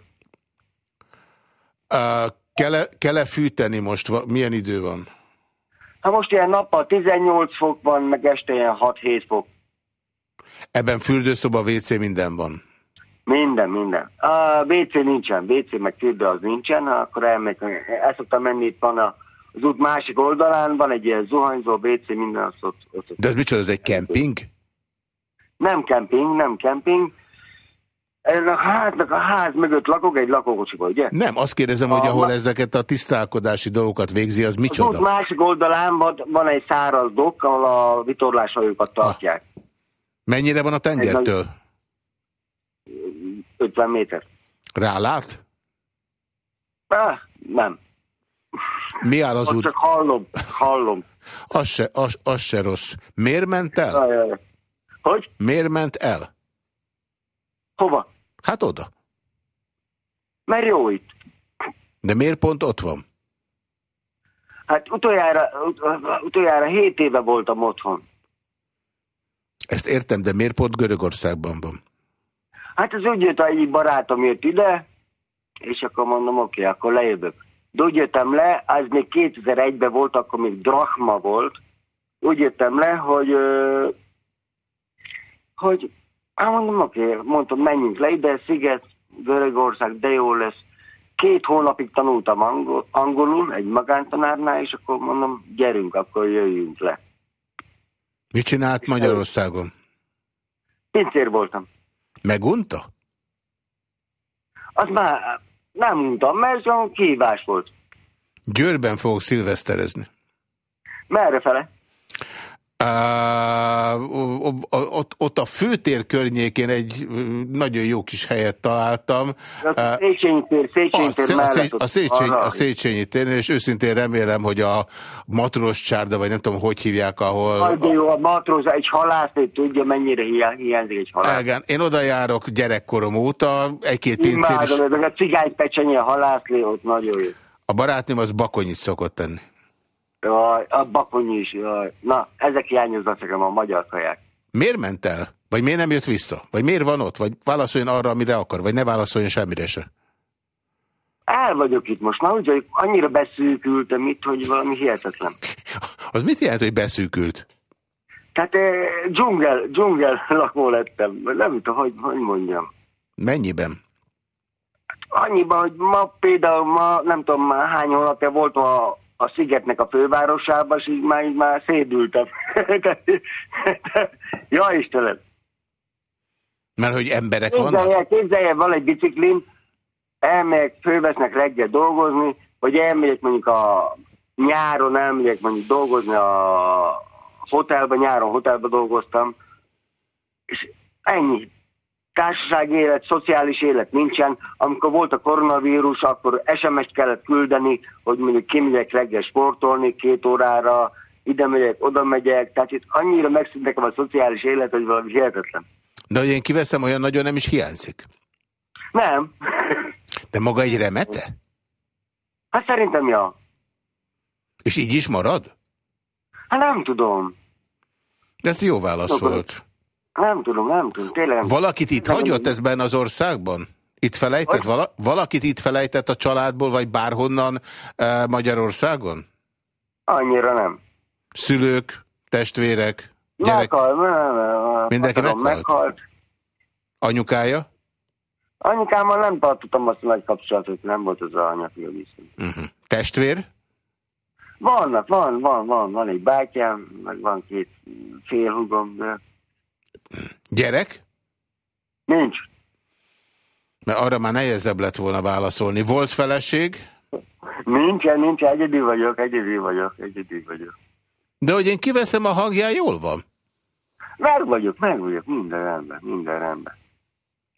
Uh, kell-e, kell-e fűteni most? Milyen idő van? Hát most ilyen nappal 18 fok van, meg este ilyen 6-7 fok. Ebben fürdőszoba, WC minden van. Minden, minden. A WC nincsen, WC meg fürdő az nincsen, akkor elmegyek, el szoktam menni, itt van a, az út másik oldalán, van egy ilyen zuhanyzó, WC, minden, azt ott, ott. De ez micsoda, ez egy kemping? Nem kemping, nem kemping. Ennek a háznak a ház mögött lakok egy lakókocsiba, ugye? Nem, azt kérdezem, hogy ahol ezeket a tisztálkodási dolgokat végzi, az Az út micsoda? másik oldalán van, van egy száraz dok, ahol a vitorláshajókat tartják. Mennyire van a tengertől? 50 méter. Rálát? Ah, nem. Mi áll az út? csak hallom, hallom. Az se, az, az se rossz. Miért ment el? Jaj. Hogy? Miért ment el? Hova? Hát oda. Mert jó itt. De miért pont ott van? Hát utoljára, ut, utoljára 7 éve voltam otthon. Ezt értem, de miért pont Görögországban van? Hát az úgy jött, hogy egyik barátom jött ide, és akkor mondom, oké, okay, akkor lejövök. De úgy jöttem le, az még 2001-ben volt, akkor még drachma volt. Úgy jöttem le, hogy, hogy hát mondom, oké, okay, mondtam, menjünk le ide, Sziget, Görögország, de jó lesz. Két hónapig tanultam angol, angolul, egy magántanárnál, és akkor mondom, gyerünk, akkor jöjjünk le. Mit csinált Magyarországon? Pincér voltam. Megunta? Az már nem mondtam, mert ez olyan kihívás volt. Győrben fogok szilveszterezni. Merre fele? Ott, ott a főtér környékén egy nagyon jó kis helyet találtam. A Széchenyi tér, Széchenyi A, tér a, mellett. A, Széchenyi, a Széchenyi téren, és őszintén remélem, hogy a matros csárda, vagy nem tudom, hogy hívják, ahol... De jó, a matróz, egy halásznő tudja, mennyire hiá- hiányzik egy halász. Igen, én oda járok gyerekkorom óta, egy-két pincér is. Imádom, ezek a cigánypecsenye, a halászlé, ott nagyon jó. A barátnőm az bakonyit szokott tenni. Jaj, a bakonyi is, jaj. Na, ezek hiányoznak nekem a magyar kaják. Miért ment el? Vagy miért nem jött vissza? Vagy miért van ott? Vagy válaszoljon arra, amire akar? Vagy ne válaszoljon semmire se? El vagyok itt most, na úgy, annyira beszűkültem itt, hogy valami hihetetlen. Az mit jelent, hogy beszűkült? Tehát eh, dzsungel, dzsungel lakó lettem. Nem tudom, hogy, hogy mondjam. Mennyiben? Annyiban, hogy ma például ma, nem tudom már hány hónapja volt a, a Szigetnek a fővárosában, és így már, így már szédültem. ja Istenem! Mert hogy emberek vannak? Képzelje, képzelje, van egy biciklim, elmegyek, fölvesznek reggel dolgozni, vagy elmegyek mondjuk a nyáron, elmegyek mondjuk dolgozni a hotelbe, nyáron hotelbe dolgoztam, és ennyi. Társasági élet, szociális élet nincsen. Amikor volt a koronavírus, akkor SMS-t kellett küldeni, hogy mondjuk kimegyek reggel sportolni két órára, ide megyek, oda megyek, tehát itt annyira megszűnt nekem a szociális élet, hogy valami hihetetlen. De hogy én kiveszem, olyan nagyon nem is hiányzik. Nem. De maga egy remete? Hát szerintem ja. És így is marad? Hát nem tudom. De ez jó válasz volt. Nem tudom, nem tudom. Tényleg nem Valakit itt Nem hagyott benne az országban? Itt felejtett? Vala, valakit itt felejtett a családból, vagy bárhonnan e, Magyarországon? Annyira nem. Szülők, testvérek, gyerek, Meghalt, nem, nem, Mindenki patarom meghalt? meghalt. anyukája? Anyukámmal nem tartottam azt a nagy kapcsolatot, nem volt az anyafia viszont. Uh-huh. Testvér? Vannak, van, van, van, van egy bátyám, meg van két félhugom, de Gyerek? nincs. Mert arra már nehezebb lett volna válaszolni. Volt feleség? Nincsen, nincs, egyedül vagyok, egyedül vagyok, egyedül vagyok. De hogy én kiveszem a hangján, jól van. Meg vagyok, meg vagyok, minden rendben, minden rendben.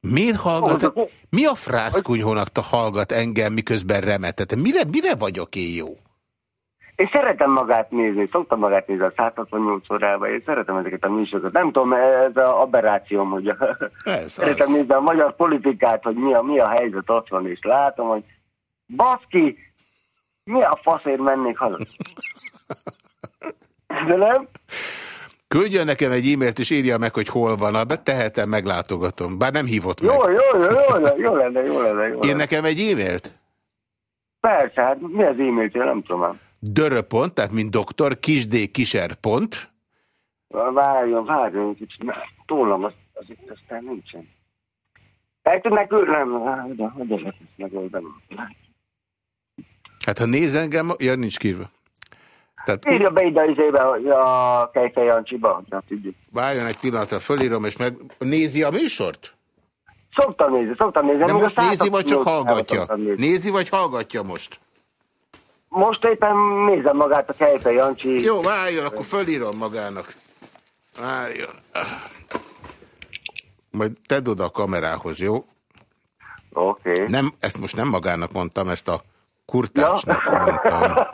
Miért hallgat? Ó, de- Mi a frászkunyhónak hallgat engem, miközben remetet? Mire, mire vagyok én jó? Én szeretem magát nézni, szoktam magát nézni a 168 órában, én szeretem ezeket a műsorokat. Nem tudom, ez a aberrációm, hogy Ez szeretem nézni a magyar politikát, hogy mi a, mi a helyzet ott van, és látom, hogy baszki, mi a faszért mennék haza? De nem? Küldjön nekem egy e-mailt, és írja meg, hogy hol van. Ha tehetem, meglátogatom. Bár nem hívott meg. Jó, jó, jó, jó, lenne, jó lenne, jó lenne. Jó Ír nekem egy e-mailt? Persze, hát mi az e-mailt, én nem tudom. Döröpont, tehát mint doktor, kisd kiser pont. Várjon, várjon, kicsit, tollam, az, az itt aztán nincsen. El tudnak nem, de lehet ezt megoldani? Hát ha néz engem, ja, nincs kírva. Tehát Írja be ide izébe, a Kejfej Jancsiba, várjon egy pillanatra, fölírom, és meg nézi a műsort? Szoktam nézni, szoktam nézni. De most, nézi, vagy csak hallgatja? Nézi, vagy hallgatja most? Most éppen nézem magát a Kejfe Jancsi. Jó, várjon, akkor fölírom magának. Várjon. Majd tedd oda a kamerához, jó? Oké. Okay. Nem, ezt most nem magának mondtam, ezt a kurtácsnak ja. mondtam.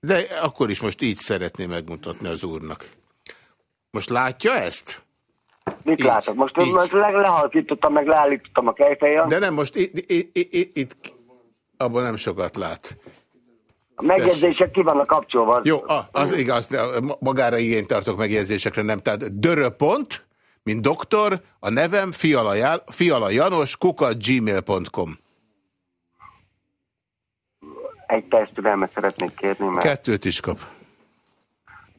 De akkor is most így szeretném megmutatni az úrnak. Most látja ezt? Mit így, látok? Most, így. le, lehalkítottam, meg leállítottam a kejfejem. De nem, most itt, itt, itt, itt abban nem sokat lát. A megjegyzések ki vannak kapcsolva. Jó, az igaz, de magára igényt tartok megjegyzésekre, nem. Tehát döröpont, mint doktor, a nevem Fiala, Ján, Fiala Janos, gmail.com. Egy perc türelmet szeretnék kérni, mert... Kettőt is kap.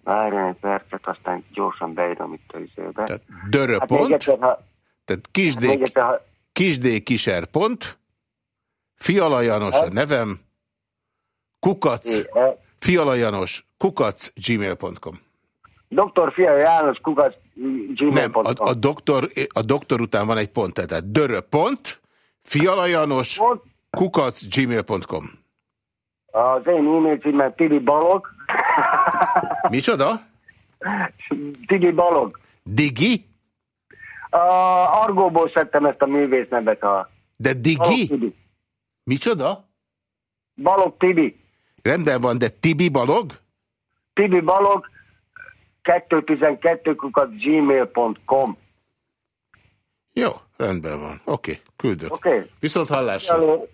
Várjon egy percet, aztán gyorsan beírom itt a izébe. Tehát döröpont, hát ha... tehát kisdé, hát ha... kisdé kiser pont, Fiala Janos a nevem, kukac, Fiala Janos, kukac, gmail.com. Doktor Fiala János, kukac, gmail.com. Nem, a, a, doktor, a doktor után van egy pont, tehát döröpont, Fiala Janos, kukac, gmail.com. Az én e-mail címem Tibi Balog. Micsoda? Tibi Balog. Digi? A Argóból szedtem ezt a művész nevet. A... De Digi? Tibi. Micsoda? Balog Tibi. Rendben van, de Tibi Balog? Tibi Balog 212 kukat gmail.com Jó, rendben van. Oké, okay, küldök. Okay. Viszont hallásra. Hello.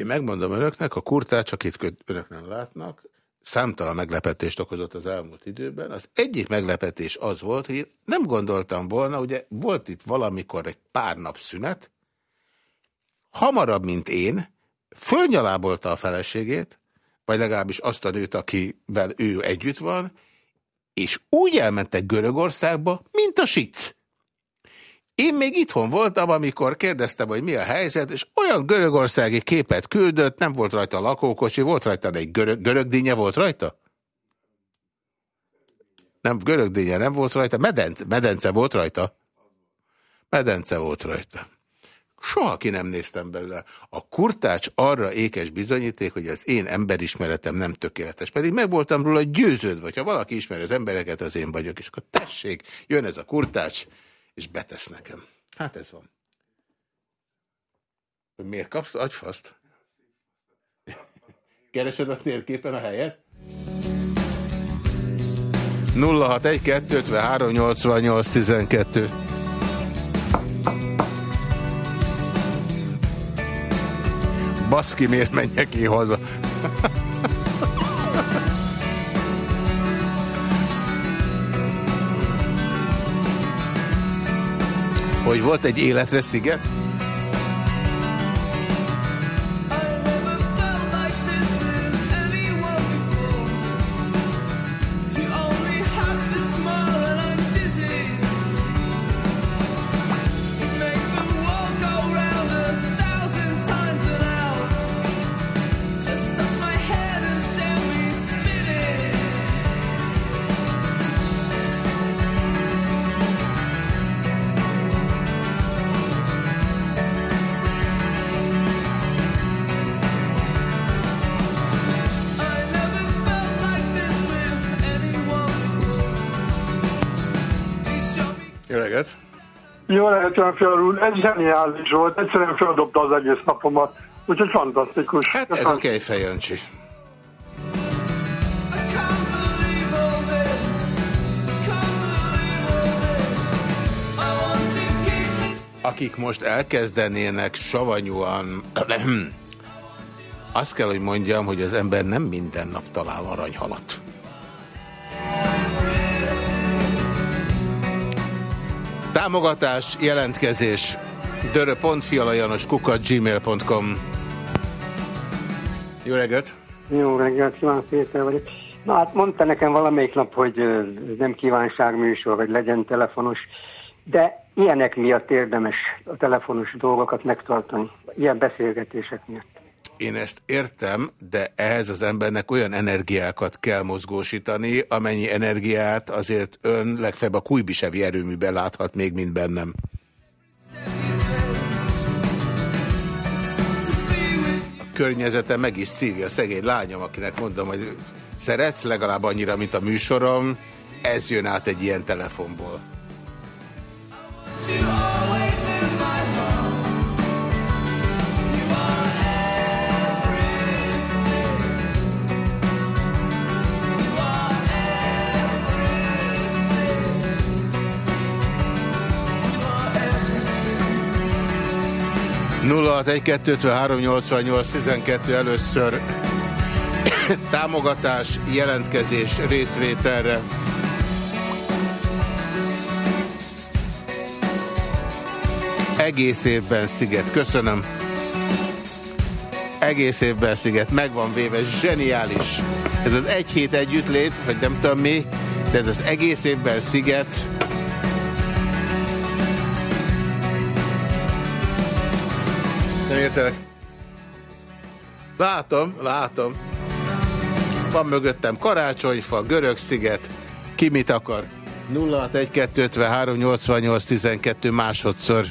Én megmondom önöknek, a kurtács, akit önök nem látnak, számtalan meglepetést okozott az elmúlt időben. Az egyik meglepetés az volt, hogy nem gondoltam volna, ugye volt itt valamikor egy pár nap szünet, hamarabb, mint én, fölnyalábolta a feleségét, vagy legalábbis azt a nőt, akivel ő együtt van, és úgy elmentek Görögországba, mint a sic. Én még itthon voltam, amikor kérdeztem, hogy mi a helyzet, és olyan görögországi képet küldött, nem volt rajta lakókocsi, volt rajta egy görög, görögdínye volt rajta? Nem, görögdínye nem volt rajta, medence, medence volt rajta? Medence volt rajta. Soha ki nem néztem belőle. A kurtács arra ékes bizonyíték, hogy az én emberismeretem nem tökéletes. Pedig meg voltam róla győződve, ha valaki ismeri az embereket, az én vagyok. És akkor tessék, jön ez a kurtács, és betesz nekem. Hát ez van. Miért kapsz agyfaszt? Keresed a térképen a helyet? 061 253 88 12 Baszki, miért menjek én haza? Hogy volt egy életre sziget? Jó lehet, Fiala úr, ez zseniális volt, egyszerűen feldobta az egész napomat, úgyhogy fantasztikus. Hát ez a Kejfejancsi. Akik most elkezdenének savanyúan... Azt kell, hogy mondjam, hogy az ember nem minden nap talál aranyhalat. Támogatás, jelentkezés dörö.fialajanoskukat gmail.com Jó reggelt! Jó reggelt, Iván Péter vagyok. Na hát mondta nekem valamelyik nap, hogy nem kívánságműsor, vagy legyen telefonos. de ilyenek miatt érdemes a telefonos dolgokat megtartani, ilyen beszélgetések miatt. Én ezt értem, de ehhez az embernek olyan energiákat kell mozgósítani, amennyi energiát azért ön legfeljebb a Kujbisevi erőműben láthat még, mint bennem. A környezete meg is szívja, szegény lányom, akinek mondom, hogy szeretsz legalább annyira, mint a műsorom, ez jön át egy ilyen telefonból. To 061-253-88-12 először támogatás, jelentkezés részvételre. Egész évben Sziget, köszönöm. Egész évben Sziget, megvan véve, zseniális. Ez az egy hét együttlét, vagy nem tudom mi, de ez az egész évben Sziget, Nem értelek. Látom, látom. Van mögöttem karácsonyfa, görög-sziget. Ki mit akar? 061-253-88-12 másodszor.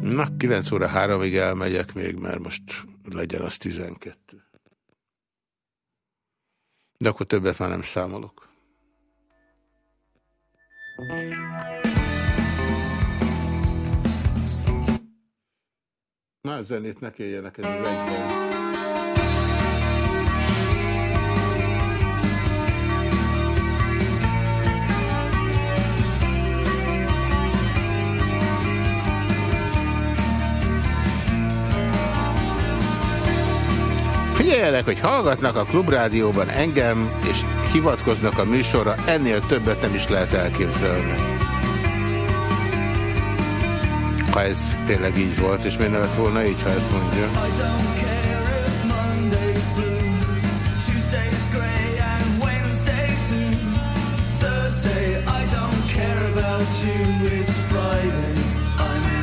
Na, 9 óra 3-ig elmegyek még, mert most legyen az 12. De akkor többet már nem számolok. Na, zenét ne kérjenek, ez az egyben. Figyeljenek, hogy hallgatnak a klubrádióban engem, és hivatkoznak a műsorra, ennél többet nem is lehet elképzelni. Ha ez tényleg így volt, és miért ne lett volna így, ha ezt mondja. you, it's Friday, I'm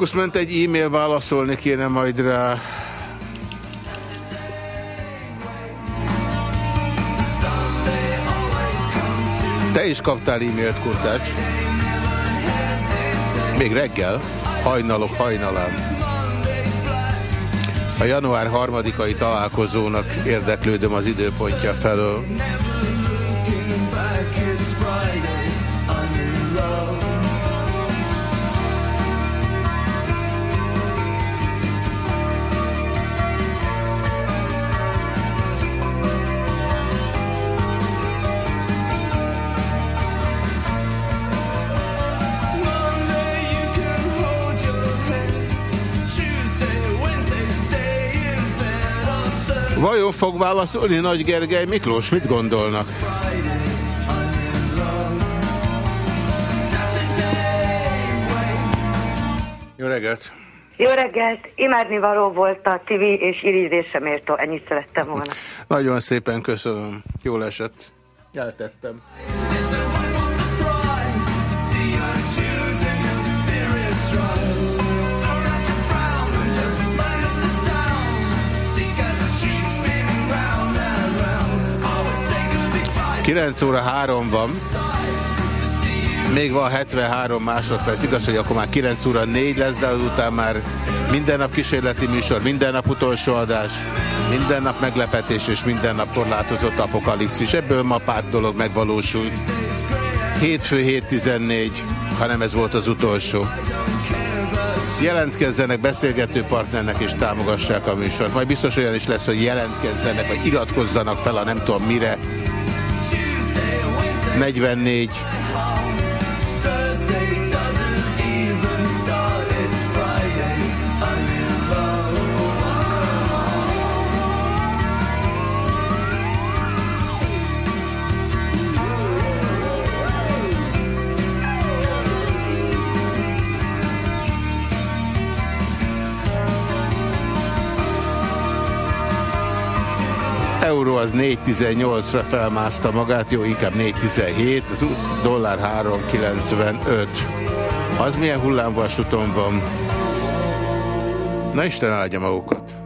Fókuszment egy e-mail, válaszolni kéne majd rá. Te is kaptál e-mailt, Kurtács. Még reggel, hajnalok hajnalán. A január harmadikai találkozónak érdeklődöm az időpontja felől. Vajon fog válaszolni Nagy Gergely Miklós? Mit gondolnak? Jó reggelt! Jó reggelt! Imádnivaló volt a TV és irigydésre méltó. Ennyit szerettem volna. Nagyon szépen köszönöm. Jól esett. Eltettem. 9 óra 3 van. Még van 73 másodperc. Igaz, hogy akkor már 9 óra 4 lesz, de azután már minden nap kísérleti műsor, minden nap utolsó adás, minden nap meglepetés és minden nap korlátozott apokalipszis. Ebből ma pár dolog megvalósult. Hétfő 7.14, hanem ez volt az utolsó. Jelentkezzenek beszélgető partnernek és támogassák a műsort. Majd biztos olyan is lesz, hogy jelentkezzenek, vagy iratkozzanak fel a nem tudom mire, 44 az 4.18-ra felmászta magát, jó, inkább 4.17, az dollár 3.95. Az milyen hullámvasuton van? Na Isten áldja magukat!